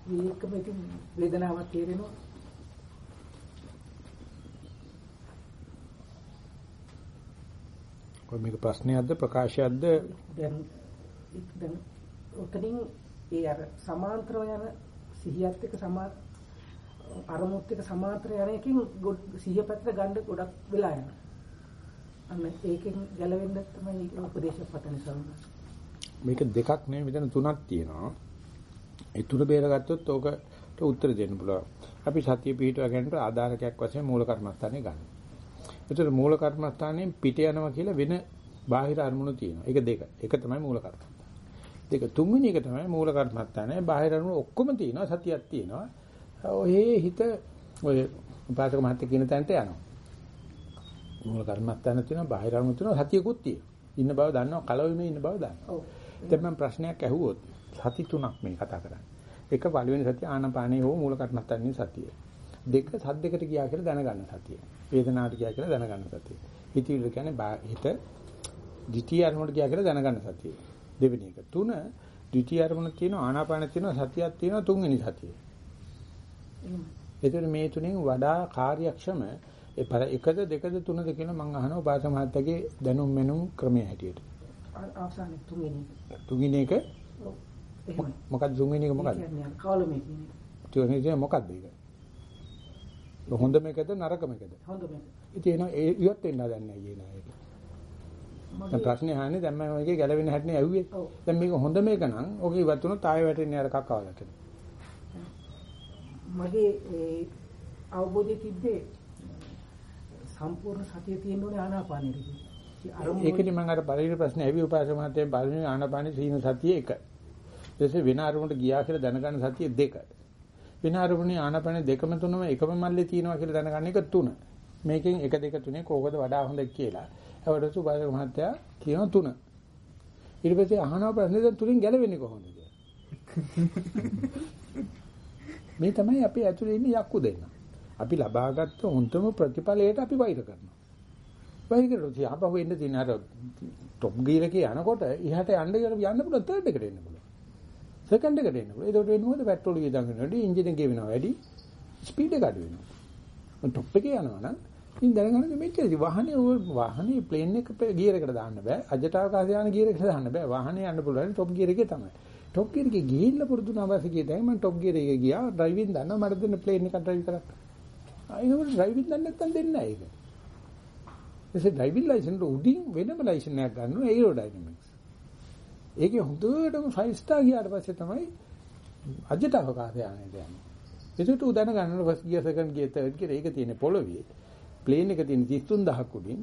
මේකම ඉතින් වේදනාවක් තේරෙනවා. කොහොම මේක ප්‍රශ්නයක්ද ප්‍රකාශයක්ද දැන් දැන් උතනින් ඒ අර සමාන්තරව යන සිහියත් එක්ක සමා අරමුත් එක්ක සමාන්තර යන එකකින් සිහිය පැත්තට ගන්න ගොඩක් වෙලා යනවා. අන්න ඒකෙන් ගැලවෙන්න තමයි උපදේශ පතන සම්මත. මේක දෙකක් නෙවෙයි මෙතන තුනක් තියෙනවා. ඒ තුන බේරගත්තොත් ඕකට උත්තර දෙන්න පුළුවන්. අපි සතිය පිටව ගැනීමට ආධාරකයක් වශයෙන් මූල කර්මස්ථානේ ගන්න. ඒතර මූල කර්මස්ථානේ පිට යනවා කියලා වෙන බාහිර අරමුණු තියෙනවා. ඒක දෙක. එක තමයි මූල කර්මස්ථාන. දෙක තුන්වෙනි එක තමයි මූල කර්මස්ථානේ බාහිර අරමුණු ඔක්කොම තියෙනවා සතියක් තියෙනවා. ඔහේ හිත ඔය උපාසක මහත්තයා කියන තැනට යනවා. මූල කර්මස්ථාන තියෙනවා බාහිර අරමුණු තියෙනවා සතියකුත් තියෙනවා. ඉන්න බව දන්නවා කලවෙමේ ඉන්න බව දන්නවා. ඔව්. දැන් මම ප්‍රශ්නයක් ඇහුවොත් සති තුනක් මේ කතා කරන්නේ. එක පළවෙනි සතිය ආනාපානේ හෝ මූල කර්මස්ථානයේ සතිය. දෙක සද්දකට ගියා කියලා දැනගන්න සතිය. වේදනාවට ගියා කියලා දැනගන්න සතිය. හිතවිල්ල කියන්නේ හිත ද්විතීයි අරමුණට ගියා කියලා දැනගන්න සතිය. දෙවෙනි එක. තුන ද්විතීයි අරමුණ තියෙනවා ආනාපාන තියෙනවා සතියක් තියෙනවා තුන්වෙනි සතිය. එතකොට මේ තුනෙන් වඩා කාර්යක්ෂම එකද දෙකද තුනද කියලා මම අහනවා බාස මහත්තයාගේ දැනුම් මෙනුම් ක්‍රමය හැටියට. අවසානයේ තුන්වෙනි එක. තුන්වෙනි එක මොකක්ද තුන්වෙනි එක මොකක්ද? කාලමේ කියන්නේ. තුන්වෙනි එක මොකක්ද ඒක? හොඳ මේකද නරක මේකද? හොඳ මේක. ඉතින් ඒ ඉවත් වෙන්න අයියේ නෑ ඒක. දැන් ප්‍රශ්නේ අහන්නේ දැන් මම මේකේ ගැලවෙන හැටනේ ඇහුවේ. දැන් මේක හොඳ මේක නම් ඔක ඉවත් වුණොත් ආයෙ වැටෙන්නේ අර කක්කවලට. මගේ ඒ අවබෝධය තිබ්බේ සම්පූර්ණ සතිය තියෙන්න ඕනේ ආනාපානෙට. ඒකනේ මම අර පළවෙනි ප්‍රශ්නේ ඇවි උපාසක මහත්තයා පළවෙනි ආනාපාන සීන සතිය එක. ඊටසේ වෙන අරමුණට ගියා කියලා දැනගන්න සතිය දෙක. වෙන අරමුණේ ආනාපාන දෙකම තුනම එකම මල්ලේ තියෙනවා කියලා දැනගන්න එක තුන. මේකෙන් එක දෙක තුනේ කෝකද වඩා හොඳ කියලා. ඒවට උපාසක මහත්තයා කියන තුන. ඊට පස්සේ අහනවා ප්‍රශ්නේ දැන් තුලින් ගැලවෙන්නේ කොහොමද මේ තමයි අපි ඇතුලේ ඉන්න යක්කු දෙන්න. අපි ලබාගත්ත හොඳම ප්‍රතිඵලයට අපි වෛර කරනවා. වෛර කරොත් ආපහු එන්න තියෙන අර টොප් ගියර එකේ යනකොට ඉහට යන්න යන්න පුළුවන් තර්ඩ් එකට එන්න පුළුවන්. සෙකන්ඩ් එකට එන්න පුළුවන්. ඒකට වෙන්නේ මොකද? පෙට්‍රෝල් වියදම් කරනවා වැඩි, එන්ජින් එක ගෙවෙනවා වැඩි, ස්පීඩ් එක අඩු වෙනවා. මම টොප් එකේ යනවා නම් ඉතින් දැනගන්න මෙච්චරයි. වාහනේ වාහනේ ප්ලේන් එක ගියර් එකට දාන්න බෑ. අජට අවකාශ යාන ගියර් එකට දාන්න බෑ. වාහනේ යන්න පුළුවන් টොප් ගියර් එකේ තමයි. টොප් ගියර් එකේ ගිහිල්ලා පුරුදු නවාසිකේ දැන් මම টොප් ගියර් එකේ ගියා. ඩ්‍රයිවිං දන්නවා මට දෙන්න ප්ලේන් එක ඩ්‍රයිව් කරක්. ආයෙත් ඩ්‍රයිවිං දන්නේ නැත්තම් දෙන්නේ නැහැ ඒක. එසේ ඩ්‍රයිවිං ලයිසන් උඩින් වෙනම ලයිසන් එකක් ගන්නවා ඒරෝඩයිනමික්ස්. ඒකේ හොඳටම 5 ස්ටාර් ගියාට පස්සේ තමයි අජට අවකාශ යානේ දැනෙන්නේ. ඒකට උදැන ගන්නකොට first gear second gear third gear ඒක තියෙන පොළවේ. ප්ලේන් එක තියෙන 33000ක් උඩින්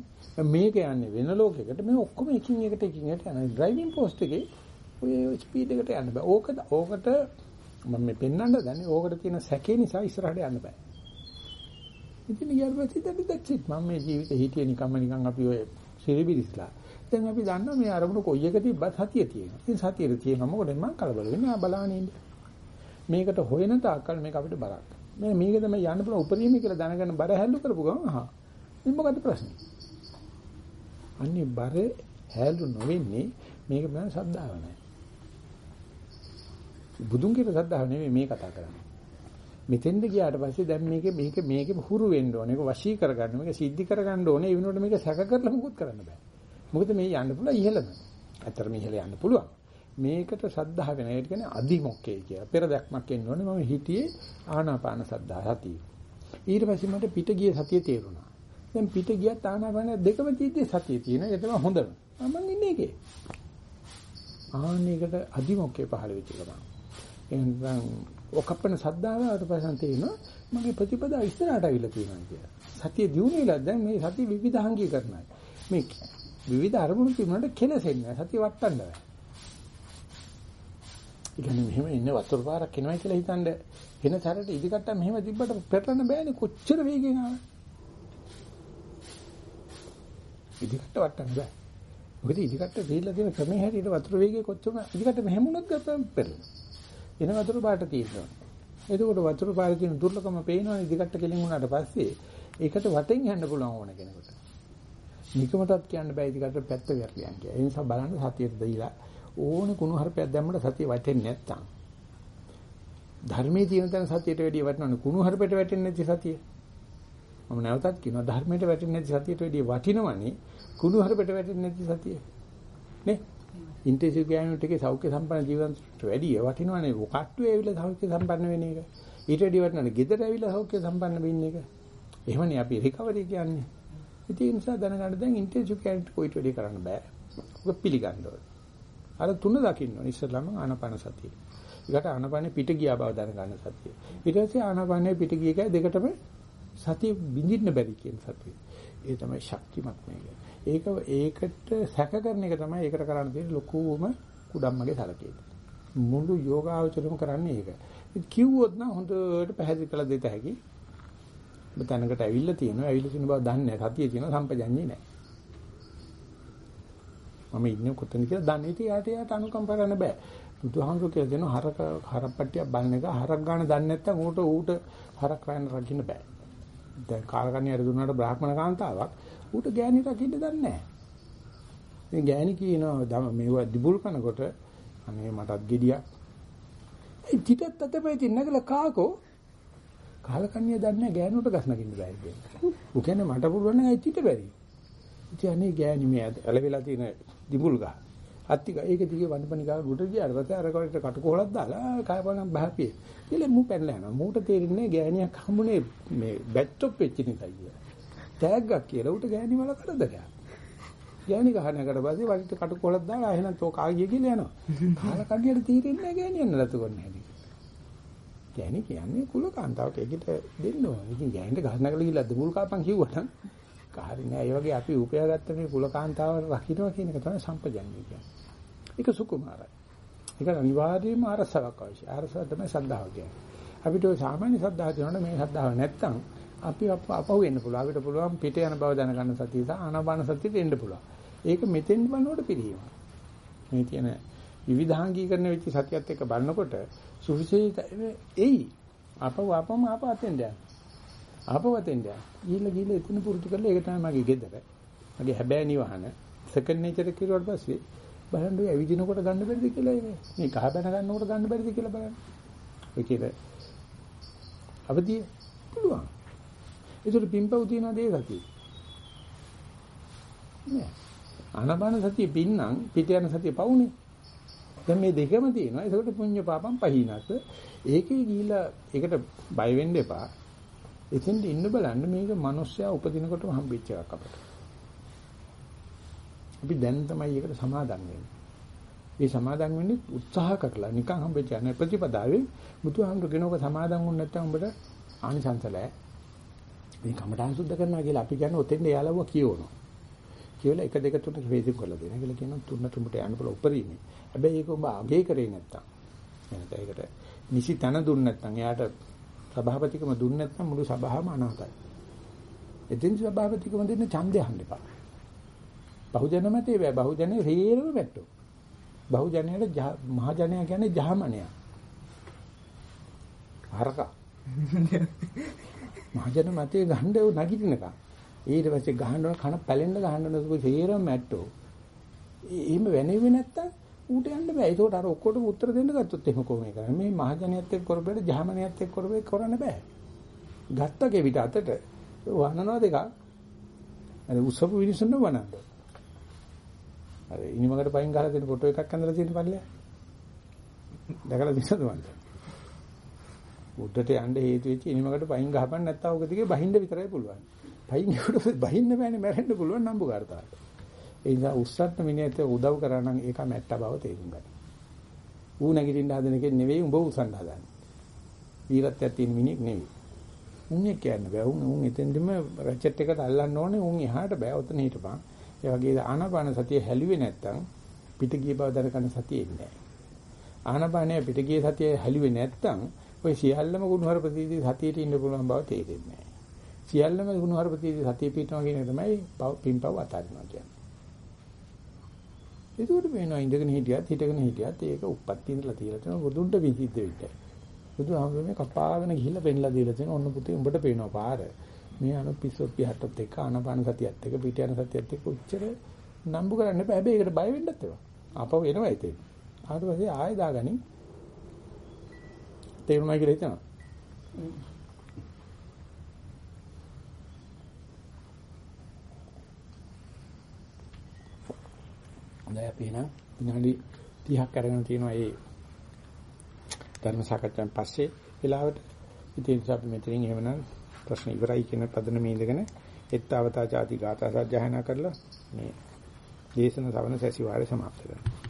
මේක යන්නේ වෙන ලෝකයකට මේ ඔක්කොම එකින් එකට එකින් එකට යනවා ඩ්‍රයිවිං පෝස්ට් එකේ ඔය ස්පීඩ් එකට යන්න බෑ ඕක ඕකට මම මේ පෙන්වන්න දන්නේ ඕකට තියෙන සැකේ නිසා ඉස්සරහට යන්න බෑ ඉතින් ඊයර් පස්සේ දැන් that's it මම මේ ජීවිතේ හිටියේ නිකම්ම නිකන් අපි ඔය සිරිබිරිස්ලා දැන් අපි දන්නවා මේ අරමුණු කොයි එක තිබ්බත් සතිය තියෙනවා. ඉතින් සතියේ තියෙනවා මොකද? මම කලබල වෙන්නේ බලාගෙන ඉන්න. මේකට හොයන තාක්කල් මේක අපිට බරක්. මේ මේක තමයි යන්න පුළුවන් උපරිමයි කියලා දැනගෙන බර හැල්ලු කරපු ගමන් අහා. මේ මොකද ප්‍රශ්නේ? අන්නේ බර හැල්ලු නොවෙන්නේ මේක මම සද්ධාව නැහැ බුදුන් කියන සද්ධාව නෙමෙයි මේ කතා කරන්නේ. මෙතෙන්ද ගියාට පස්සේ දැන් මේක මේක මේකේ හුරු වෙන්න ඕනේ. මේක වශී කරගන්න මේක සිද්ධි කරගන්න ඕනේ. ඒ වෙනුවට මේක සැක කරලා මුකුත් කරන්න බෑ. මොකද මේ යන්න පුළුවන් ඉහළම ඇත්තටම ඉහළ යන්න පුළුවන් මේකට සද්ධා වෙන ඒකට කියන්නේ අදිමොක්කේ කියලා. පෙර දැක්මක් එන්න ඕනේ මම හිතියේ ආනාපාන සද්ධා සතිය. ඊට පස්සේ මට පිට ගිය සතිය තේරුණා. දැන් පිට ගියත් ආනාපාන දෙකම තියෙද්දි සතිය තියෙන. ඒක තමයි හොඳම. මම ඉන්නේ ඒකේ. ආන්නේකට අදිමොක්කේ පහළ වෙච්ච ගමන්. එහෙනම් ඔකප්පන සද්ධාවට පස්සෙන් තේරෙනවා මගේ ප්‍රතිපදා ඉස්සරහට අවිලා තියෙනවා කියලා. සතිය දියුණු වෙලා දැන් මේ සතිය විවිධාංගීකරණයි. මේ විවිධ අරමුණු තිබුණාට කෙලසෙන්නේ සතිය වටන්න බෑ. ඒ කියන්නේ මෙහෙම ඉන්න වතුර පාරක් එනවා කියලා හිතනද එන තරට ඉදිකට්ට මෙහෙම තිබ්බට පෙරලන්න බෑනේ කොච්චර වේගෙන් ආවද ඉදිකට්ට වටන්න බෑ. මොකද ඉදිකට්ට දීලා තියෙන ක්‍රමයේ හැටියට වතුර වේගය කොච්චර ඉදිකට්ට මෙහෙම වුණොත් ගත්තම පෙරලන එන වතුර පාට තියෙනවා. එතකොට වතුර පාරේ තියෙන දුර්ලභම පේනවනේ ඉදිකට්ට කෙලින් වුණාට පස්සේ ඒකට වටෙන් යන්න පුළුවන් ඕන කෙනෙකුට. නිකමටත් කියන්න බෑ ඉදිකට්ට පැත්ත වැරලියන් කියලා ඒ නිසා බලන්න සතියට දීලා ඕන කුණු හarpයක් දැම්මට සතිය වැටෙන්නේ නැත්තම් ධර්මයේ තියෙන තැන සතියට වැඩිය වටිනවනේ කුණු හarpයට වැටෙන්නේ නැති සතිය. මම නැවතත් කියනවා ධර්මයට වැටෙන්නේ නැති සතියට වැඩිය වටිනවනේ කුණු හarpයට වැටෙන්නේ නැති සතිය. නේ? ඉන්ටෙන්සිව් කැයුනිට් එකේ සෞඛ්‍ය සම්පන්න ජීවිතයට වැඩිය වටිනවනේ කට්ටුවේ ඇවිල්ලා සෞඛ්‍ය සම්පන්න වෙන එක. ඊට වැඩිය වටිනවනේ ගෙදර ඇවිල්ලා සෞඛ්‍ය සම්පන්න වෙන්න එක. එහෙමනේ අපි රිකවරි කියන්නේ. ඉතින් ඒ නිසා දැනගන්න දැන් ඉන්ටෙන්සිව් කැයුනිට් කොයිට වැඩිය කරන්න බෑ. ඔක පිළිගන්න ඕනේ. අර තුන දකින්න ඕනේ. ඉස්සෙල්ලාම ආනාපාන සතිය. ඊකට ආනාපානෙ පිට ගියා බව දැනගන්න සතිය. ඊට පස්සේ ආනාපානෙ පිට ගිය එකයි දෙකටම සතිය බින්දින්න බැරි කියන සතිය. ඒ තමයි ශක්තිමත් මේක. ඒක ඒකට සැක කරන එක තමයි ඒකට කරන්න තියෙන ලොකුම කුඩම්මගේ සලකේ. මුළු යෝගාචරම කරන්නේ ඒක. කිව්වොත් නම් හොඳට පැහැදිලි කරලා දෙත හැකි. ඔබ තැනකට ඇවිල්ලා තියෙනවා. ඇවිල්ලා තියෙන බව දන්නේ නැහැ. සතිය තියෙනවා සම්පජඤ්ඤේ නැහැ. මම ඉන්නේ කොතන කියලා දන්නේ ඉතින් යාට යාට අනුකම්ප කරන්න බෑ. බුදුහාමුදුරු කියලා දෙන හරක හරපට්ටියක් බලන එක හරක් ගන්න දන්නේ නැත්නම් ඌට ඌට හරක් රැන්න රකින්න බෑ. දැන් කාලකන්ණියට දුන්නාට බ්‍රාහ්මණ කාන්තාවක් ඌට ගෑණි රකින්න දන්නේ නැහැ. ඉතින් ගෑණි කියනවා මේවා දිබුල් කනකොට අනේ මටත් gediyak. ඒ පිටත් අතපේ තින්නකල කාකෝ කාලකන්ණිය දන්නේ ගෑනුට ගස් නගින්න බෑ කියන්නේ. ඌ කියන්නේ මට පුළුවන් නම් ඇයි පිට බැරි. ඉතින් අනේ ගෑණි මේ ඇලවිලා තියෙන දිඹුල් ගහ. අත්තික ඒක දිගේ වණපණි ගාව උඩ ගියාට පස්සේ අර කොලට කටුකොලක් දාලා කයපණම් බහපියේ. ඊළ මු පැනලා යනවා. මූට තේරෙන්නේ ගෑණියක් හම්බුනේ මේ බැට්ටොප් වෙච්ච නිසා කියලා. ටැග්ගක් කියලා උට ගෑණි වල කරදරයක්. ගෑණි ගහනකට පස්සේ වලිට කටුකොලක් දාලා එහෙනම් තෝ කාගිය කියලා යනවා. කාල කඩියට තීරෙන්නේ නැහැ ගෑණියන් නලතු කරන්නේ නැහැ. ගෑණි කියන්නේ කුල කාන්තාවක් ඒකට දෙන්න ඕන. ඉතින් ගෑණිට ගහනකල ගිහිල්ලා දුමුල් කාපන් කිව්වනම් කාරි නෑ. ඒ වගේ අපි උපයාගත්ත මේ කුල කාන්තාව රකින්නවා කියන එක තමයි සම්පජන්ණය කියන්නේ. ඒක සුකුමාරයි. ඒක අනිවාර්යයෙන්ම අරසාවක් අවශ්‍යයි. අරසාව තමයි සද්ධාව කියන්නේ. අපිට ඔය සාමාන්‍ය සද්ධාව තියෙනවනේ මේ සද්ධාව නැත්තම් අපි අපහු වෙන්න පුළුවන්. අපිට පුළුවන් පිට යන බව දැනගන්න සතිය සහ ආනාපාන සතියට එන්න පුළුවන්. ඒක මෙතෙන් බලනකොට පිළිහිම. මේ තියෙන විවිධාංගීකරණ වෙච්ච සතියත් එක්ක බලනකොට සුවිශේෂ එයි. අපව අපම අප අතෙන් දැන්. අපවතෙන් දැන්. ගිහිල්ලා ගිහිල්ලා එතන පුරුදු කරලා ඒක තමයි මගේ ගෙදර. මගේ හැබෑ නිවහන. සෙකන්ඩ් නේචර් එක කිරුවට පස්සේ බලන්න ඔය ඇවිදිනකොට ගන්න බැරිද කියලා මේ මේ කහ බැන ගන්නකොට ගන්න බැරිද කියලා බලන්න. ඔය කියලා අවදිය පුළුවන්. ඒතර පිම්පව් තියනද ඒ සතිය? නෑ. ආනාපාන සතිය පින්නම් පිට යන සතිය පවුනේ. දැන් මේ දෙකම තියෙනවා. ඒකට පුඤ්ඤ පාපම් පහිනස්. ඒකේ ගිහිලා ඒකට බය වෙන්න එපා. එතෙන්ට ඉන්න බලන්න මේක මිනිස්සයා උපදිනකොටම හම්බෙච්ච එකක් අපට. අපි දැන් තමයි ඒකට සමාදන් වෙන්නේ. මේ සමාදන් වෙන්නේ උත්සාහ කරලා නිකන් හම්බෙච්ච නැහැ ප්‍රතිපදාවෙන් බුදුහාමුදුරගෙනක සමාදන් වුණ නැත්නම් උඹට ආනිසංස නැහැ. මේ කමඨාන් සුද්ධ කරනවා කියලා අපි කියන්නේ ඔතෙන්ද යාලව කියවනවා. කියලා 1 2 3 වේදික කරලා දෙනවා කියලා කියනවා තුන තුමට යන්න පුළුවන් උපරිමයි. හැබැයි ඒක ඔබ අගේ කරේ නැත්තම් එහෙනම් ඒකට නිසි තන දුන්න නැත්නම් එයාට සභාපතිකම දුන්න නැත්නම් මුළු සභාවම අනාථයි. එදින් සභාපතිකම දෙන්න ඡන්දය අහන්න එපා. බහුජන මතේ බෑ බහුජනේ හේරම වැට්ටෝ. බහුජනයට මහජනයා කියන්නේ ජහමනයා. හරක. මහජන මතේ ගහන්න නැගිටිනකම්. ඊට පස්සේ ගහනවා කන පැලෙන්න ගහන්න නෝ හේරම මැට්ටෝ. එහෙම වෙනෙන්නේ නැත්තම් ඌට යන්න බෑ. ඒකට අර ඔක්කොටම උත්තර දෙන්න ගත්තොත් එහෙම කොහොමද කරන්නේ? මේ මහජනියත් එක්ක කරබෙට ජහමනියත් එක්ක කරබෙට කරන්න බෑ. ගත්ත කෙවිත අතට වහනනවා දෙකක්. අර උසපු විනිසුන්න වනන්න. අර ඉනිමකට පයින් ගහලා දෙන ෆොටෝ එකක් අඳලා තියෙන පල්ලෙය. දැකලා දිසද මන්ද? උඩට යන්න හේතු වෙච්ච ඉනිමකට පයින් ගහපන් නැත්නම් ඔක දිගේ බහින්න විතරයි පුළුවන්. පයින් ගිහුවොත් බහින්න බෑනේ මැරෙන්න පුළුවන් නම්බුකාරතාවට. ඒ නිසා උස්සන්න මිනිහට උදව් කරා නම් ඒක මැට්ට බව තේරුම් ගන්න. ඌ නැගිටින්න හදන එකේ නෙවෙයි උඹ උස්සන්න හදන්නේ. වීරත්වයක් තියෙන මිනිහෙක් නෙවෙයි. උන් කියන්නේ බෑ. උන් උන් එතෙන්දිම රැචට් එකට අල්ලන්න ඕනේ. උන් එහාට බෑ. ඔතන හිටපන්. ඒ වගේ ආනාපාන සතිය හැලුවේ නැත්තම් පිට ගිය බව දැනගන්න සතිය එන්නේ නැහැ. ආනාපානය පිට ගිය සතිය හැලුවේ නැත්තම් ඔය සියල්ලම ගුණහර ප්‍රතිදී සතියට ඉන්න පුළුවන් බව තේරෙන්නේ නැහැ. සියල්ලම ගුණහර ප්‍රතිදී සතිය පිටනවා කියන එක තමයි පින්පව් අතාරිනවා කියන්නේ. ඒකට වෙනවා ඉඳගෙන හිටියත් හිටගෙන හිටියත් ඒක උප්පත්ති ඉඳලා තියලා තියෙනවා බුදුන්ට විසිද්ද වෙන්නේ. බුදුහාමුදුරනේ කපාගෙන ගිහිල්ලා පෙන්ලා දීලා තියෙනවා ඔන්න පුතේ උඹට පේනවා පාර. මේ අනු පිස්සොත් පිටහටත් එක්ක ආනපාන සතියත් එක්ක පිට යන සතියත් එක්ක උච්චර නම්බු කරන්න එපා. හැබැයි ඒකට බය වෙන්නත් එපා. ආපහු එනවා ඉතින්. ආවට පස්සේ ආයෙ දාගනින්. තේරුණා කියලා හිතනවා. හොඳයි අපි එහෙනම්. විනාඩි 30ක් අරගෙන තියෙනවා මේ ධර්ම සාකච්ඡාවෙන් පස්සේ වෙලාවට. ඉතින් අපි මෙතනින් එහෙමනම් ප්‍රශ්න ඉවරයි කියන පදනම ඉඳගෙන එත්තාවතා ചാති ගාථා සජ්ජායනා කරලා මේ දේශන සවන සැසිවාරය සමාප්ත කරනවා.